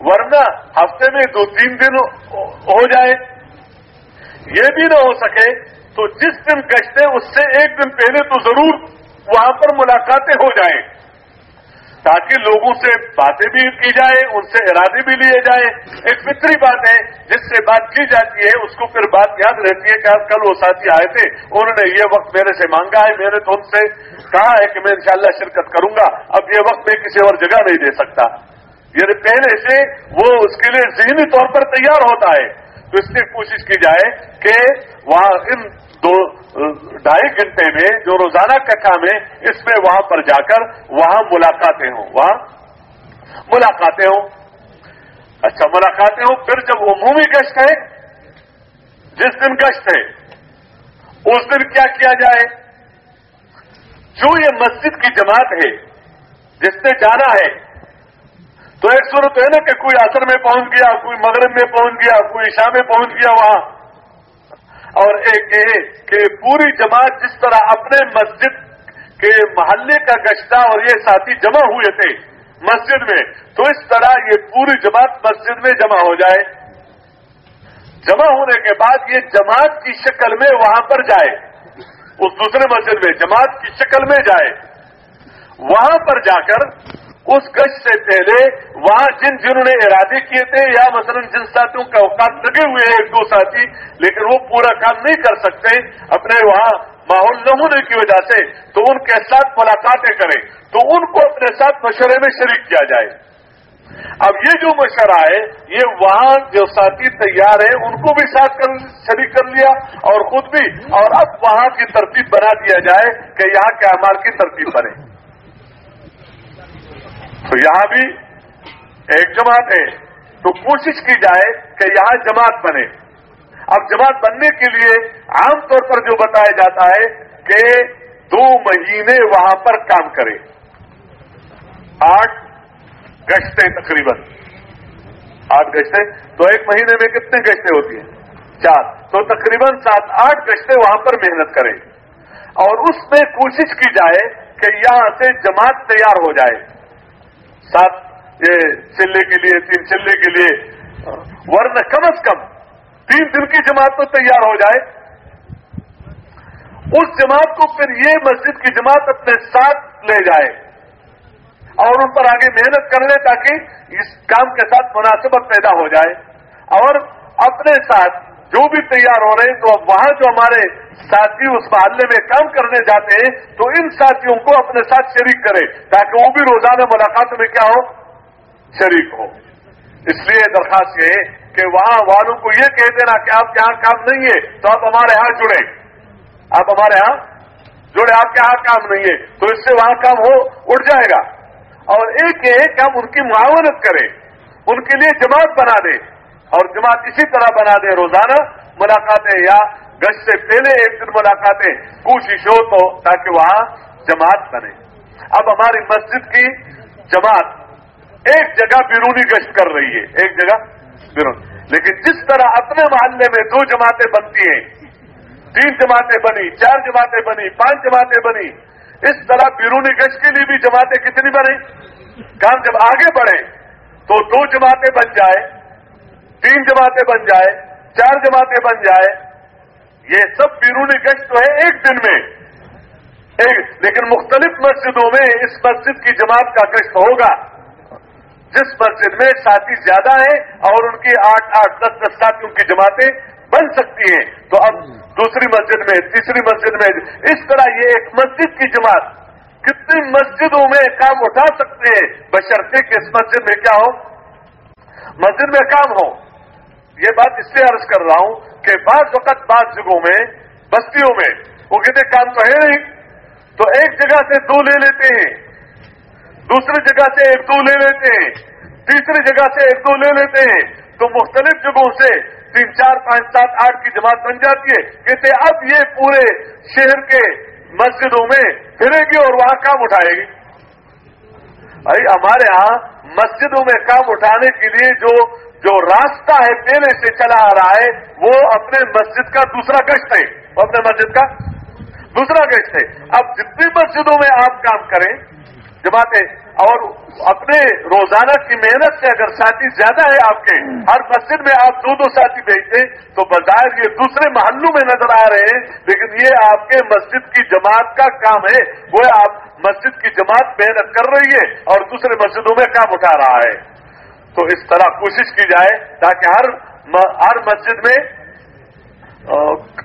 ورنہ ہفتے میں دو تین دن ہو جائے، یہ بھی نہ ہو سکے تو جس دن گشتے اس سے ایک دن پہلے تو ضرور وہاں پر ملاقاتیں ہو جائیں، تاکہ لوگوں سے باتیں بھی کی جائیں، ان سے ارادے بھی لیے جائیں۔ ایک فطری بات ہے، جس سے بات کی جاتی ہے، اس کو پھر بات یاد رہتی ہے کہ آج کل وہ ساتھی آئے تھے، انہوں نے یہ وقت میرے سے مانگا ہے میں نے تو ان سے کہا ہے کہ میں انشاءاللہ شرکت کروں گا، اب یہ وقت میں کسی اور جگہ نہیں دے سکتا۔ یعنی پہلے سے وہ اس کے لیے ذہنی طور پر تیار ہوتا ہے۔ تو اس لیے کوشش کی جائے کہ وہاں ان دو، ڈھائی گھنٹے میں جو روزانہ کا کام ہے، اس میں وہاں پر جا کر وہاں ملاقاتیں ہوں۔ وہاں ملاقاتیں ہوں۔ اچھا ملاقاتیں ہوں۔ پھر جب عمومی گشت ہے، جس دن گشت ہے، اس دن کیا کیا جائے؟ جو یہ مسجد کی جماعت ہے، جس نے جانا ہے تو ایک صورت ہے نا کہ کوئی اثر میں پہنچ گیا، کوئی مغرب میں پہنچ گیا، کوئی عشاء میں پہنچ گیا وہاں۔ اور ایک یہ کہ پوری جماعت جس طرح اپنے مسجد کے محلے کا گشتہ اور یہ ساتھی جمع ہوئے تھے مسجد میں، تو اس طرح یہ پوری جماعت مسجد میں جمع ہو جائے۔ جمع ہونے کے بعد یہ جماعت کی شکل میں وہاں پر جائے۔ اس دوسرے مسجد میں جماعت کی شکل میں جائے۔ وہاں پر جا کر اس گشت سے پہلے وہاں جن جنہوں نے ارادے کیے تھے یا مثلا جن ساتھیوں کا اوقات لگے ہوئے ہیں ایک دو ساتھی، لیکن وہ پورا کام نہیں کر سکتے، اپنے وہاں ماحول نہ ہونے کی وجہ سے تو ان کے ساتھ ملاقاتیں کریں، تو ان کو اپنے ساتھ مشورے میں شریک کیا جائے۔ اب یہ جو مشورہ ہے، یہ وہاں جو ساتھی تیار ہیں، ان کو بھی ساتھ کر، شریک کر لیا اور خود بھی، اور اب وہاں کی ترتیب بنا دیا جائے کہ یہاں کے امال کی ترتیب بنے۔ تو یہاں بھی ایک جماعت ہے تو کوشش کی جائے کہ یہاں جماعت بنے۔ اب جماعت بننے کے لیے عام طور پر جو بتایا جاتا ہے کہ دو مہینے وہاں پر کام کرے۔ آٹھ گشتیں تقریباً۔ آٹھ گشتیں۔ تو ایک مہینے میں کتنے گشتیں ہوتی ہیں؟ چار۔ تو تقریباً سات، آٹھ گشتیں وہاں پر محنت کریں اور اس میں کوشش کی جائے کہ یہاں سے جماعت تیار ہو جائے۔ سات یہ چلے کے لیے، تین چلے کے لیے۔ ورنہ کم از کم تین دن کی جماعت تو تیار ہو جائے۔ اس جماعت کو پھر یہ مسجد کی جماعت اپنے ساتھ لے جائے اور ان پر آگے محنت کر لے تاکہ اس کام کے ساتھ مناسبت پیدا ہو جائے اور اپنے ساتھ جو بھی تیار ہو رہے ہیں، تو اب وہاں جو ہمارے ساتھی اس محلے میں کام کرنے جاتے ہیں، تو ان ساتھیوں کو اپنے ساتھ شریک کرے تاکہ وہ بھی روزانہ ملاقات میں کیا ہو؟ شریک ہو اس لیے درخواست یہ ہے کہ وہاں والوں کو یہ کہہ دینا کہ آپ کے یہاں کام نہیں ہے، تو آپ ہمارے ہاں جڑے آپ ہمارے ہاں جڑے آپ کے یہاں کام نہیں ہے، تو اس سے وہاں کام ہو اٹھ جائے گا۔ اور ایک یہ کہ ہم ان کی معاونت کریں، ان کے لیے جماعت بنا دیں۔ اور جماعت اسی طرح بنا دیں روزانہ ملاقاتیں یا گشت سے پہلے ایک دن ملاقاتیں۔ کوشش ہو تو تاکہ وہاں جماعت بنے۔ اب ہماری مسجد کی جماعت ایک جگہ بیرونی گشت کر رہی ہے۔ ایک جگہ بیرون۔ لیکن جس طرح اپنے محلے میں دو جماعتیں بنتی ہیں، تین جماعتیں بنی، چار جماعتیں بنی، پانچ جماعتیں بنی، اس طرح بیرونی گشت کے لیے بھی جماعتیں کتنی بنے کام جب آگے بڑھے تو دو جماعتیں بن جائے تین جماعتیں بن جائے، چار جماعتیں بن جائے، یہ سب بیرونی گشت تو ہے ایک دن میں۔ ایک، لیکن مختلف مسجدوں میں اس مسجد کی جماعت کا گشت ہوگا۔ جس مسجد میں ساتھی زیادہ ہیں اور ان کی آٹھ آٹھ، دس دس ساتھیوں کی جماعتیں بن سکتی ہیں۔ تو اب دوسری مسجد میں، تیسری مسجد میں، اس طرح یہ ایک مسجد کی جماعت کتنی مسجدوں میں کام اٹھا سکتے ہیں؟ بشرطے کہ اس مسجد میں کیا ہو؟ مسجد میں کام ہو۔ یہ بات اس لیے عرض کر رہا ہوں کہ بعض وقت بعض جگہوں میں، بستیوں میں وہ کہتے کام تو ہے نہیں، تو ایک جگہ سے دو لے لیتے ہیں، دوسری جگہ سے ایک دو لے لیتے ہیں، تیسری جگہ سے ایک دو لے لیتے ہیں، تو مختلف جگہوں سے تین، چار، پانچ، سات، آٹھ کی جماعت بن جاتی ہے۔ کہتے اب یہ پورے شہر کے مسجدوں میں پھرے گی اور وہاں کام اٹھائے گی۔ بھائی ہمارے ہاں مسجدوں میں کام اٹھانے کے لیے جو جو راستہ ہے پہلے سے چلا آ رہا ہے، وہ اپنے مسجد کا دوسرا گشت ہے۔ اپنے مسجد کا دوسرا گشت ہے۔ اب جتنی مسجدوں میں آپ کام کریں جماعتیں اور اپنے روزانہ کی محنت سے اگر ساتھی زیادہ ہے آپ کے، ہر مسجد میں آپ دو دو ساتھی بھیجتے تو بظاہر یہ دوسرے محلوں میں نظر آ رہے ہیں، لیکن یہ آپ کے مسجد کی جماعت کا کام ہے۔ وہ آپ مسجد کی جماعت محنت کر رہی ہے اور دوسرے مسجدوں میں کام اٹھا رہا ہے۔ تو اس طرح کوشش کی جائے تاکہ ہر ہر مسجد میں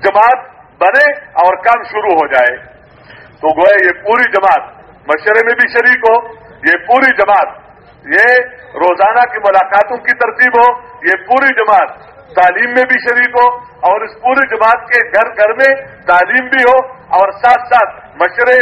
جماعت بنے اور کام شروع ہو جائے۔ تو گوئے یہ پوری جماعت مشورے میں بھی شریک ہو، یہ پوری جماعت، یہ روزانہ کی ملاقاتوں کی ترتیب ہو، یہ پوری جماعت تعلیم میں بھی شریک ہو اور اس پوری جماعت کے گھر گھر میں تعلیم بھی ہو اور ساتھ ساتھ مشورے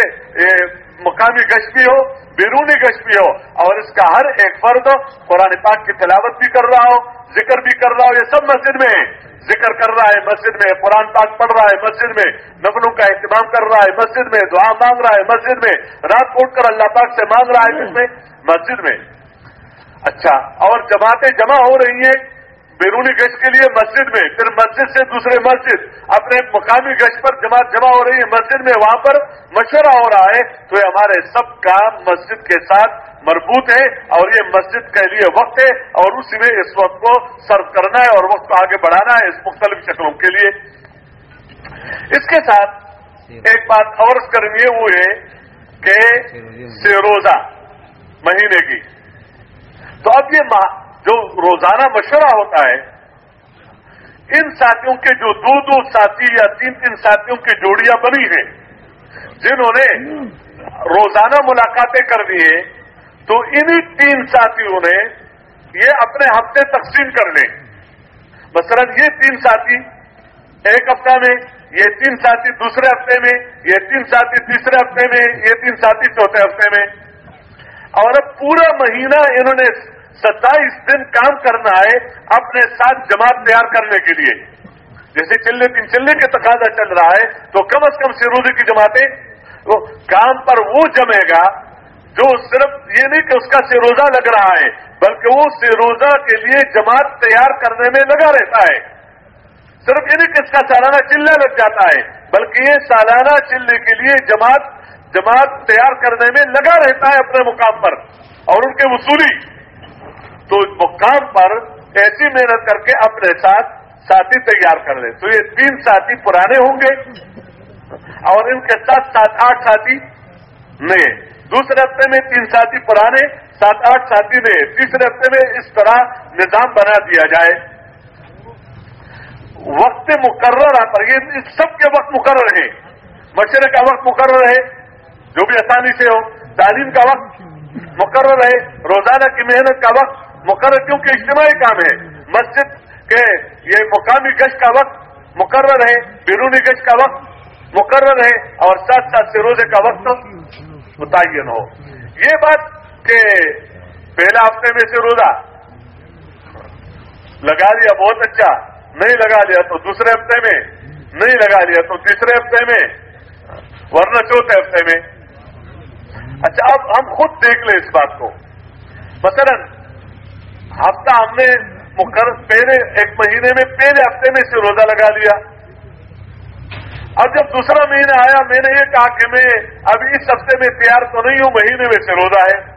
مقامی گشت بھی ہو۔ بیرونی گشت بھی ہو اور اس کا ہر ایک فرد قرآن پاک کی تلاوت بھی کر رہا ہو ذکر بھی کر رہا ہو یہ سب مسجد میں ذکر کر رہا ہے۔ مسجد میں قرآن پاک پڑھ رہا ہے مسجد میں نفلوں کا اہتمام کر رہا ہے مسجد میں دعا مانگ رہا ہے مسجد میں رات کو اٹھ کر اللہ پاک سے مانگ رہا ہے۔ کس میں مسجد میں۔ اچھا اور جماعتیں جمع ہو رہی ہیں۔ بیرونی گشت کے لیے مسجد میں پھر مسجد سے دوسرے مسجد اپنے مقامی گشت پر جماعت جمع ہو رہی ہے مسجد میں وہاں پر مشورہ ہو رہا ہے تو یہ ہمارے سب کام مسجد کے ساتھ مربوط ہے اور یہ مسجد کے لیے وقت ہے اور اسی میں اس وقت کو سرو کرنا ہے اور وقت کو آگے بڑھانا ہے اس مختلف شکلوں کے لیے۔ اس کے ساتھ ایک بات اور کرنی ہے وہ ہے کہ سیروزہ مہینے کی۔ تو اب یہ جو روزانہ مشورہ ہوتا ہے، ان ساتھیوں کے جو دو دو ساتھی یا تین تین ساتھیوں کی جوڑیاں بنی ہیں، جنہوں نے روزانہ ملاقاتیں کر دی ہیں، تو انہی تین ساتھیوں نے یہ اپنے ہفتے تقسیم کر لیں۔ مثلا یہ تین ساتھی ایک ہفتہ میں، یہ تین ساتھی دوسرے ہفتے میں، یہ تین ساتھی تیسرے ہفتے میں، یہ تین ساتھی چوتھے ہفتے میں۔ اور اب پورا مہینہ انہوں نے ستائیس دن کام کرنا ہے اپنے ساتھ جماعت تیار کرنے کے لیے۔ جیسے چلنے تین چلنے کے تقاضا چل رہا ہے، تو کم از کم سروزی کی جماعتیں تو کام پر وہ جمے گا جو صرف یہ نہیں کہ اس کا سروزہ لگ رہا ہے، بلکہ وہ سروزہ کے لیے جماعت تیار کرنے میں لگا رہتا ہے۔ صرف یہ نہیں کہ اس کا سالانہ چلنے لگ جاتا ہے، بلکہ یہ سالانہ چلنے کے لیے جماعت جماعت تیار کرنے میں لگا رہتا ہے اپنے مقام پر اور ان کے وصولی۔ تو مقام پر ایسی محنت کر کے اپنے ساتھ ساتھی تیار کر لیں تو یہ تین ساتھی پرانے ہوں گے اور ان کے ساتھ سات آٹھ ساتھی نئے۔ دوسرے ہفتے میں تین ساتھی پرانے، سات آٹھ ساتھی میں تیسرے ہفتے میں اس طرح نظام بنا دیا جائے۔ وقت مقرر پر، یہ سب کے وقت مقرر ہے مشورے کا وقت مقرر ہے، جو بھی آسانی سے ہو، تعلیم کا وقت مقرر ہے، روزانہ کی محنت کا وقت مقرر کیونکہ اجتماعی کام ہے۔ مسجد کے یہ مقامی گشت کا وقت مقرر ہے، بیرونی گشت کا وقت مقرر ہے اور ساتھ ساتھ سے روزے کا وقت متعین ہو۔ یہ بات کہ پہلا ہفتے میں سے روزہ لگا لیا بہت اچھا نہیں لگا لیا تو دوسرے ہفتے میں، نہیں لگا لیا تو تیسرے ہفتے میں، ورنہ چوتھے ہفتے میں۔ اچھا اب ہم خود دیکھ لیں اس بات کو۔ مثلا ہفتہ ہم نے مقرر پہلے ایک مہینے میں پہلے ہفتے میں سے روزہ لگا لیا۔ اور جب دوسرا مہینہ آیا، میں نے یہ کہا کہ میں ابھی اس ہفتے میں تیار تو نہیں ہوں، مہینے میں سے روزہ ہے۔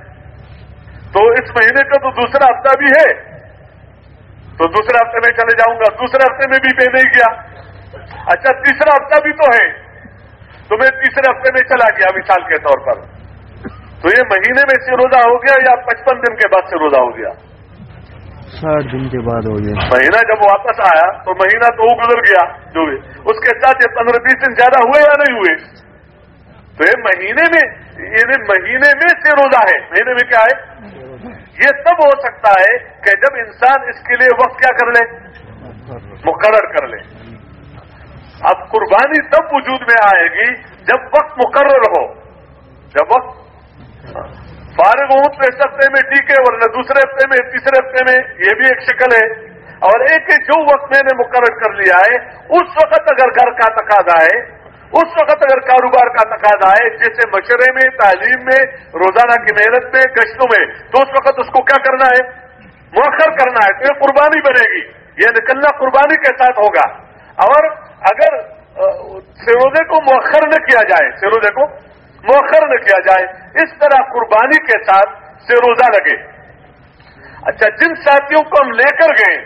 تو اس مہینے کا تو دوسرا ہفتہ بھی ہے۔ تو دوسرے ہفتے میں چلے جاؤں گا۔ دوسرے ہفتے میں بھی میں نہیں گیا اچھا تیسرا ہفتہ بھی تو ہے۔ تو میں تیسرے ہفتے میں چلا گیا، مثال کے طور پر۔ تو یہ مہینے میں سے روزہ ہو گیا یا پچپن دن کے بعد سے روزہ ہو گیا؟ ساٹھ دن کے بعد ہو گیا۔ مہینہ جب واپس آیا تو مہینہ تو وہ گزر گیا، جو بھی۔ اس کے ساتھ یہ پندرہ بیس دن زیادہ ہوئے یا نہیں ہوئے؟ تو یہ مہینے میں یہ مہینے میں سے روزہ ہے۔ مہینے میں کیا ہے؟ یہ تب ہو سکتا ہے کہ جب انسان اس کے لیے وقت کیا کر لے؟ مقرر کر لے۔ اب قربانی تب وجود میں آئے گی جب وقت مقرر ہو۔ جب وقت بارہ بہت پہ ہفتے میں ٹیکے اور ورنہ دوسرے ہفتے میں تیسرے ہفتے میں یہ بھی ایک شکل ہے۔ اور ایک جو وقت میں نے مقرر کر لیا ہے، اس وقت اگر گھر کا تقاضا ہے، اس وقت اگر کاروبار کا تقاضا ہے، جیسے مشورے میں، تعلیم میں، روزانہ کی محنت میں، گشتوں میں، تو اس وقت اس کو کیا کرنا ہے؟ مؤخر کرنا ہے، تو یہ قربانی بنے گی۔ یعنی یہ نکلنا قربانی کے ساتھ ہوگا۔ اور اگر سروزے کو مؤخر نہ کیا جائے سروزے کو موخر نہ کیا جائے، اس طرح قربانی کے ساتھ سے روزہ لگے۔ اچھا جن ساتھیوں کو ہم لے کر گئے،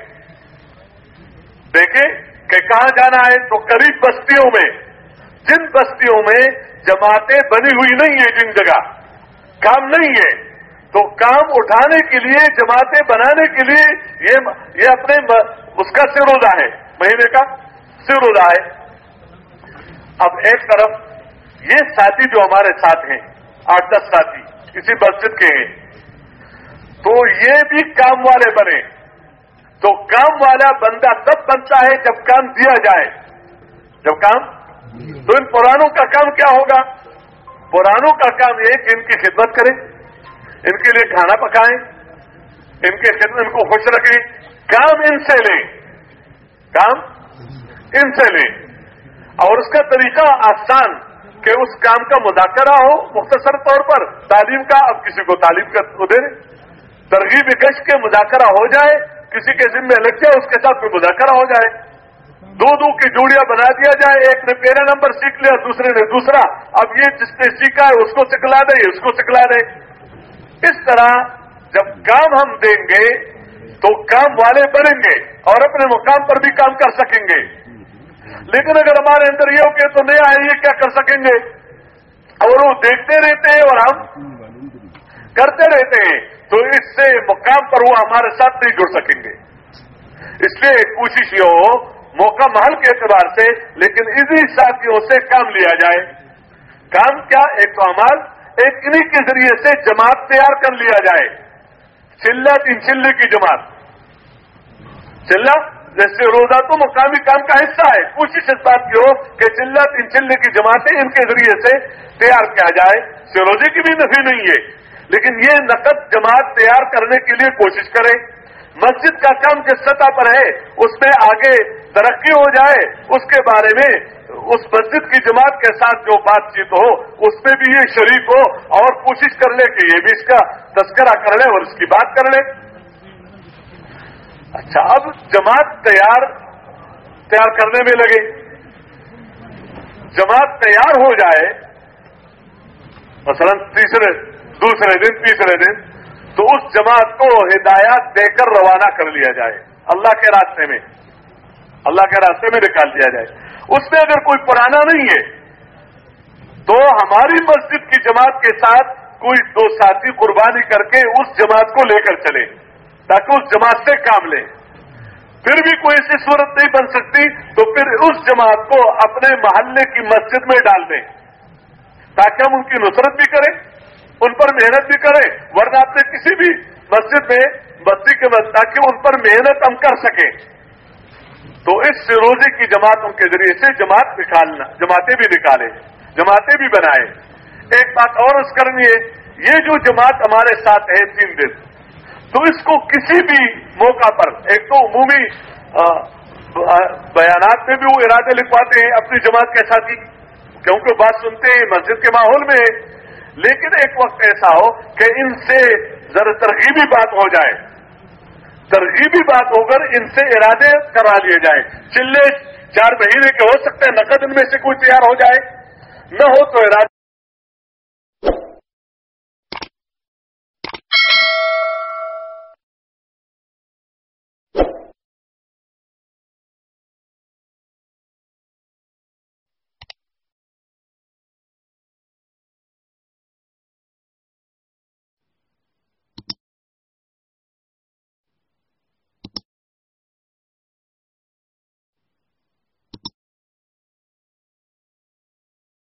دیکھیں کہ کہاں جانا ہے؟ تو قریب بستیوں میں۔ جن بستیوں میں جماعتیں بنی ہوئی نہیں ہیں، جن جگہ کام نہیں ہے، تو کام اٹھانے کے لیے، جماعتیں بنانے کے لیے یہ یہ اپنے اس کا سروزہ ہے، مہینے کا سروزہ ہے۔ اب ایک طرف یہ ساتھی جو ہمارے ساتھ ہیں، آٹھ دس ساتھی اسی مسجد کے ہیں۔ تو یہ بھی کام والے بنے۔ تو کام والا بندہ تب بنتا ہے جب کام دیا جائے۔ جب کام؟ تو ان پرانوں کا کام کیا ہوگا؟ پرانوں کا کام یہ کہ ان کی خدمت کریں، ان کے لیے کھانا پکائیں، ان کے خدمت، ان کو خوش رکھیں۔ کام ان سے لیں۔ کام ان سے لیں۔ اور اس کا طریقہ آسان کہ اس کام کا مذاکرہ ہو مختصر طور پر، تعلیم کا، اب کسی کو تعلیم کا دے ترغیب گش کے مذاکرہ ہو جائے، کسی کے ذمہ لگ جائے، اس کے ساتھ بھی مذاکرہ ہو جائے۔ دو دو کی جوڑیاں بنا دیا جائے، ایک نے پہلا نمبر سیکھ لیا، دوسرے نے دوسرا۔ اب یہ جس نے سیکھا ہے، اس کو سکھلا دے، اس کو سکھلا دے۔ اس طرح جب کام ہم دیں گے، تو کام والے بڑھیں گے اور اپنے مقام پر بھی کام کر سکیں گے۔ لیکن اگر ہمارے اندر یہ ہو کہ تو نہیں آئے یہ کیا کر سکیں گے؟ اور وہ دیکھتے رہتے ہیں اور ہم کرتے رہتے ہیں، تو اس سے مقام پر وہ ہمارے ساتھ نہیں جڑ سکیں گے۔ اس لیے کوشش یہ ہو، موقع محل کے اعتبار سے، لیکن اسی ساتھیوں سے کام لیا جائے۔ کام کیا؟ ایک تو امال ایک انہیں کے ذریعے سے جماعت تیار کر لیا جائے۔ چلہ تین چلے کی جماعت۔ چلہ جیسے روزہ تو مقامی کام کا حصہ ہے۔ کوشش اس بات کی ہو کہ چلہ تین چلے کی جماعتیں ان کے ذریعے سے تیار کیا جائے۔ سے روزے کی بھی نفی نہیں ہے۔ لیکن یہ نقد جماعت تیار کرنے کے لیے کوشش کرے۔ مسجد کا کام جس سطح پر ہے، اس میں آگے ترقی ہو جائے۔ اس کے بارے میں اس مسجد کی جماعت کے ساتھ جو بات چیت ہو، اس میں بھی یہ شریک ہو اور کوشش کر لے کہ یہ بھی اس کا تذکرہ کر لے اور اس کی بات کر لیں اچھا اب جماعت تیار تیار کرنے میں لگے۔ جماعت تیار ہو جائے، مثلا تیسرے، دوسرے دن، تیسرے دن، تو اس جماعت کو ہدایات دے کر روانہ کر لیا جائے۔ اللہ کے راستے میں، اللہ کے راستے میں نکال دیا جائے۔ اس میں اگر کوئی پرانا نہیں ہے، تو ہماری مسجد کی جماعت کے ساتھ کوئی دو ساتھی قربانی کر کے اس جماعت کو لے کر چلے۔ تاکہ اس جماعت سے کام لیں پھر بھی کوئی ایسی صورت نہیں بن سکتی تو پھر اس جماعت کو اپنے محلے کی مسجد میں ڈال دیں۔ تاکہ ہم ان کی نصرت بھی کریں، ان پر محنت بھی کریں، ورنہ آپ نے کسی بھی مسجد میں بستی کے مسجد تاکہ ان پر محنت ہم کر سکیں۔ تو اس روزے کی جماعتوں کے ذریعے سے جماعت نکالنا، جماعتیں بھی نکالیں، جماعتیں بھی بنائیں۔ ایک بات اور اس کرنی ہے، یہ جو جماعت ہمارے ساتھ ہے تین دن تو اس کو کسی بھی موقع پر، ایک تو عمومی بیانات میں بھی وہ ارادے لکھواتے ہیں اپنی جماعت کے ساتھ ہی کیونکہ بات سنتے ہیں، مسجد کے ماحول میں لیکن ایک وقت ایسا ہو کہ ان سے ذرا ترغیبی بات ہو جائے۔ ترغیبی بات ہو کر ان سے ارادے کرا لیے جائیں۔ چلے، چار مہینے کے ہو سکتے ہیں، نقد ان میں سے کوئی تیار ہو جائے۔ نہ ہو تو ارادے